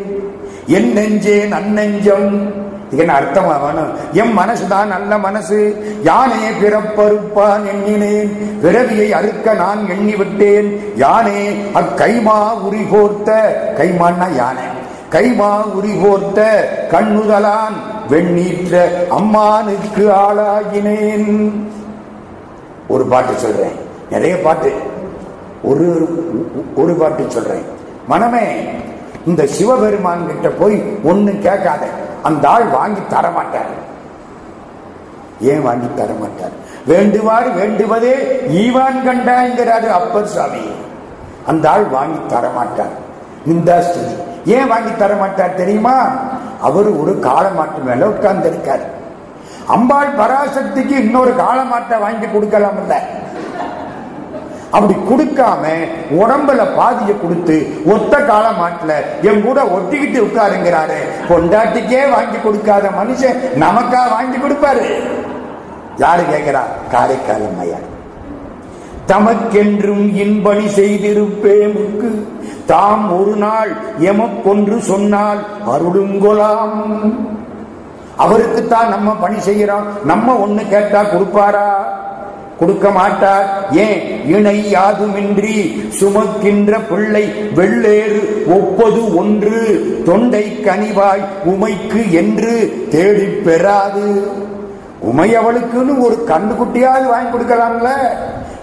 S1: என் நெஞ்சேன் நன்னெஞ்சம் இதுக்கு அர்த்தம் வேணும் என் மனசுதான் நல்ல மனசு. யானே பிறப்பறுப்பான் எண்ணினேன். பிறவியை அறுக்க நான் எண்ணி விட்டேன் யானே அக்கைமா உரி போர்த்த கைமான்னா யானை. கைமா உரி போர்த்த கண்ணுதலான் வெண்ணீற்ற அம்மானுக்கு ஆளாகினேன் ஒரு பாட்டு சொல்றேன். நிறைய பாட்டு. ஒரு ஒரு பாட்டு சொல்றேன். மனமே இந்த சிவபெருமான் கிட்ட போய் ஒன்னு கேட்காத. அந்த ஆள் வாங்கி தர மாட்டார். ஏன் வாங்கி தர மாட்டார்? வேண்டுவார் வேண்டுவதே ஈவான் கண்டாங்கிறாரு அப்பர் சாமி. அந்த ஆள் வாங்கி தர மாட்டார். இந்த ஏன் வாங்கி தர மாட்டார் தெரியுமா? அவர் ஒரு காலமாட்டு மேல உட்கார்ந்து இருக்காரு அம்பாள் பராசக்திக்கு இன்னொரு காலமாட்டை வாங்கி கொடுக்கலாம் இல்லை அப்படி கொடுக்காம உடம்புல பாதிய கொடுத்து ஒத்த கால மாட்டுல என் கூட ஒட்டிக்கிட்டு உட்காருங்கிறாரு. பொண்டாட்டிக்கே வாங்கி கொடுக்காத மனுஷன் நமக்கா வாங்கி கொடுப்பாரு. யாரு கேட்கிறா காரைக்கால் அம்மையார். தமக்கென்றும் இன்பணி செய்திருப்பேமுக்கு தாம் ஒரு நாள் எமக்கொன்று சொன்னால் அருளுங்கொலாம் அவருக்குத்தான் நம்ம பணி செய்கிறோம். நம்ம ஒண்ணு கேட்டா கொடுப்பாரா? கொடுக்க மாட்டார். ஏன்? இணை யாதுமின்றி சுமக்கின்ற பிள்ளை வெள்ளேறு ஒப்பது ஒன்று. தொண்டை கனிவாய் உமைக்கு என்று தேடி பெறாது. உமை அவளுக்குன்னு ஒரு கண்ணு குட்டியாவது வாங்கி கொடுக்கலாம்ல?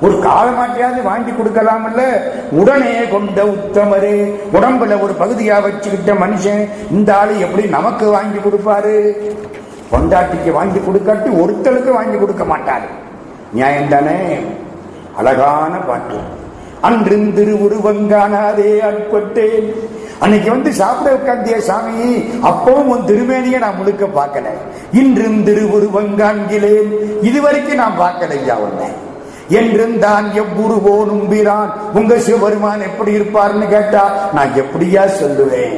S1: ஒரு காலமாட்டியாவது வாங்கி கொடுக்கலாம்ல? உடனே கொண்ட உத்தமரு உடம்புல ஒரு பகுதியா வச்சுக்கிட்ட மனுஷன் இந்த ஆளு எப்படி நமக்கு வாங்கி கொடுப்பாரு? பொண்டாட்டிக்கு வாங்கி கொடுக்காட்டி ஒருத்தருக்கு வாங்கி கொடுக்க மாட்டாரு. நியாயம் தானே? அழகான பாட்டு. அன்றும் உருவங்கானாதே அட்பட்டேன் அன்னைக்கு வந்து சாப்பிட உட்காந்திய சாமி அப்பவும் உன் திருமேனியை நான் முழுக்க பார்க்கல. இன்றும் திருவுருவங்காண்கிலேன் இதுவரைக்கும் நான் பார்க்கலையா உன்னை? என்றும் தான் எவ்வுருவோ நும்பிறான் உங்க சிவபெருமான் எப்படி இருப்பார்னு கேட்டா நான் எப்படியா சொல்லுவேன்?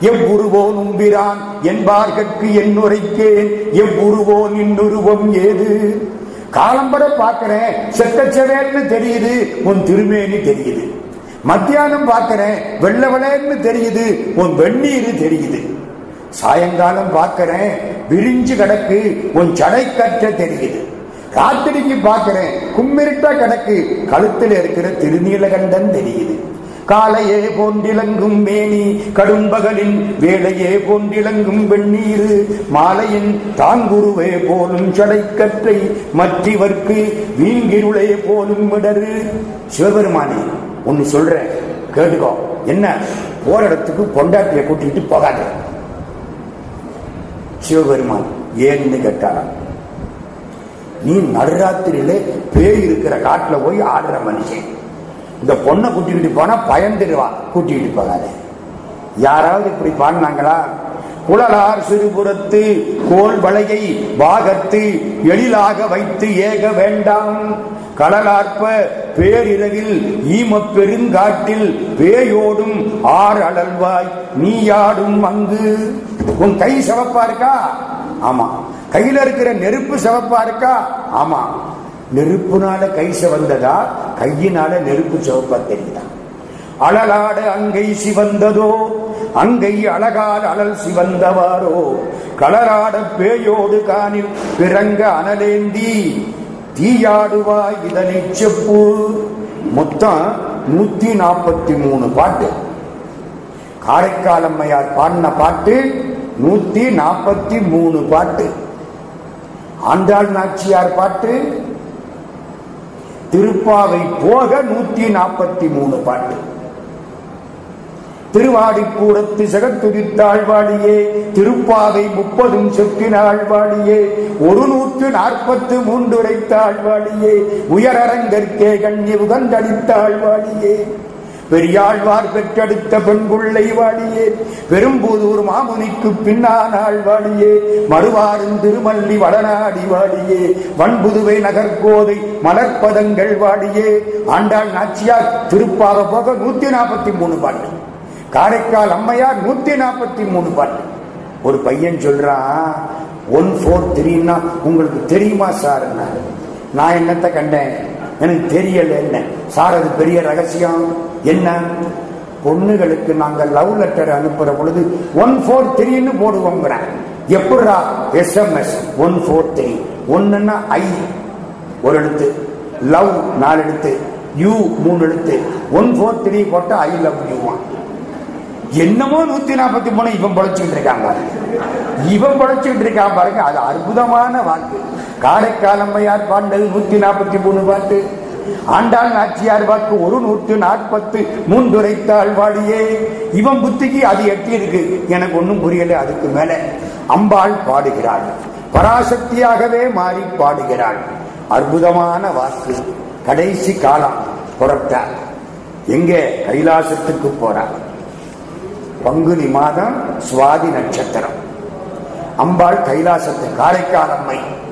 S1: எவ்வுருவோ நும்பிரான் என்பார்கட்கு என் உரைக்கேன் எவ்வுருவோ நின்னுருவம் ஏது? காலம்பட பார்க்கிறேன். செக்கச்சவேல்னு தெரியுது. உன் திருமேனி தெரியுது. மத்தியானம் பார்க்கிறேன். வெள்ள தெரியுது. உன் வெந்நீர் தெரியுது. சாயங்காலம் பார்க்கிறேன். விரிஞ்சு கிடக்கு. உன் சடைக்கற்ற தெரியுது. ராத்திரிக்கு பார்க்கிறேன். கும்மிருட்டா கிடக்கு. கழுத்தில் இருக்கிற திருநீலகண்டன் தெரியுது. காலையே போன்றிலங்கும் மேனி கடும்பகலின் வேலையே போன்றிலங்கும் வெண்ணீர் மாலையின் தாங்குருவே போலும் சடைக்கற்றை மற்றவர்க்கு வீங்கிருளே போலும் விடரு சிவபெருமானே ஒன்னு சொல்றேன் கேட்டுக்கோ. என்ன? போற இடத்துக்கு பொண்டாட்டியை கூட்டிட்டு போகாத. சிவபெருமான் ஏன்னு கேட்டாராம். நீ நடுராத்திரியில பேய் இருக்கிற காட்டுல போய் ஆடுற மனுஷன். இந்த பொண்ணை கூட்டிக்கிட்டு போனா பயந்துடுவா. கூட்டிக்கிட்டு போகாத. யாராவது இப்படி பாடினாங்களா? குழலார் சிறுபுறத்து கோல் வளையை பாகத்து எழிலாக வைத்து ஏக வேண்டாம். கடலாற்ப பேரிரவில் ஈம பெருங்காட்டில் பேயோடும் ஆறு அழல்வாய் நீயாடும் அங்கு. உன் கை சிவப்பா இருக்கா? ஆமா. கையில இருக்கிற நெருப்பு சிவப்பா இருக்கா? ஆமா. நெருப்புனால கை சிவந்ததா? கையினால நெருப்பு சிவப்பா தெரியுதா? அழலாட அங்கை சிவந்ததோ? அங்கை அழகால் அழல் சிவந்தவாரோ? களராட பேயோடு காணில் பிறங்க அனலேந்தி தீயாடுவாய் இதனை செப்பு. மொத்தம் நூத்தி நாற்பத்தி மூணு பாட்டு. காரைக்கால் அம்மையார் பாடின பாட்டு நூத்தி நாற்பத்தி மூணு பாட்டு. ஆண்டாள் நாச்சியார் பாட்டு திருப்பாவை போக நூத்தி நாற்பத்தி மூணு பாட்டு. திருவாடிப்பூரத்து ஜெகத்துரித்தாழ்வாடியே திருப்பாவை முப்பதும் செப்பினாழ்வாடியே ஒரு நூற்று நாற்பத்து மூன்றுரைத்தாழ்வாடியே உயரரங்கற்கே கண்ணி உகந்தளித்தாழ்வாடியே பெரியாழ்வார் பெற்றெடுத்த பெண்குள்ளை வாடியே. பெரும்புதூர் மாமுனிக்கு பின்னானாள் வாடியே. மறுவாரும் திருமல்லி வடநாடி வாடியே. வன்புதுவை நகர்கோதை மலர்ப்பதங்கள் வாடியே. ஆண்டாள் நாச்சியார் திருப்பாக போக நூத்தி நாற்பத்தி மூணு பாட்டு. காரைக்கால் அம்மையார் நூத்தி நாற்பத்தி மூணு பாட்டு. ஒரு பையன் சொல்றான் ஒன் ஃபோர் த்ரீன்னா உங்களுக்கு தெரியுமா சார்? நான் என்னத்தை கண்டேன்? எனக்கு தெரியல என்ன? சார் அது பெரிய ரகசியம். என்ன? பொண்ணுகளுக்கு நாங்கள் லவ் லெட்டர் அனுப்புற பொழுது ஒன் ஃபோர் த்ரீன்னு போடுவோங்கிறேன் எப்படா எஸ்எம்எஸ் ஒன் ஃபோர் த்ரீ ஒன்னுன்னா ஐ ஒரு எழுத்து. லவ் நாலு எழுத்து. யூ மூணு எழுத்து. ஒன் ஃபோர் த்ரீ போட்டால் ஐ லவ் யூவான் என்னமோ நூத்தி நாற்பத்தி மூணு இவன் பழைச்சுக்கிட்டு இருக்கான் பாருங்க. இவன் பழைச்சுக்கிட்டு இருக்கான் பாருங்க. அது அற்புதமான வாக்கு காரைக்கால் அம்மையார் பாண்டது நூத்தி நாற்பத்தி மூணு பாட்டு. ஆண்டாள் நாச்சியார் வாக்கு ஒரு நூற்று நாற்பத்து மூன்றுரைத்தாள் வாடியே இவன் புத்திக்கு அது எட்டி இருக்கு எனக்கு ஒன்றும் புரியல அதுக்கு மேல. அம்பாள் பாடுகிறாள். பராசக்தியாகவே மாறி பாடுகிறாள். அற்புதமான வாக்கு. கடைசி காலம் புறத்தார் எங்கே? கைலாசத்துக்கு போறார் பங்குனி மாதம் சுவாதி நட்சத்திரம். அம்பாள் கைலாசத்து காரைக்கால் அம்மை.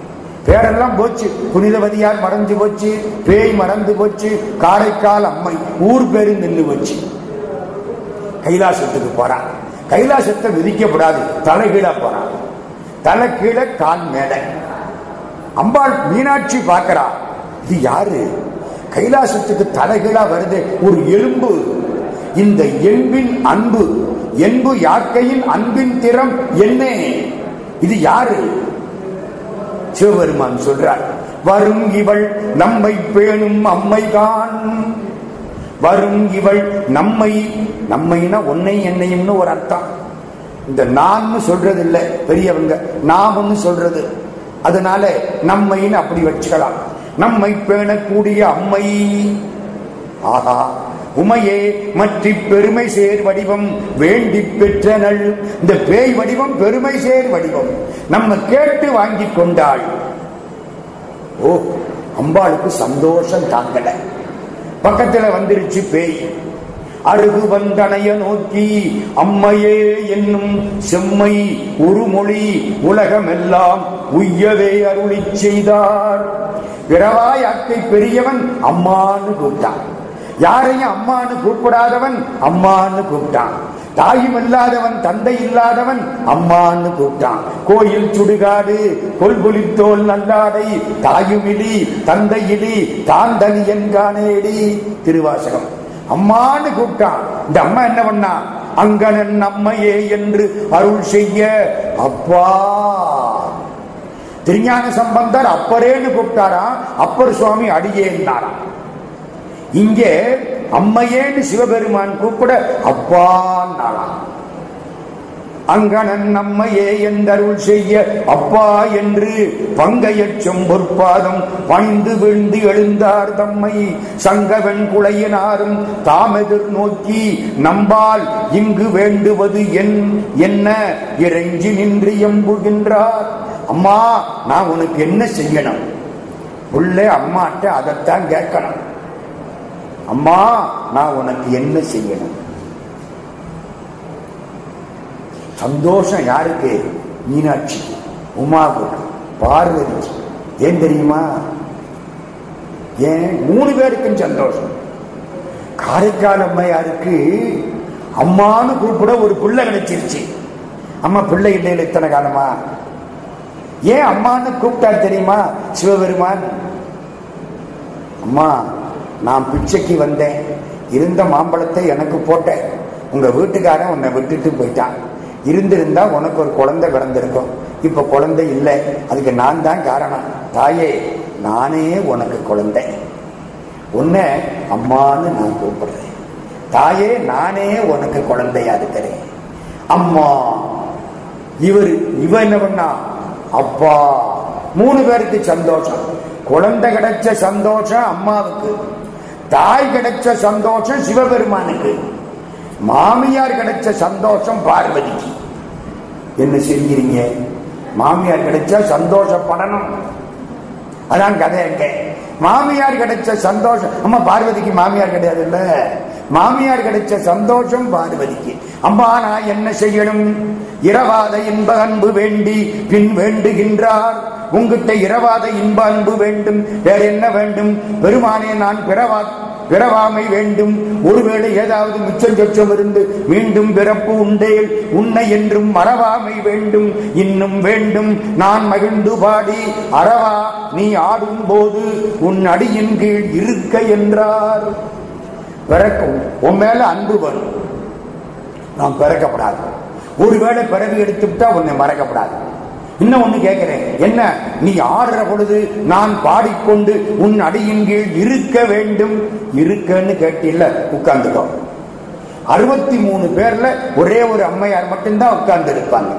S1: பேரெல்லாம் போச்சு. புனிதவதியார் மறந்து போச்சு. பேய் மறந்து போச்சு. காரைக்கால் அம்மை ஊர் பேரு நின்று போச்சு. கைலாசத்துக்கு போறான் கைலாசத்தை விதிக்கப்படாது தலைகீழா போறான் தலை கீழே கால் மேடை அம்பாள் மீனாட்சி பார்க்கிறா. இது யாரு? கைலாசத்துக்கு தலைகீழா வருது. ஒரு எலும்பு. இந்த எண்பின் அன்பு. என்பு யாக்கையின் அன்பின் திறம் என்ன? இது யாரு? சிவபெருமான் சொல்றார் வரும் இவள் நம்மை பேணும் அம்மைதான். வரும் இவள் நம்மை நம்மைனா உன்னை என்னையும்னு ஒரு அர்த்தம். இந்த நான் சொல்றது இல்ல பெரியவங்க நாமன்னு சொல்றது. அதனால நம்மைன்னு அப்படி வச்சுக்கலாம். நம்மை பேணக்கூடிய அம்மை ஆகா உமையே மற்றி பெருமை சேர் வடிவம் வேண்டி பெற்றனள் இந்த பேய் வடிவம் பெருமை சேர் வடிவம். நம்ம கேட்டு வாங்கி கொண்டாள். ஓ அம்பாளுக்கு சந்தோஷம் தாங்கல. பக்கத்துல வந்துருச்சு பேய். அருகு வந்தனைய நோக்கி அம்மையே என்னும் செம்மை உருமொழி உலகமெல்லாம் உய்யவே அருளி செய்தார். பிறவாய் அக்கை பெரியவன் அம்மான்னு கூப்பிட்டான். யாரையும் அம்மான்னு கூப்பிடாதவன் அம்மான்னு கூப்பிட்டான். தாயும் இல்லாதவன் தந்தை இல்லாதவன் அம்மான்னு கூப்பிட்டான். கோயில் சுடுகாடு கொல்புலித்தோல் நல்லாடை தாயுமிலி தந்தையிலி தாந்தனி என்கானேடி திருவாசகம். அம்மான்னு கூப்பிட்டான். இந்த அம்மா என்ன பண்ணா? அங்கனன் அம்மையே என்று அருள் செய்ய அப்பா. திருஞான சம்பந்தர் அப்பரேன்னு கூப்பிட்டாராம். அப்பர் சுவாமி அடியேன்னாராம். இங்கே அம்மையேன்னு சிவபெருமான் கூப்பிட அப்பான்னாராம் அங்கனன் நம்மையே என்றருள் செய்ய அப்பா என்று பங்கையச்சம் பொற்பாதம் பணிந்து விழுந்து எழுந்தார் தம்மை. சங்கவன் குளையினாரும் தாமெதிர் நோக்கி நம்பால் இங்கு வேண்டுவது என் என்ன? இறைஞ்சி நின்று எம்புகின்றார். அம்மா நான் உனக்கு என்ன செய்யணும்? உள்ளே அம்மாட்ட அதைத்தான் கேட்கணும். அம்மா நான் உனக்கு என்ன செய்யணும்? சந்தோஷம் யாருக்கு? மீனாட்சி உமாவுக்கு பார்வதிக்கு. ஏன் தெரியுமா? ஏன்? மூணு பேருக்கும் சந்தோஷம். காரைக்கால் அம்மையாருக்கு அம்மான்னு கூப்பிட ஒரு பிள்ளை கிடைச்சிருச்சு. அம்மா பிள்ளை இல்லையில இத்தனை காலமா? ஏன் அம்மான்னு கூப்பிட்டார் தெரியுமா? சிவபெருமான்? அம்மா நான் பிச்சைக்கு வந்தேன். இருந்த மாம்பழத்தை எனக்கு போட்டேன். உங்க வீட்டுக்காரன் உன்னை விட்டுட்டு போயிட்டான். இருந்திருந்தா உனக்கு ஒரு குழந்தை பிறந்திருக்கும். இப்ப குழந்தை இல்லை. அதுக்கு நான் தான் காரணம். தாயே நானே உனக்கு குழந்தை. உன்னை அம்மான்னு நான் கூப்பிடுறேன். தாயே நானே உனக்கு குழந்தையா இருக்கிறேன். அம்மா இவர் இவ என்ன பண்ணா அப்பா. மூணு பேருக்கு சந்தோஷம். குழந்தை கிடைச்ச சந்தோஷம் அம்மாவுக்கு. தாய் கிடைச்ச சந்தோஷம் சிவபெருமானுக்கு. மாமியார் கிடைச்ச சந்தோஷம் பார்வதிக்கு. என்ன செய்கிறீங்க மாமியார் கிடைச்சா சந்தோஷப்படணும். அதான் கதை எங்க மாமியார் கிடைச்ச சந்தோஷம் அம்மா பார்வதிக்கு மாமியார் கிடையாது இல்ல மாமியார் கிடைச்ச சந்தோஷம் பார்வதிக்கு. அம்மா நான் என்ன செய்யணும்? இரவாத இன்ப அன்பு வேண்டி பின் வேண்டுகின்றார். உங்கிட்ட இரவாத இன்ப அன்பு வேண்டும். வேற என்ன வேண்டும்? பெருமானே நான் பிறவா பிறவாமை வேண்டும். ஒருவேளை ஏதாவது மிச்சம் சொச்சம் இருந்து மீண்டும் பிறப்பு உண்டேல் உன்னை என்றும் மறவாமை வேண்டும். இன்னும் வேண்டும். நான் மகிழ்ந்து பாடி அறவா நீ ஆடும் போது உன் அடியின் கீழ் இருக்க என்றார். பிறக்கும். உன் மேல அன்பு வரும். நாம் பிறக்கப்படாது. ஒருவேளை பிறவி எடுத்துவிட்டா உன்னை மறக்கப்படாது. இன்னும் ஒண்ணு கேட்கிறேன் என்ன? நீ ஆடுற பொழுது நான் பாடிக்கொண்டு உன் அடியின் கீழ் இருக்க வேண்டும். இருக்கன்னு கேட்டில்ல உட்கார்ந்துக்கோ. அறுபத்தி மூணு பேர்ல ஒரே ஒரு அம்மையார் மட்டும்தான் உட்கார்ந்து இருப்பாங்க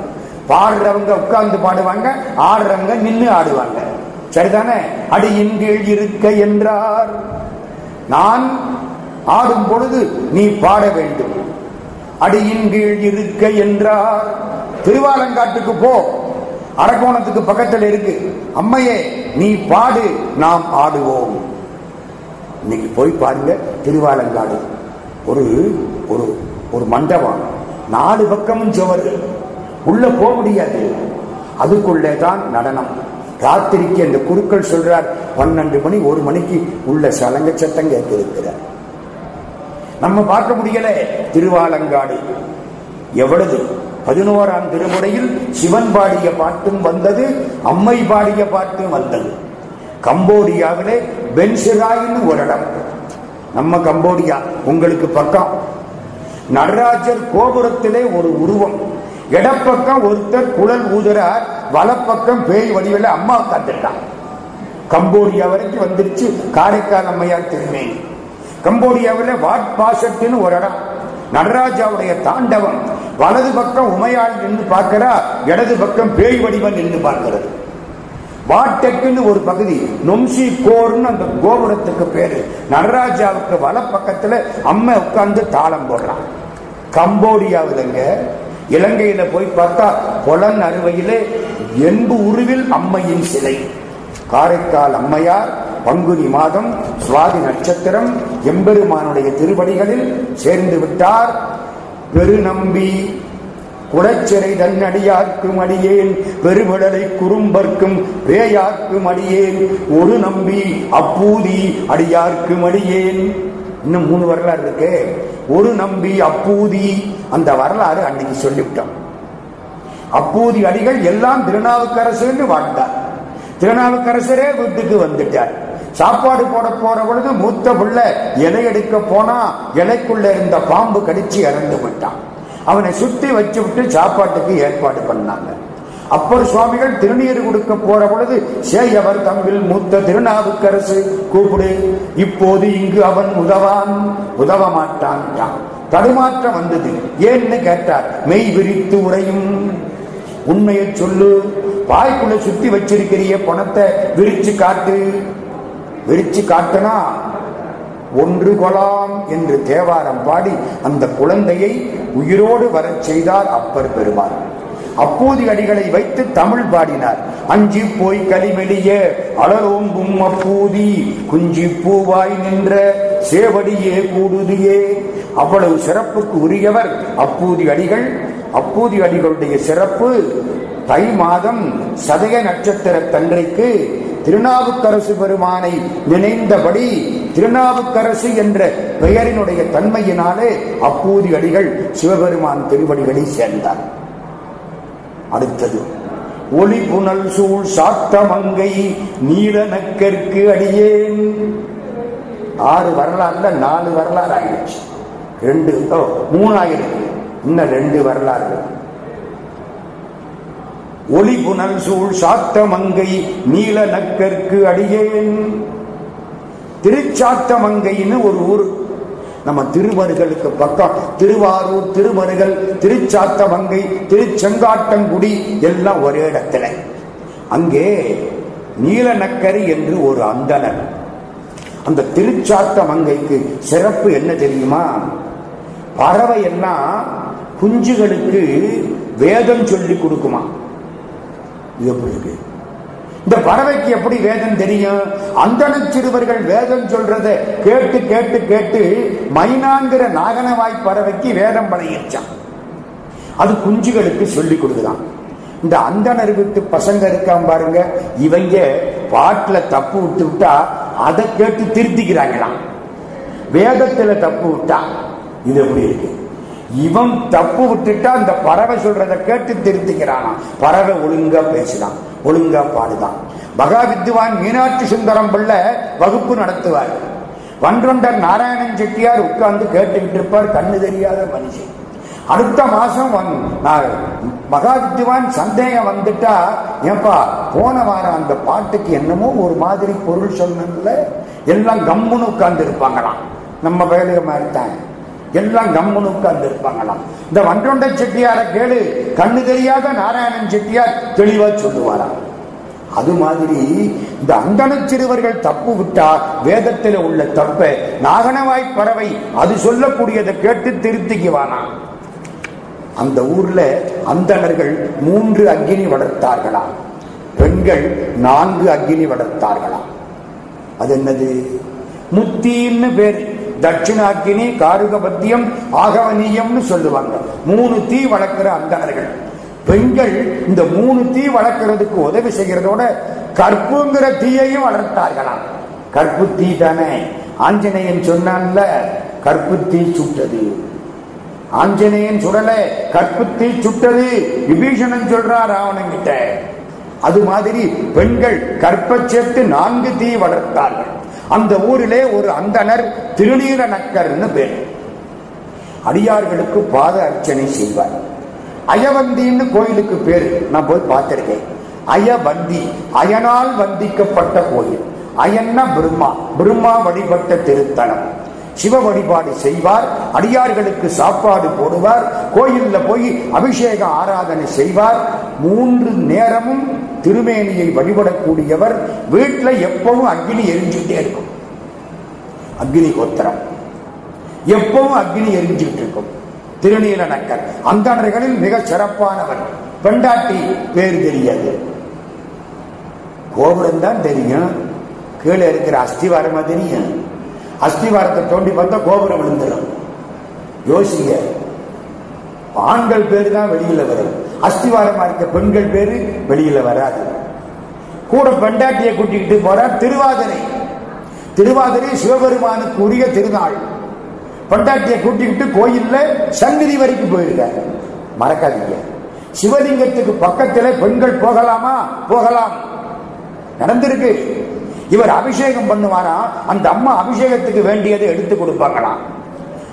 S1: பாடுறவங்க உட்கார்ந்து பாடுவாங்க ஆடுறவங்க நின்று ஆடுவாங்க. சரிதானே? அடியின் கீழ் இருக்க என்றார். நான் ஆடும் பொழுது நீ பாட வேண்டும். அடியின் கீழ் இருக்க என்றார். திருவாலங்காட்டுக்கு போ. அரக்கோணத்துக்கு பக்கத்தில் இருக்கு. அம்மையே நீ பாடு நாம் ஆடுவோம். இன்னைக்கு போய் பாருங்க திருவாலங்காடு. ஒரு ஒரு ஒரு மண்டபம். நாலு பக்கமும் சுவர். உள்ள போக முடியாது. அதுக்குள்ளே தான் நடனம். ராத்திரிக்கு அந்த குருக்கள் சொல்றார் பன்னெண்டு மணி ஒரு மணிக்கு உள்ள சலங்க சத்தம் கேட்டிருக்கிறார். நம்ம பார்க்க முடியல திருவாலங்காடு. எவ்வளவு? பதினோராம் திருமுறையில் சிவன் பாடிய பாட்டும் வந்தது அம்மை பாடிய பாட்டும் வந்தது. கம்போடியாவிலே பென்சிராயின்னு ஒரு இடம் நம்ம கம்போடியா உங்களுக்கு பக்கம். நடராஜர் கோபுரத்திலே ஒரு உருவம். இடப்பக்கம் ஒருத்தர் குழல் ஊதுறார் வலப்பக்கம் பேய் வடிவில் அம்மா உட்காந்துட்டான் கம்போடியா வரைக்கும் வந்துருச்சு காரைக்கால் அம்மையார் திருமேனி. கம்போடியாவில் வாட் பாசட்டுன்னு ஒரு இடம் நடராஜாவுடைய தாண்டவம். வலது பக்கம் உமையாள் நின்று பார்க்கிறா இடது பக்கம் பேய் வடிவம் நின்று பார்க்கிறது. வாட்டெக்குன்னு ஒரு பகுதி நொம்சி கோர்னு அந்த கோபுரத்துக்கு பேரு. நடராஜாவுக்கு வல பக்கத்துல அம்மை உட்கார்ந்து தாளம் போடுறான். கம்போடியாவிலங்க இலங்கையில போய் பார்த்தா புலன் அறுவையிலே எண்பு உருவில் அம்மையின் சிலை. காரைக்கால் அம்மையார் பங்குனி மாதம் சுவாதி நட்சத்திரம் எம்பெருமானுடைய திருவடிகளில் சேர்ந்து விட்டார். பெருநம்பி குடச்சிறை தன்னடியாக்கும் அடியேன் பெருவிடலை குறும்பர்க்கும் வேயாக்கும் அடியேன் ஒரு நம்பி அப்பூதி அடியார்க்கும் அடியேன். இன்னும் மூணு வரலாறு இருக்கு. ஒரு நம்பி அப்பூதி அந்த வரலாறு அன்னைக்கு சொல்லிவிட்டோம். அப்பூதி அடிகள் எல்லாம் திருநாவுக்கரசுன்னு வாழ்ந்தார். திருநாவுக்கரசரே வீட்டுக்கு வந்துட்டார். சாப்பாடு போட போற பொழுது மூத்த புள்ள இலை எடுக்க போனா இலைக்குள்ள இருந்த பாம்பு கடிச்சு இறந்து விட்டான் அவனை சுத்தி வச்சு விட்டு சாப்பாட்டுக்கு ஏற்பாடு பண்ணாங்க. அப்பர் சுவாமிகள் திருநீர் கொடுக்க போற பொழுது சேயவர் தம்பில் மூத்த திருநாவுக்கரசு கூப்பிடு. இப்போது இங்கு அவன் உதவான். உதவ மாட்டான் தடுமாற்றம் வந்தது. ஏன்னு கேட்டார். மெய் விரித்து உரையும் உண்மையை சொல்லு. வாய்க்குள்ள சுத்தி வச்சிருக்கிறிய பணத்தை விரிச்சு காட்டு. விரிச்சு காட்டினா ஒன்று கொலாம் என்று தேவாரம் பாடி அந்த குழந்தையை உயிரோடு வரச் செய்தார் அப்பர் பெருமான். அப்போது அடிகளை வைத்து தமிழ் பாடினார். அஞ்சி போய் கலிமெலிய அலரோம்பும் அப்பூதி குஞ்சி பூவாய் நின்ற சேவடியே கூடுதியே. அவ்வளவு சிறப்புக்கு உரியவர் அப்பூதி அடிகள். அப்பூதி அடிகளுடைய சிறப்பு தை மாதம் சதய நட்சத்திர தன்றைக்கு திருநாவுக்கரசு பெருமானை நினைந்தபடி திருநாவுக்கரசு என்ற பெயரினுடைய தன்மையினாலே அப்பூதி அடிகள் சிவபெருமான் திருவடிகளை சேர்ந்தார். அடுத்தது ஒளி புனல் சூழ் சாத்தமங்கை நீல நக்கற்கு அடியேன். ஆறு வரலாறுல நாலு வரலாறு ஆயிடுச்சு. ரெண்டு ஓ, மூணு ஆயிருக்கு இன்னும் ரெண்டு வரலாறு ஒளி புனல் சூழ் சாத்த மங்கை நீல நக்கற்கு அடியேன். திருச்சாத்தமங்கைன்னு ஒரு ஊர். நம்ம திருமருகளுக்கு பக்கம். திருவாரூர் திருமருகல் திருச்சாத்தமங்கை திருச்செங்காட்டங்குடி எல்லாம் ஒரே இடத்துல. அங்கே நீலநக்கரி என்று ஒரு அந்தனர் அந்த திருச்சாத்தமங்கைக்கு சிறப்பு என்ன தெரியுமா? பறவை எல்லாம் குஞ்சுகளுக்கு வேதம் சொல்லி கொடுக்குமா? இது எப்படி இருக்கு இந்த பறவைக்கு எப்படி வேதம் தெரியும்? அந்தன சிறுவர்கள் வேதம் சொல்றத கேட்டு கேட்டு கேட்டு மைனாங்கிற நாகனவாய் பறவைக்கு வேதம் பழகிருச்சான் அது குஞ்சுகளுக்கு சொல்லி கொடுக்குதான். இந்த அந்தனர் வீட்டு பசங்க இருக்கான் பாருங்க. இவங்க பாட்டுல தப்பு விட்டு விட்டா அதை கேட்டு திருத்திக்கிறாங்களாம். வேதத்துல தப்பு விட்டா. இது எப்படி இருக்கு? இவன் தப்பு விட்டுட்டா அந்த பறவை சொல்றதை கேட்டு திருத்திக்கிறானா பறவை ஒழுங்கா பேசுதான் ஒழுங்கா பாடுதான். மகா வித்வான் மீனாட்சி சுந்தரம் பிள்ளை வகுப்பு நடத்துவார். வன்றொண்டர் நாராயணன் செட்டியார் உட்கார்ந்து கேட்டுக்கிட்டு இருப்பார் கண்ணு தெரியாத மனுஷன். அடுத்த மாசம் வந்- மகா வித்வான் சந்தேகம் வந்துட்டா ஏன்பா போன வாரம் அந்த பாட்டுக்கு என்னமோ ஒரு மாதிரி பொருள் சொன்னல எல்லாம் கம்முன்னு உட்கார்ந்து இருப்பாங்களாம். நம்ம வேலையை மாதிரி தான் எல்லாம் கம்முன்னு உட்கார்ந்து இருப்பாங்களாம் இந்த வன்றொண்ட செட்டியார கேளு. கண்ணு தெரியாத நாராயணன் செட்டியார் தெளிவா சொல்லுவாராம். அது மாதிரி இந்த அந்தன சிறுவர்கள் தப்பு விட்டா வேதத்தில் உள்ள தப்பை நாகனவாய் பறவை அது சொல்லக்கூடியதை கேட்டு திருத்திக்குவானா அந்த ஊர்ல அந்தணர்கள் மூன்று அக்கினி வளர்த்தார்களாம். பெண்கள் நான்கு அக்கினி வளர்த்தார்களாம். அது என்னது? முத்தின்னு பேர். தட்சிணாக்கினி காருகபத்தியம் ஆகவனியம்னு சொல்லுவாங்க. மூணு தீ வளர்க்கிற அந்தணர்கள். பெண்கள் இந்த மூணு தீ வளர்க்கறதுக்கு உதவி செய்யறதோட கற்புங்கிற தீயையும் வளர்த்தார்களாம். கற்பு தீ தானே. ஆஞ்சநேயன் சொன்னான்ல கற்பு தீ சுட்டது. ஆஞ்சநேயன் சுடல கற்புத்தி சுட்டது. விபீஷணன் சொல்றா ராவணன் கிட்ட அது மாதிரி பெண்கள் கற்ப சேர்த்து நான்கு தீ வளர்த்தார்கள். அந்த ஊரிலே ஒரு அந்தனர் திருநீர நக்கர்னு பேர். அடியார்களுக்கு பாத அர்ச்சனை செய்வார். அயவந்தின்னு கோயிலுக்கு பேரு. நான் போய் பார்த்திருக்கேன். அயவந்தி அயனால் வந்திக்கப்பட்ட கோயில். அயன்னா பிரம்மா. பிரம்மா வழிபட்ட திருத்தலம். சிவ வழிபாடு செய்வார் அடியார்களுக்கு சாப்பாடு போடுவார் கோயிலில் போய் அபிஷேக ஆராதனை செய்வார். மூன்று நேரமும் திருமேனியை வழிபடக்கூடியவர் வீட்டில் எப்பவும் அக்னி எரிஞ்சுக்கிட்டே இருக்கும். அக்னி கோத்திரம். எப்பவும் அக்னி எரிஞ்சுக்கிட்டு இருக்கும். திருநீலநக்கர். அந்தணர்களில் மிக சிறப்பானவர். பெண்டாட்டி பேர் தெரியாது. கோபுரம் தான் தெரியும். கீழே இருக்கிற அஸ்திவாரமா தெரியும். அஸ்திவாரத்தை தோண்டி பார்த்தா கோபுரம் விழுந்துடும் யோசிங்க. ஆண்கள் பேரு தான் வெளியில வரும். அஸ்திவாரமா இருக்க பெண்கள் பேரு வெளியில வராது. கூட பெண்டாட்டியை கூட்டிக்கிட்டு போற திருவாதிரை. திருவாதிரை சிவபெருமானுக்கு உரிய திருநாள். பெண்டாட்டியை கூட்டிக்கிட்டு கோயில்ல சங்கிதி வரைக்கும் போயிருக்காரு மறக்காதீங்க. சிவலிங்கத்துக்கு பக்கத்துல பெண்கள் போகலாமா? போகலாம். நடந்திருக்கு. இவர் அபிஷேகம் பண்ணுவாராம் அந்த அம்மா அபிஷேகத்துக்கு வேண்டியதை எடுத்து கொடுப்பாங்களாம்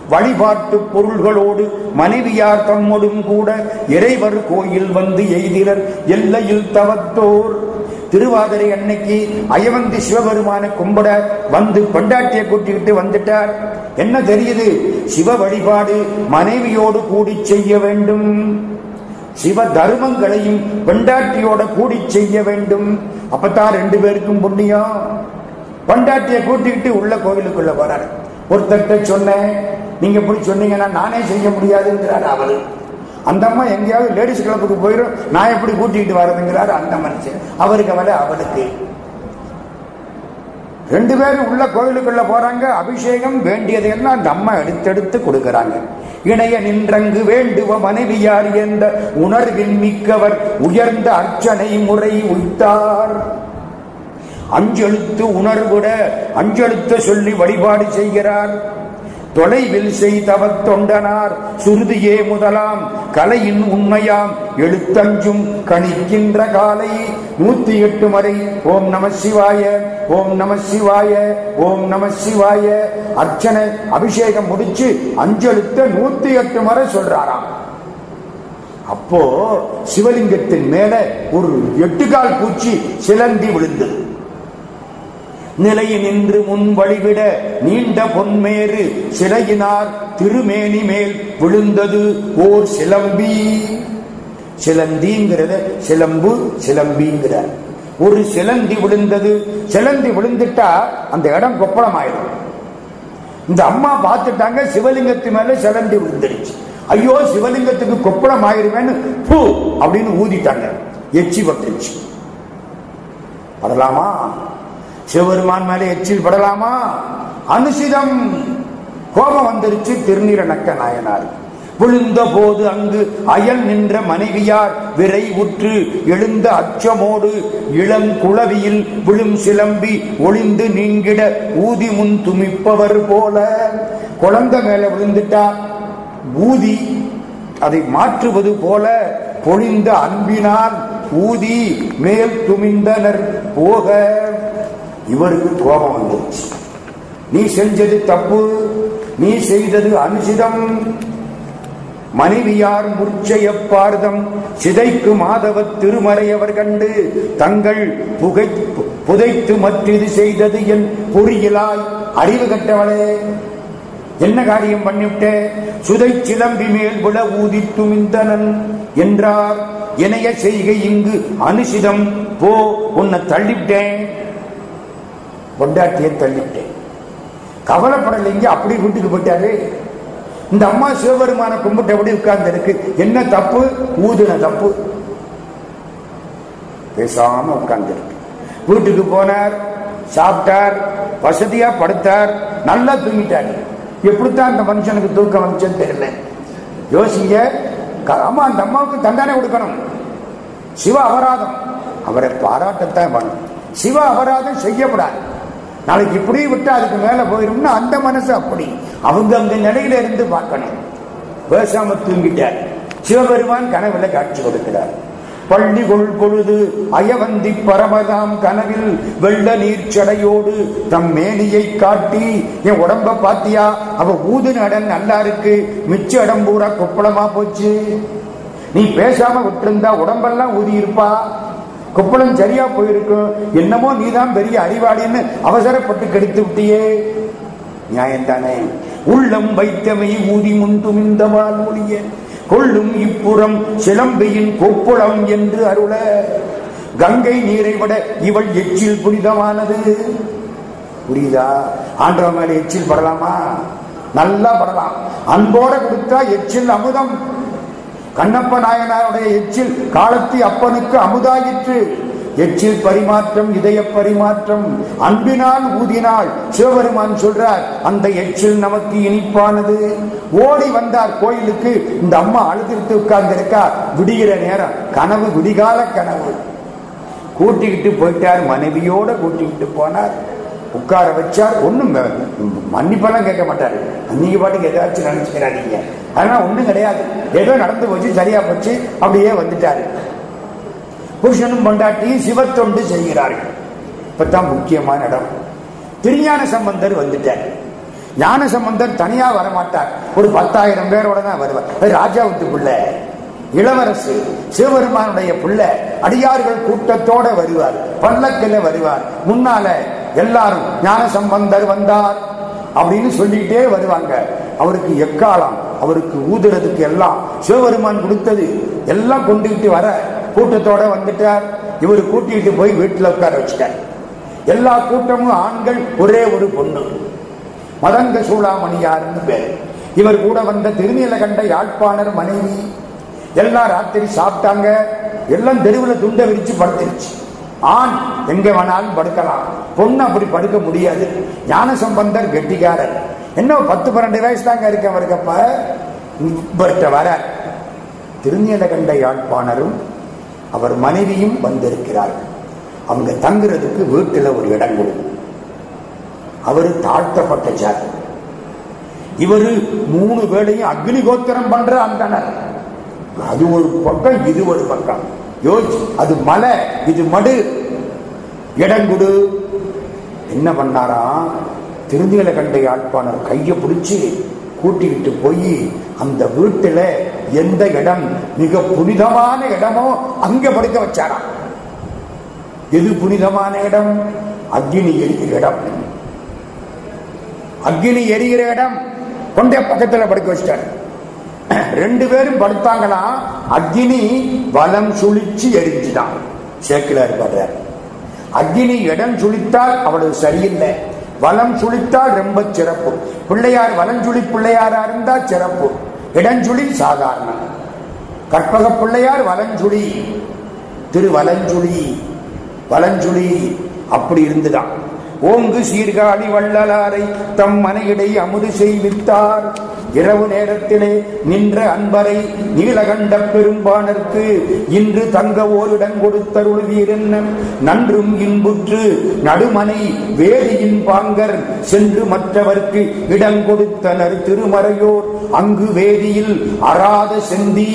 S1: வழிபாட்டு பொருள்களோடு மனைவியார் தம்மோடும் கூட இறைவர் கோயில் வந்து எய்தினர் எல்லையில் தவத்தோர். திருவாதிரை அன்னைக்கு அயவந்தி சிவபெருமான கும்பிட வந்து பொண்டாட்டியை கூட்டிக்கிட்டு வந்துட்டார். என்ன தெரியுது? சிவ வழிபாடு மனைவியோடு கூடி செய்ய வேண்டும். சிவ தர்மங்களையும் பெண்டாட்டியோட கூடி செய்ய வேண்டும். அப்பத்தான் ரெண்டு பேருக்கும் புண்ணியம். பெண்டாட்டிய கூட்டிக்கிட்டு உள்ள கோவிலுக்குள்ள போறாரு ஒருத்தர்கிட்ட சொன்னேன் நீங்க இப்படி சொன்னீங்கன்னா நானே செய்ய முடியாதுங்கிறாரு அவரு. அந்த அம்மா எங்கேயாவது லேடிஸ் கிளப்புக்கு போயிடும் நான் எப்படி கூட்டிகிட்டு வர்றதுங்கிறாரு அந்த மனுஷன். அவருக்கு அவளை அவளுக்கு. ரெண்டு பேரும் உள்ள கோவிலுக்குள்ள போறாங்க அபிஷேகம் வேண்டியதையெல்லாம் அந்த அம்மா எடுத்தெடுத்து கொடுக்கறாங்க. இணைய நின்றங்கு வேண்டுவ மனைவியார் என்ற உணர்வின் மிக்கவர் உயர்ந்த அர்ச்சனை முறை உய்த்தார். அஞ்செழுத்து உணர்வுட அஞ்செழுத்த சொல்லி வழிபாடு செய்கிறார். தொலைவில் செய்தவத் தொண்டனார் சுருதியே முதலாம் கலையின் உண்மையாம் எழுத்தஞ்சும் கணிக்கின்ற காலை. நூத்தி எட்டு வரை ஓம் நம சிவாய ஓம் நம சிவாய ஓம் நம சிவாய. அர்ச்சனை அபிஷேகம் முடிச்சு அஞ்செழுத்த நூத்தி எட்டு வரை சொல்றாராம். அப்போ சிவலிங்கத்தின் மேல ஒரு எட்டுகால் பூச்சி சிலந்தி விழுந்தது. நிலையில் நின்று முன் வழிவிட நீண்ட பொன்மேறு சிலையினார் திருமேனி மேல் விழுந்தது ஓர் சிலம்பி. சிலந்திங்கிறத சிலம்பு சிலம்பிங்கிற ஒரு சிலந்தி விழுந்தது. சிலந்தி விழுந்துட்டா அந்த இடம் கொப்பளம் ஆயிடும் இந்த அம்மா பார்த்துட்டாங்க சிவலிங்கத்து மேல சிலந்தி விழுந்துருச்சு. ஐயோ சிவலிங்கத்துக்கு கொப்பளம் ஆயிருவேன்னு பூ அப்படின்னு ஊதிட்டாங்க. எச்சி பட்டுருச்சு. படலாமா சிவபெருமான் மேலே எச்சில் படலாமா? அனுசிதம். கோபம் வந்துருச்சு திருநீர நக்க நாயனார். விழுந்த போது அங்கு அயல் நின்ற மனைவியார் விரை உற்று எழுந்த அச்சமோடு இளம் குளவியில் விழும் சிலம்பி ஒளிந்து நீங்கிட ஊதி முன் துமிப்பவர் போல. குழந்தை மேல விழுந்துட்டா ஊதி அதை மாற்றுவது போல பொழிந்த அன்பினால் ஊதி மேல் துமிந்தனர் போக. இவருக்கு கோபம் வந்துருச்சு நீ செஞ்சது தப்பு நீ செய்தது அனுசிதம். மனைவியார் முற்செய பார்தம் சிதைக்கு மாதவ திருமறையவர் கண்டு தங்கள் புகை புதைத்து மற்றிது செய்தது என் பொறியிலாய் அறிவு கட்டவளே. என்ன காரியம் பண்ணிவிட்டே? சுதை சிலம்பி மேல் விழ ஊதி துமிந்தனன் என்றார். இணைய செய்கை இங்கு அனுசிதம். போ உன்னை தள்ளிவிட்டேன். கொண்டாட்டியை தள்ளிவிட்டேன் கவலைப்படலைங்க அப்படி வீட்டுக்கு போயிட்டாரு. இந்த அம்மா சிவபெருமான கும்பிட்டபடி உட்கார்ந்து இருக்கு? என்ன தப்பு? ஊதுன தப்பு. பேசாம உட்கார்ந்து இருக்கு. வீட்டுக்கு போனார் சாப்பிட்டார் வசதியா படுத்தார் நல்லா தூங்கிட்டார். எப்படித்தான் அந்த மனுஷனுக்கு தூக்கம் வந்துச்சுன்னு தெரியல. யோசிங்க அம்மா அந்த அம்மாவுக்கு தண்டனை கொடுக்கணும். சிவ அபராதம். அவரை பாராட்டத்தான் பண்ணும் சிவ அபராதம் செய்யப்படாது நாளைக்கு இப்படி விட்டா அதுக்கு மேல போயிரும்னா அந்த மனசு அப்படி. அவங்க அந்த நிலையில இருந்து பார்க்கணும். பேசாம தூங்கிட்டார். சிவபெருமான் கனவுல காட்சி கொடுக்கிறார். பள்ளி கொள் பொழுது அயவந்தி பரமதாம் கனவில் வெள்ள நீர்ச்சடையோடு தம் மேனியை காட்டி என் உடம்ப பாத்தியா? அவ ஊது நடன் நல்லா இருக்கு. மிச்ச இடம் பூரா கொப்பளமா போச்சு. நீ பேசாம விட்டிருந்தா உடம்பெல்லாம் ஊதி இருப்பா கொப்பளம் சரியா போயிருக்கும். என்னமோ நீதான் பெரிய அறிவாளின்னு அவசரப்பட்டு கெடுத்து விட்டியே. நியாயம் தானே உள்ளம் வைத்தமை ஊதி முந்துமிந்த வாழ்மொழிய கொள்ளும் இப்புறம் சிலம்பையின் கொப்புளம் என்று அருள. கங்கை நீரை விட இவள் எச்சில் புனிதமானது. புரியுதா? ஆண்டவ மேல எச்சில் படலாமா? நல்லா படலாம். அன்போட கொடுத்தா எச்சில் அமுதம். கண்ணப்ப நாயனாருடைய எச்சில் காலத்தி அப்பனுக்கு அமுதாயிற்று. எச்சில் பரிமாற்றம் இதய பரிமாற்றம். அன்பினால் ஊதினால் சிவபெருமான் சொல்றார் அந்த எச்சில் நமக்கு இனிப்பானது. ஓடி வந்தார் கோயிலுக்கு இந்த அம்மா அழுத்திட்டு உட்கார்ந்து இருக்கா விடுகிற நேரம் கனவு விடிகால கனவு. கூட்டிக்கிட்டு போயிட்டார் மனைவியோட கூட்டிக்கிட்டு போனார். உட்கார வச்சார். ஒண்ணும் மன்னிப்பெல்லாம் கேட்க மாட்டாரு. அன்னைக்கு பாட்டுக்கு ஏதாச்சும் நினைச்சுக்கிறாதீங்க. அதனால ஒண்ணும் கிடையாது. ஏதோ நடந்து போச்சு சரியா போச்சு அப்படியே வந்துட்டாரு. புருஷனும் பொண்டாட்டியும் சிவத்தொண்டு செய்கிறார்கள். இப்பதான் முக்கியமான இடம். திருஞான சம்பந்தர் வந்துட்டார். ஞான சம்பந்தர் தனியா வரமாட்டார். ஒரு பத்தாயிரம் பேரோட தான் வருவார். அது பிள்ளை. இளவரசு சிவபெருமானுடைய புள்ள. அடியார்கள் கூட்டத்தோட வருவார். பல்லக்கில வருவார். முன்னால எல்லாரும் ஞான சம்பந்தர் வந்தார் அப்படின்னு சொல்லிட்டே வருவாங்க. அவருக்கு எக்காலம் அவருக்கு ஊதுறதுக்கு எல்லாம் சிவபெருமான் கொடுத்தது எல்லாம் கொண்டுகிட்டு வர கூட்டத்தோட வந்துட்டார். இவர் கூட்டிட்டு போய் வீட்டுல உட்கார வச்சுட்டார். எல்லா கூட்டமும் ஆண்கள் ஒரே ஒரு பொண்ணு. மதங்க சூளாமணியார்னு பேர். இவர் கூட வந்த திருநீலகண்ட யாழ்ப்பாணர் மனைவி. எல்லாம் ராத்திரி சாப்பிட்டாங்க. எல்லாம் தெருவில் துண்டை விரிச்சு படுத்துருச்சு. ஆண் எங்க வேணாலும் படுக்கலாம். பொண்ணு அப்படி படுக்க முடியாது. ஞான சம்பந்தர் கெட்டிக்காரர். என்ன பத்து பன்னெண்டு வயசு தாங்க இருக்க அவருக்கப்ப இவர்கிட்ட வர. திருநீலகண்ட யாழ்ப்பாணரும் அவர் மனைவியும் வந்திருக்கிறார்கள் அவங்க தங்குறதுக்கு வீட்டில் ஒரு இடம் கொடு. அவரு தாழ்த்தப்பட்ட ஜாதி இவரு மூணு வேளையும் அக்னி கோத்திரம் பண்ற அந்தனர் அது ஒரு பக்கம் இது ஒரு பக்கம். யோசி அது மலை இது மடு. இடங்குடு என்ன பண்ணாராம் திருநீல கண்டை ஆட்பாளர் கையை பிடிச்சி கூட்டிக்கிட்டு போய் அந்த வீட்டுல எந்த இடம் மிக புனிதமான இடமோ அங்க படுக்க வச்சாராம் எது புனிதமான இடம்? அக்னி எரிகிற இடம். அக்னி எரிகிற இடம் கொண்டே பக்கத்துல படுக்க வச்சிட்டாரு. ரெண்டு பேரும் படுத்தாங்கன்னா அக்னி வலம் சுழிச்சு எரிஞ்சுதான் சேக்கிலார் படுறார். அக்னி இடம் சுழித்தால் அவ்வளவு சரியில்லை. வலம் சுழித்தால் ரொம்ப சிறப்பு. பிள்ளையார் வலஞ்சுழி பிள்ளையாரா இருந்தா சிறப்பு. இடஞ்சுழி சாதாரணம். கற்பக பிள்ளையார் வலஞ்சுழி திரு வலஞ்சுழி வலஞ்சுழி அப்படி இருந்துதான். ஓங்கு சீர்காழி வள்ளலாரை தம் மனையிடை அமுது செய்வித்தார். இரவு நேரத்திலே நின்ற அன்பரை நீலகண்ட பெரும்பானர்க்கு இன்று தங்க ஓரிடம் கொடுத்தருள்வீரென்ன நன்றும் இன்புற்று நடுமனை வேதியின் பாங்கர் சென்று மற்றவர்க்கு இடம் கொடுத்தனர் திருமறையோர். அங்கு வேதியில் அறாத செந்தி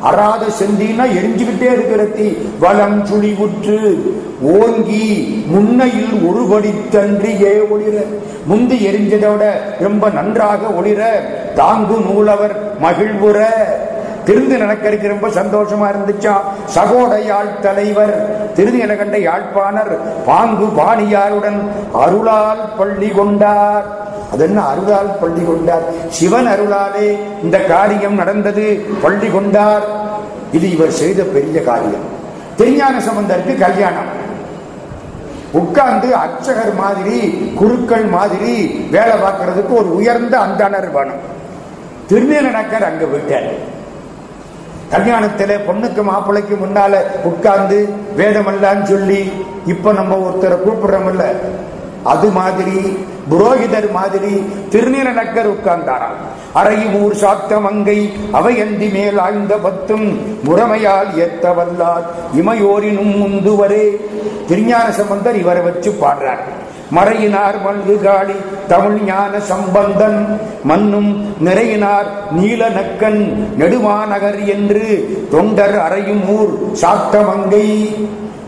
S1: அறாத செந்தினா எரிஞ்சுக்கிட்டே இருக்கிற தீ வலம் சுழிவுற்று ஓங்கி முன்னையில் ஒருபடி தன்றியே ஒளிர. முந்தி எரிஞ்சதோட ரொம்ப நன்றாக ஒளிர. தாங்கு நூலவர் மகிழ்வுற. திருந்து நடக்கிறதுக்கு ரொம்ப சந்தோஷமா இருந்துச்சா? சகோடையாள் தலைவர். திருநிலகண்ட யாழ்ப்பாணர் பாங்கு பாணியாருடன் அருளால் பள்ளி கொண்டார். அது என்ன அருளால் பள்ளி கொண்டார்? சிவன் அருளாலே இந்த காரியம் நடந்தது. பள்ளி கொண்டார். இது இவர் செய்த பெரிய காரியம். திருஞான சம்பந்தருக்கு கல்யாணம். உட்கார்ந்து அர்ச்சகர் மாதிரி குருக்கள் மாதிரி வேலை பார்க்கறதுக்கு ஒரு உயர்ந்த அந்தனர் வேணும். திருநீலக்கர் அங்க விட்டார். கல்யாணத்துல பொண்ணுக்கு மாப்பிள்ளைக்கு முன்னால உட்கார்ந்து வேதமெல்லாம் சொல்லி இப்ப நம்ம ஒருத்தரை கூப்பிடுறோம்ல அது மாதிரி புரோகிதர் மாதிரி திருநீலநக்கர் உட்கார்ந்தாராம். அறையூர் சாத்த மங்கை அவையந்தி மேல் ஆழ்ந்த பத்தும் முறைமையால் ஏத்த வல்லார் இமையோரினும் முந்துவரே. திருஞான சம்பந்தர் இவரை வச்சு பாடுறார். மறையினார் மல்கு காளி தமிழ் ஞான சம்பந்தன் மண்ணும் நிறையினார் நீல நக்கன் நெடுமாநகர் என்று தொண்டர் அறையும் ஊர் சாத்தமங்கை.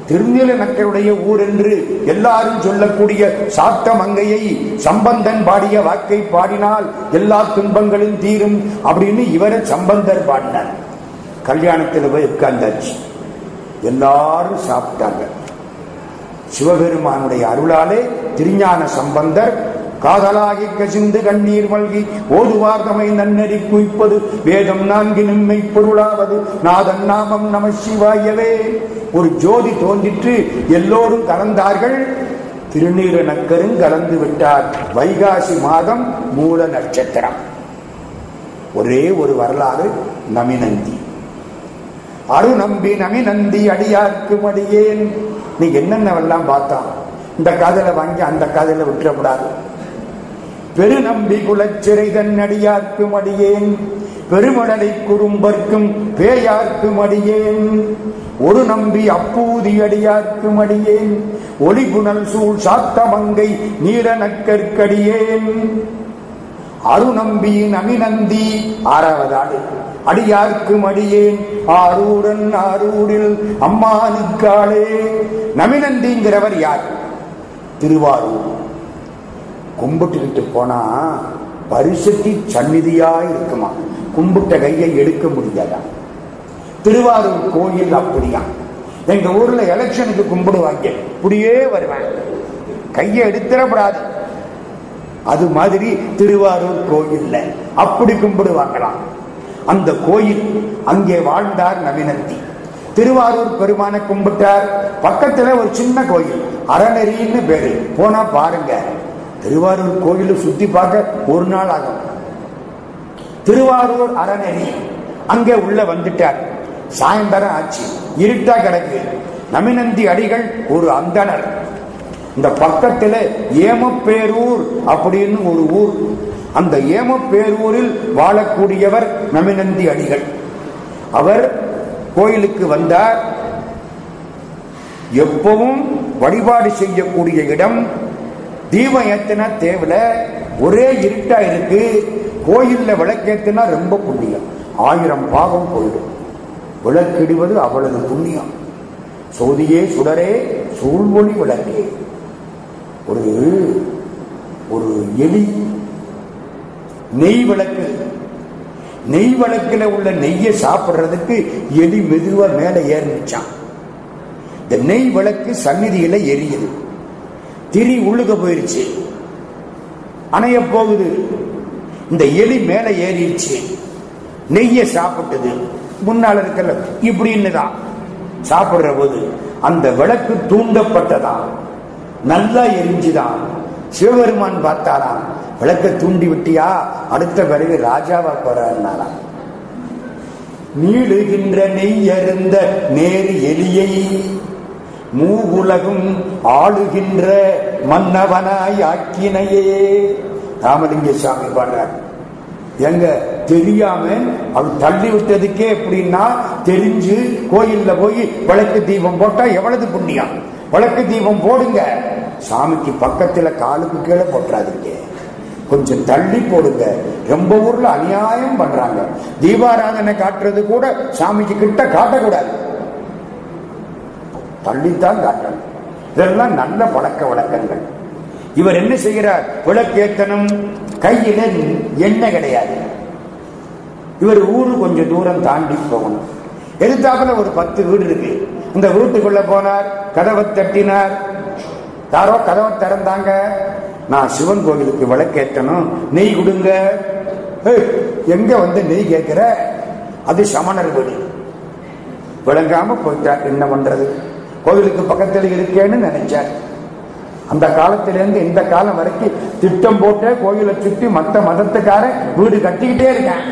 S1: திருநீல நக்கருடைய ஊர் என்று எல்லாரும் சொல்லக்கூடிய சாத்த மங்கையை சம்பந்தன் பாடிய வாக்கை பாடினால் எல்லா துன்பங்களும் தீரும் அப்படின்னு இவரை சம்பந்தர் பாடினார். கல்யாணத்தில் போய் உட்கார்ந்தாச்சு. எல்லாரும் சாப்பிட்டாங்க. சிவபெருமானுடைய அருளாலே திருஞான சம்பந்தர் காதலாகி கசிந்து கண்ணீர் மல்கி ஓதுவார் தமை நன்னறி குய்ப்பது வேதம் நான்கு நிம்மை பொருளாவது நாதன் நாமம் நம சிவாயவே. ஒரு ஜோதி தோன்றிற்று எல்லோரும் கலந்தார்கள். திருநீர நக்கரும் கலந்து விட்டார். வைகாசி மாதம் மூல நட்சத்திரம். ஒரே ஒரு வரலாறு நமிநந்தி. அரு நம்பி நமிநந்தி அடியார்க்கு மடியேன். நீ என்னென்னவெல்லாம் பார்த்தான்? இந்த காதலை வாங்கி அந்த காதலை விட்டுறக்கூடாது. பெருநம்பி குலச்சிறை அடியார்க்கு மடியேன் பெருமடலை குறும்பர்க்கும் பேயார்க்கும் அடியேன். ஒரு நம்பி அப்பூதி அடியார்க்கும் அடியேன். ஒளிபுணல் சூழ் சாத்தமங்கை நீல நக்கற்கடியேன் அருநம்பியின் அமிநந்தி ஆறாவதாடு அடியார்க்கு அடியார்க்கும் அடியேன். ஆரூரன் ஆரூரில் அம்மானுக்காளே. நமிநந்திங்கிறவர் யார்? திருவாரூர். கும்பிட்டுக்கிட்டு போனா பரிசுத்தி சந்நிதியா இருக்குமா? கும்பிட்ட கையை எடுக்க முடியாதா? திருவாரூர் கோயில் அப்படியா? எங்க ஊர்ல எலெக்ஷனுக்கு கும்பிடுவாங்க. இப்படியே வருவேன். கையை எடுத்துடப்படாது. அது மாதிரி திருவாரூர் கோயில்ல அப்படி கும்பிடுவாங்களாம் அந்த கோயில் அங்கே வாழ்ந்தார் நவினந்தி. திருவாரூர் பெருமான கும்பிட்டார். பக்கத்துல ஒரு சின்ன கோயில். அறநெறின்னு பேரு. போனா பாருங்க. திருவாரூர் கோயிலை சுத்தி பார்க்க ஒரு நாள் ஆகும். திருவாரூர் அறநெறி அங்கே உள்ள வந்துட்டார். சாயந்தரம் ஆச்சு. இருட்டா கிடக்கு. நமினந்தி அடிகள் ஒரு அந்தனர் இந்த பக்கத்துல ஏமப்பேரூர் அப்படின்னு ஒரு ஊர். அந்த ஏமப்பேரூரில் வாழக்கூடியவர் நமினந்தி அடிகள். அவர் கோயிலுக்கு வந்தார். எப்பவும் வழிபாடு செய்யக்கூடிய இடம் தீபம் ஏத்தினா தேவையில்ல ஒரே இருட்டா இருக்கு. கோயில்ல விளக்கேத்தினா ரொம்ப புண்ணியம். ஆயிரம் பாவம் போயிடும். விளக்கிடுவது அவ்வளவு புண்ணியம். சோதியே சுடரே சூழ்மொழி விளக்கே. ஒரு ஒரு எலி நெய் விளக்கு. நெய் விளக்கில் உள்ள நெய்யை சாப்பிடுறதுக்கு எலி மெதுவா மேலே ஏறிச்சான். இந்த நெய் விளக்கு சந்நிதியில எரியுது. திரி உள்ளுக போயிருச்சு. அணைய போகுது. இந்த எலி மேல ஏறிடுச்சு. நெய்ய சாப்பிட்டது. முன்னால இருக்கல இப்படின்னு தான் சாப்பிடுற போது அந்த விளக்கு தூண்டப்பட்டதா நல்லா எரிஞ்சுதான் சிவபெருமான் பார்த்தாராம் விளக்க தூண்டி விட்டியா? அடுத்த பிறகு ராஜாவா போறாருனாராம் நீடுகின்ற நெய் அருந்த நேர் எலியை மூவுலகும் ஆளுகின்ற மன்னவனாய் ஆக்கினையே. ராமலிங்க சாமி பாடுறார். எங்க? தெரியாம அவர் தள்ளி விட்டதுக்கே எப்படின்னா தெரிஞ்சு கோயில்ல போய் விளக்கு தீபம் போட்டா எவ்வளவு புண்ணியம்? விளக்கு தீபம் போடுங்க. சாமிக்கு பக்கத்துல காலுக்கு கீழே போட்டுறாதீங்க. கொஞ்சம் தள்ளி போடுங்க. ரொம்ப ஊர்ல அநியாயம் பண்றாங்க. தீபாராதனை காட்டுறது கூட சாமிக்கு கிட்ட காட்டக்கூடாது. தள்ளித்தான் காட்டணும். இதெல்லாம் நல்ல பழக்க வழக்கங்கள். இவர் என்ன செய்கிறார்? விளக்கேத்தனும் கையில எண்ணெய் கிடையாது. இவர் ஊரு கொஞ்சம் தூரம் தாண்டி போகணும். எதிர்த்தாப்புல ஒரு பத்து வீடு இருக்கு. இந்த வீட்டுக்குள்ள போனார் கதவை தட்டினார். யாரோ கதவை திறந்தாங்க. நான் சிவன் கோவிலுக்கு விளக்கேற்றணும் நெய் கொடுங்க. எங்க வந்து நெய் கேட்கிற? அது சமணர் வீடு. விளங்காம போயிட்டார் என்ன பண்றது? கோவிலுக்கு பக்கத்தில் இருக்கேன்னு நினைச்சார். அந்த காலத்திலிருந்து இந்த காலம் வரைக்கும் திட்டம் போட்டு கோயிலை சுத்தி மத்த மதத்துக்கார வீடு கட்டிக்கிட்டே இருக்கேன்.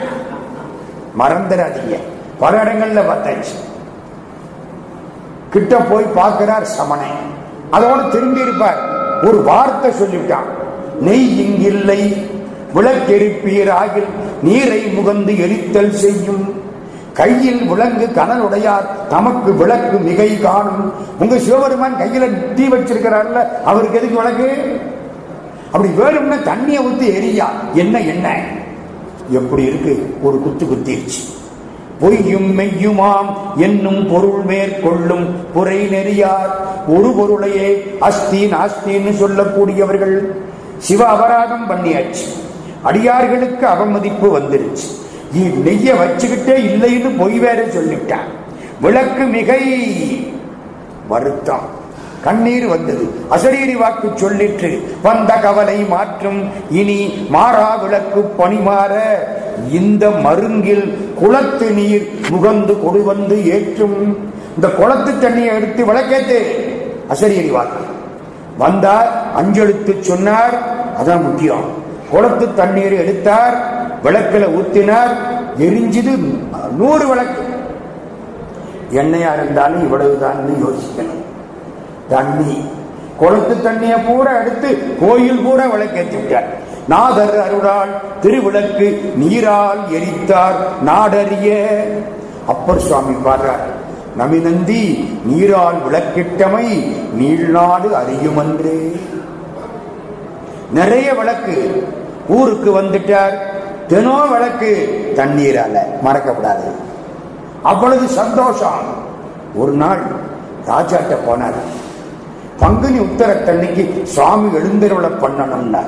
S1: மறந்துடாதீங்க. பல இடங்கள்ல பார்த்தாச்சு. கிட்ட போய் பார்க்கிறார் சமணை அதோட திரும்பி இருப்பார். ஒரு வார்த்தை சொல்லிவிட்டான். நெய் இங்கில்லை விளக்கெரிப்பீர் நீரை முகந்து எரித்தல் செய்யும். கையில் விலங்கு கனலுடையார் தமக்கு விளக்கு மிகை காணும். உங்க சிவபெருமான் கையில தீ வச்சிருக்கிறார்ல அவருக்கு எதுக்கு விளக்கு? அப்படி வேணும்னா தண்ணியை ஊத்தி எரியா. என்ன என்ன? எப்படி இருக்கு? ஒரு குத்து குத்திருச்சு. பொய்யும் மெய்யுமாம் என்னும் பொருள் மேற்கொள்ளும் குறை நெறியார். ஒரு பொருளையே அஸ்தி நாஸ்தின்னு சொல்லக்கூடியவர்கள். சிவ அபராதம் பண்ணியாச்சு. அடியார்களுக்கு அவமதிப்பு வந்துருச்சு. நெய்ய வச்சுக்கிட்டே இல்லைன்னு பொய் வேற சொல்லிட்டான் விளக்கு மிகை வருத்தம். கண்ணீர் வந்தது. அசரீரி வாக்கு சொல்லிற்று. வந்த கவலை மாற்றும். இனி மாறா விளக்கு பணிமாற. இந்த மருங்கில் குளத்து நீர் முகந்து கொடு வந்து ஏற்றும். இந்த குளத்து தண்ணியை எடுத்து விளக்கேத்து. அசரீரி வாக்கு. வந்தார் அஞ்செழுத்து சொன்னார். அதான் முக்கியம். குளத்து தண்ணீர் எடுத்தார். விளக்குல ஊத்தினார் எரிஞ்சது நூறு விளக்கு. எண்ணெயா இருந்தாலும் இவ்வளவுதான் யோசிக்கணும். தண்ணி. குளத்து தண்ணியை பூரா எடுத்து கோயில் பூரா விளக்கேற்றி விட்டார் நாதர் அருளால் திருவிளக்கு நீரால் எரித்தார் நாடறிய. அப்பர் சுவாமி பாடுறார் நமிநந்தி நீரால் விளக்கிட்டமை நீள்நாடு அறியுமன்றே. நிறைய விளக்கு ஊருக்கு வந்துட்டார். தினோ விளக்கு தண்ணீரால மறக்கப்படாது. அவ்வளவு சந்தோஷம். ஒரு நாள் ராஜாட்ட போனார். பங்குனி உத்தரத்தன்னைக்கு சுவாமி எழுந்தருளை பண்ணணும்னா.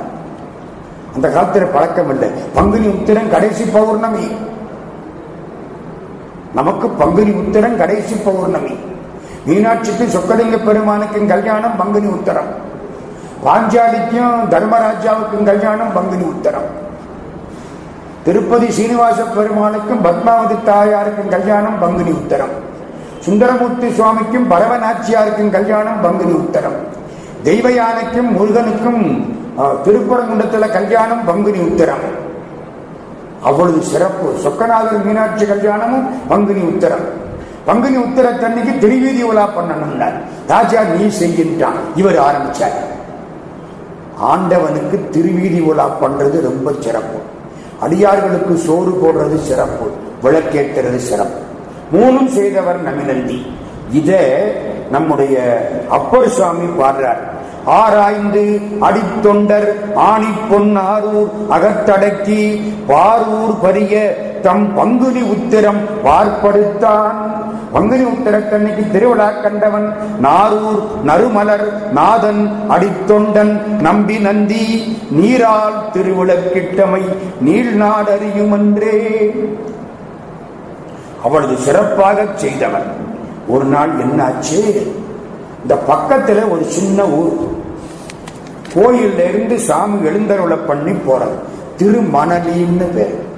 S1: அந்த காலத்துல பழக்கம் இல்லை. பங்குனி உத்திரம் கடைசி பௌர்ணமி. நமக்கு பங்குனி உத்திரம் கடைசி பௌர்ணமி. மீனாட்சிக்கு சொக்கலிங்க பெருமானுக்கும் கல்யாணம் பங்குனி உத்தரம். பாஞ்சாலிக்கும் தர்மராஜாவுக்கும் கல்யாணம் பங்குனி உத்தரம். திருப்பதி சீனிவாச பெருமானுக்கும் பத்மாவதி தாயாருக்கும் கல்யாணம் பங்குனி உத்தரம். சுந்தரமூர்த்தி சுவாமிக்கும் பரவநாச்சியாருக்கும் கல்யாணம் பங்குனி உத்தரம். தெய்வ யானைக்கும் முருகனுக்கும் அஹ், கல்யாணம் பங்குனி உத்தரம். அவ்வளவு சிறப்பு. சொக்கநாதர் மீனாட்சி கல்யாணமும் பங்குனி உத்தரம். பங்குனி உத்தரத்தன்னைக்கு திருவீதி உலா பண்ணணும்னா ராஜா நீ செய்கின்றான். இவர் ஆரம்பிச்சார். ஆண்டவனுக்கு திருவீதி உலா பண்றது ரொம்ப சிறப்பு. அடியார்களுக்கு சோறு போடுறது சிறப்பு விளக்கேற்றுறது சிறப்பு. மூணும் செய்தவர் நமிநந்தி இத நம்முடைய அப்பர் சுவாமி பாடுறார். ஆராய்ந்து அடித்தொண்டர் ஆணி பொன்னாரூர் அகத்தடக்கி பாரூர் பரிய தம் பங்குனி உத்திரம் பார்ப்படுத்தான் பங்குனி உத்திரத்தன்னைக்கு திருவிழா கண்டவன் நாரூர் நறுமலர் நாதன் அடித்தொண்டன் நம்பி நந்தி நீரால் திருவிளக்கிட்டமை நீள் நாடறியுமன்றே. அவளது சிறப்பாக செய்தவன். ஒரு நாள் என்னாச்சு? இந்த பக்கத்துல ஒரு சின்ன ஊர். கோயில்ல இருந்து சாமி எழுந்தருளை பண்ணி போறது. திருமணலின்னு பேர்.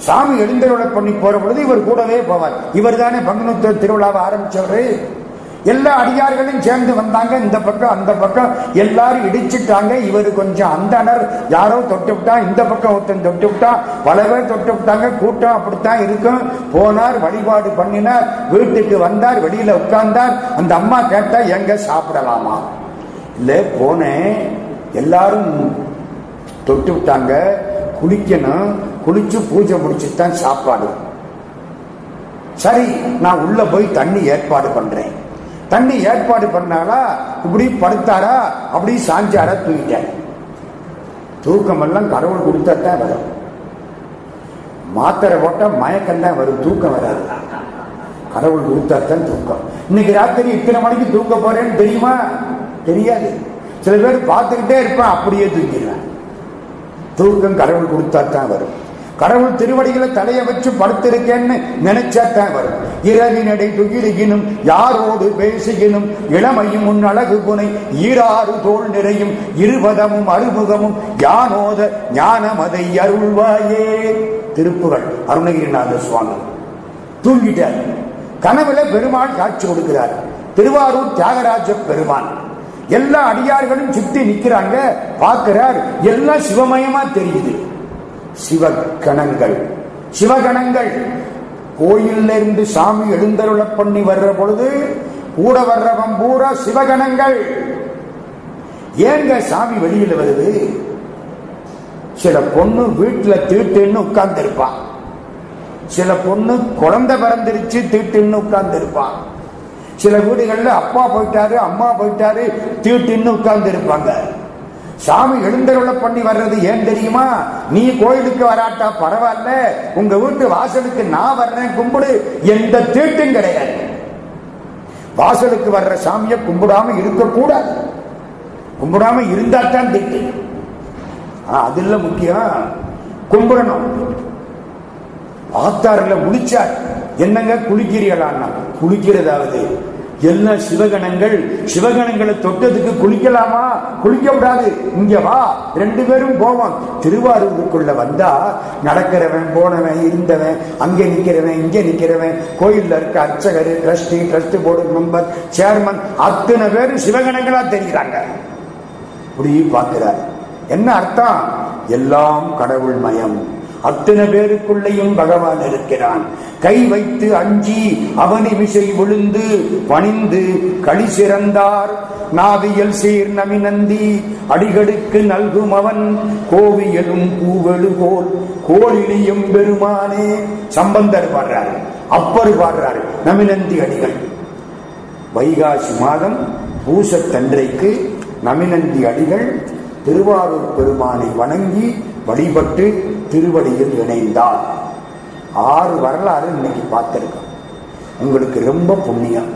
S1: சாமி எழுந்தருளை பண்ணி போற பொழுது இவர் கூடவே போவார். இவர் தானே பங்குனு திருவிழாவை ஆரம்பிச்சவரு. எல்லா அடியார்களும் சேர்ந்து வந்தாங்க. இந்த பக்கம் அந்த பக்கம் எல்லாரும் இடிச்சிட்டாங்க. இவர் கொஞ்சம் அந்தனர் யாரோ தொட்டு விட்டா இந்த பக்கம் ஒருத்தன் தொட்டு விட்டா பலவே தொட்டு விட்டாங்க. கூட்டம் அப்படித்தான் இருக்கும். போனார் வழிபாடு பண்ணினார். வீட்டுக்கு வந்தார் வெளியில உட்கார்ந்தார். அந்த அம்மா கேட்டா எங்க சாப்பிடலாமா? இல்ல போனேன். எல்லாரும் தொட்டு விட்டாங்க. குளிக்கணும். குளிச்சு பூஜை முடிச்சுட்டு தான் சாப்பாடு. சரி நான் உள்ள போய் தண்ணி ஏற்பாடு பண்றேன். தண்ணி ஏற்பாடு பண்ணாலா இப்படி படுத்தாரா? அப்படி சாஞ்சாரா? தூக்கிட்டேன் தூக்கம் எல்லாம் கடவுள் கொடுத்தாதான் வரும். மாத்திரை போட்டா மயக்கம் தான் வரும் தூக்கம் வராது. கடவுள் கொடுத்தாதான் தூக்கம். இன்னைக்கு ராத்திரி இத்தனை மணிக்கு தூக்க போறேன்னு தெரியுமா? தெரியாது. சில பேர் பார்த்துக்கிட்டே இருப்பான் அப்படியே தூங்கிடுவேன். தூக்கம் கடவுள் கொடுத்தாத்தான் வரும். கடவுள் திருவடிகளை தலையை வச்சு படுத்திருக்கேன்னு நினைச்சத்தான் வரும். இரவினடை துகிலுகினும் யாரோடு பேசுகினும் இளமையும் உன் அழகு புனை ஈராறு தோல் நிறையும் இருபதமும் அறுமுகமும் யானோத ஞானமதை அருள்வாயே. திருப்புகள். அருணகிரிநாத சுவாமி. தூங்கிட்டார். கனவுல பெருமாள் காட்சி கொடுக்கிறார். திருவாரூர் தியாகராஜ பெருமான். எல்லா அடியார்களும் சுத்தி நிக்கிறாங்க. பார்க்கிறார். எல்லாம் சிவமயமா தெரியுது. சிவகணங்கள். சிவகணங்கள். கோயில்ல இருந்து சாமி எழுந்தருள பண்ணி வர்ற பொழுது கூட வர்றவன் பூரா சிவகணங்கள். ஏங்க சாமி வெளியில வருது? சில பொண்ணு வீட்டுல தீட்டுன்னு உட்கார்ந்து இருப்பான் சில பொண்ணு குழந்தை பிறந்திருச்சு தீட்டுன்னு உட்கார்ந்து இருப்பான் சில வீடுகள்ல அப்பா போயிட்டாரு அம்மா போயிட்டாரு தீட்டுன்னு உட்கார்ந்து இருப்பாங்க சாமி எழுந்தருள பண்ணி வர்றது ஏன் தெரியுமா? நீ கோயிலுக்கு வராட்டா பரவாயில்ல. உங்க வீட்டு வாசலுக்கு நான் வர்றேன் கும்பிடு. எந்த தீட்டும் கிடையாது. வாசலுக்கு வர்ற சாமியை கும்பிடாம இருக்கக்கூடாது. கும்பிடாம இருந்தா தான் திட்டு. ஆனா அது இல்ல முக்கியம். கும்பிடணும். ஆத்தாறுல முடிச்சார். என்னங்க குளிக்கிறீர்களான்னா? குளிக்கிறதாவது. எல்லா சிவகணங்கள்? சிவகணங்களை தொட்டதுக்கு குளிக்கலாமா? குளிக்க விடாது. இங்க வா. ரெண்டு பேரும் போவோம். திருவாரூருக்குள்ள வந்தா நடக்கிறவன் போனவன் இருந்தவன் அங்கே நிக்கிறவன் இங்கே நிக்கிறவன் கோயில்ல இருக்க அர்ச்சகர் trustee trust board member chairman அத்தனை பேரும் சிவகணங்களா தெரிகிறாங்க. அப்படி பார்க்கிறார். என்ன அர்த்தம்? எல்லாம் கடவுள் மயம். அத்தனை பேருக்குள்ளேயும் பகவான் இருக்கிறான். கை வைத்து அஞ்சி அவனிமிசை விழுந்து பணிந்து களி சிறந்தார். நாவியல் சீர் நமிநந்தி அடிகளுக்கு நல்கும் அவன். கோவியலும் பூவெழு கோல் கோலிலியும் பெருமானே. சம்பந்தர் பாடுறாரு அப்பர் பாடுறாரு நமிநந்தி அடிகள். வைகாசி மாதம் பூசத்தன்றைக்கு நமிநந்தி அடிகள் திருவாரூர் பெருமானை வணங்கி வழிபட்டு திருவடியில் இணைந்தார் ஆறு வரலாறு இன்னைக்கு பார்த்திருக்கோம். உங்களுக்கு ரொம்ப புண்ணியம்.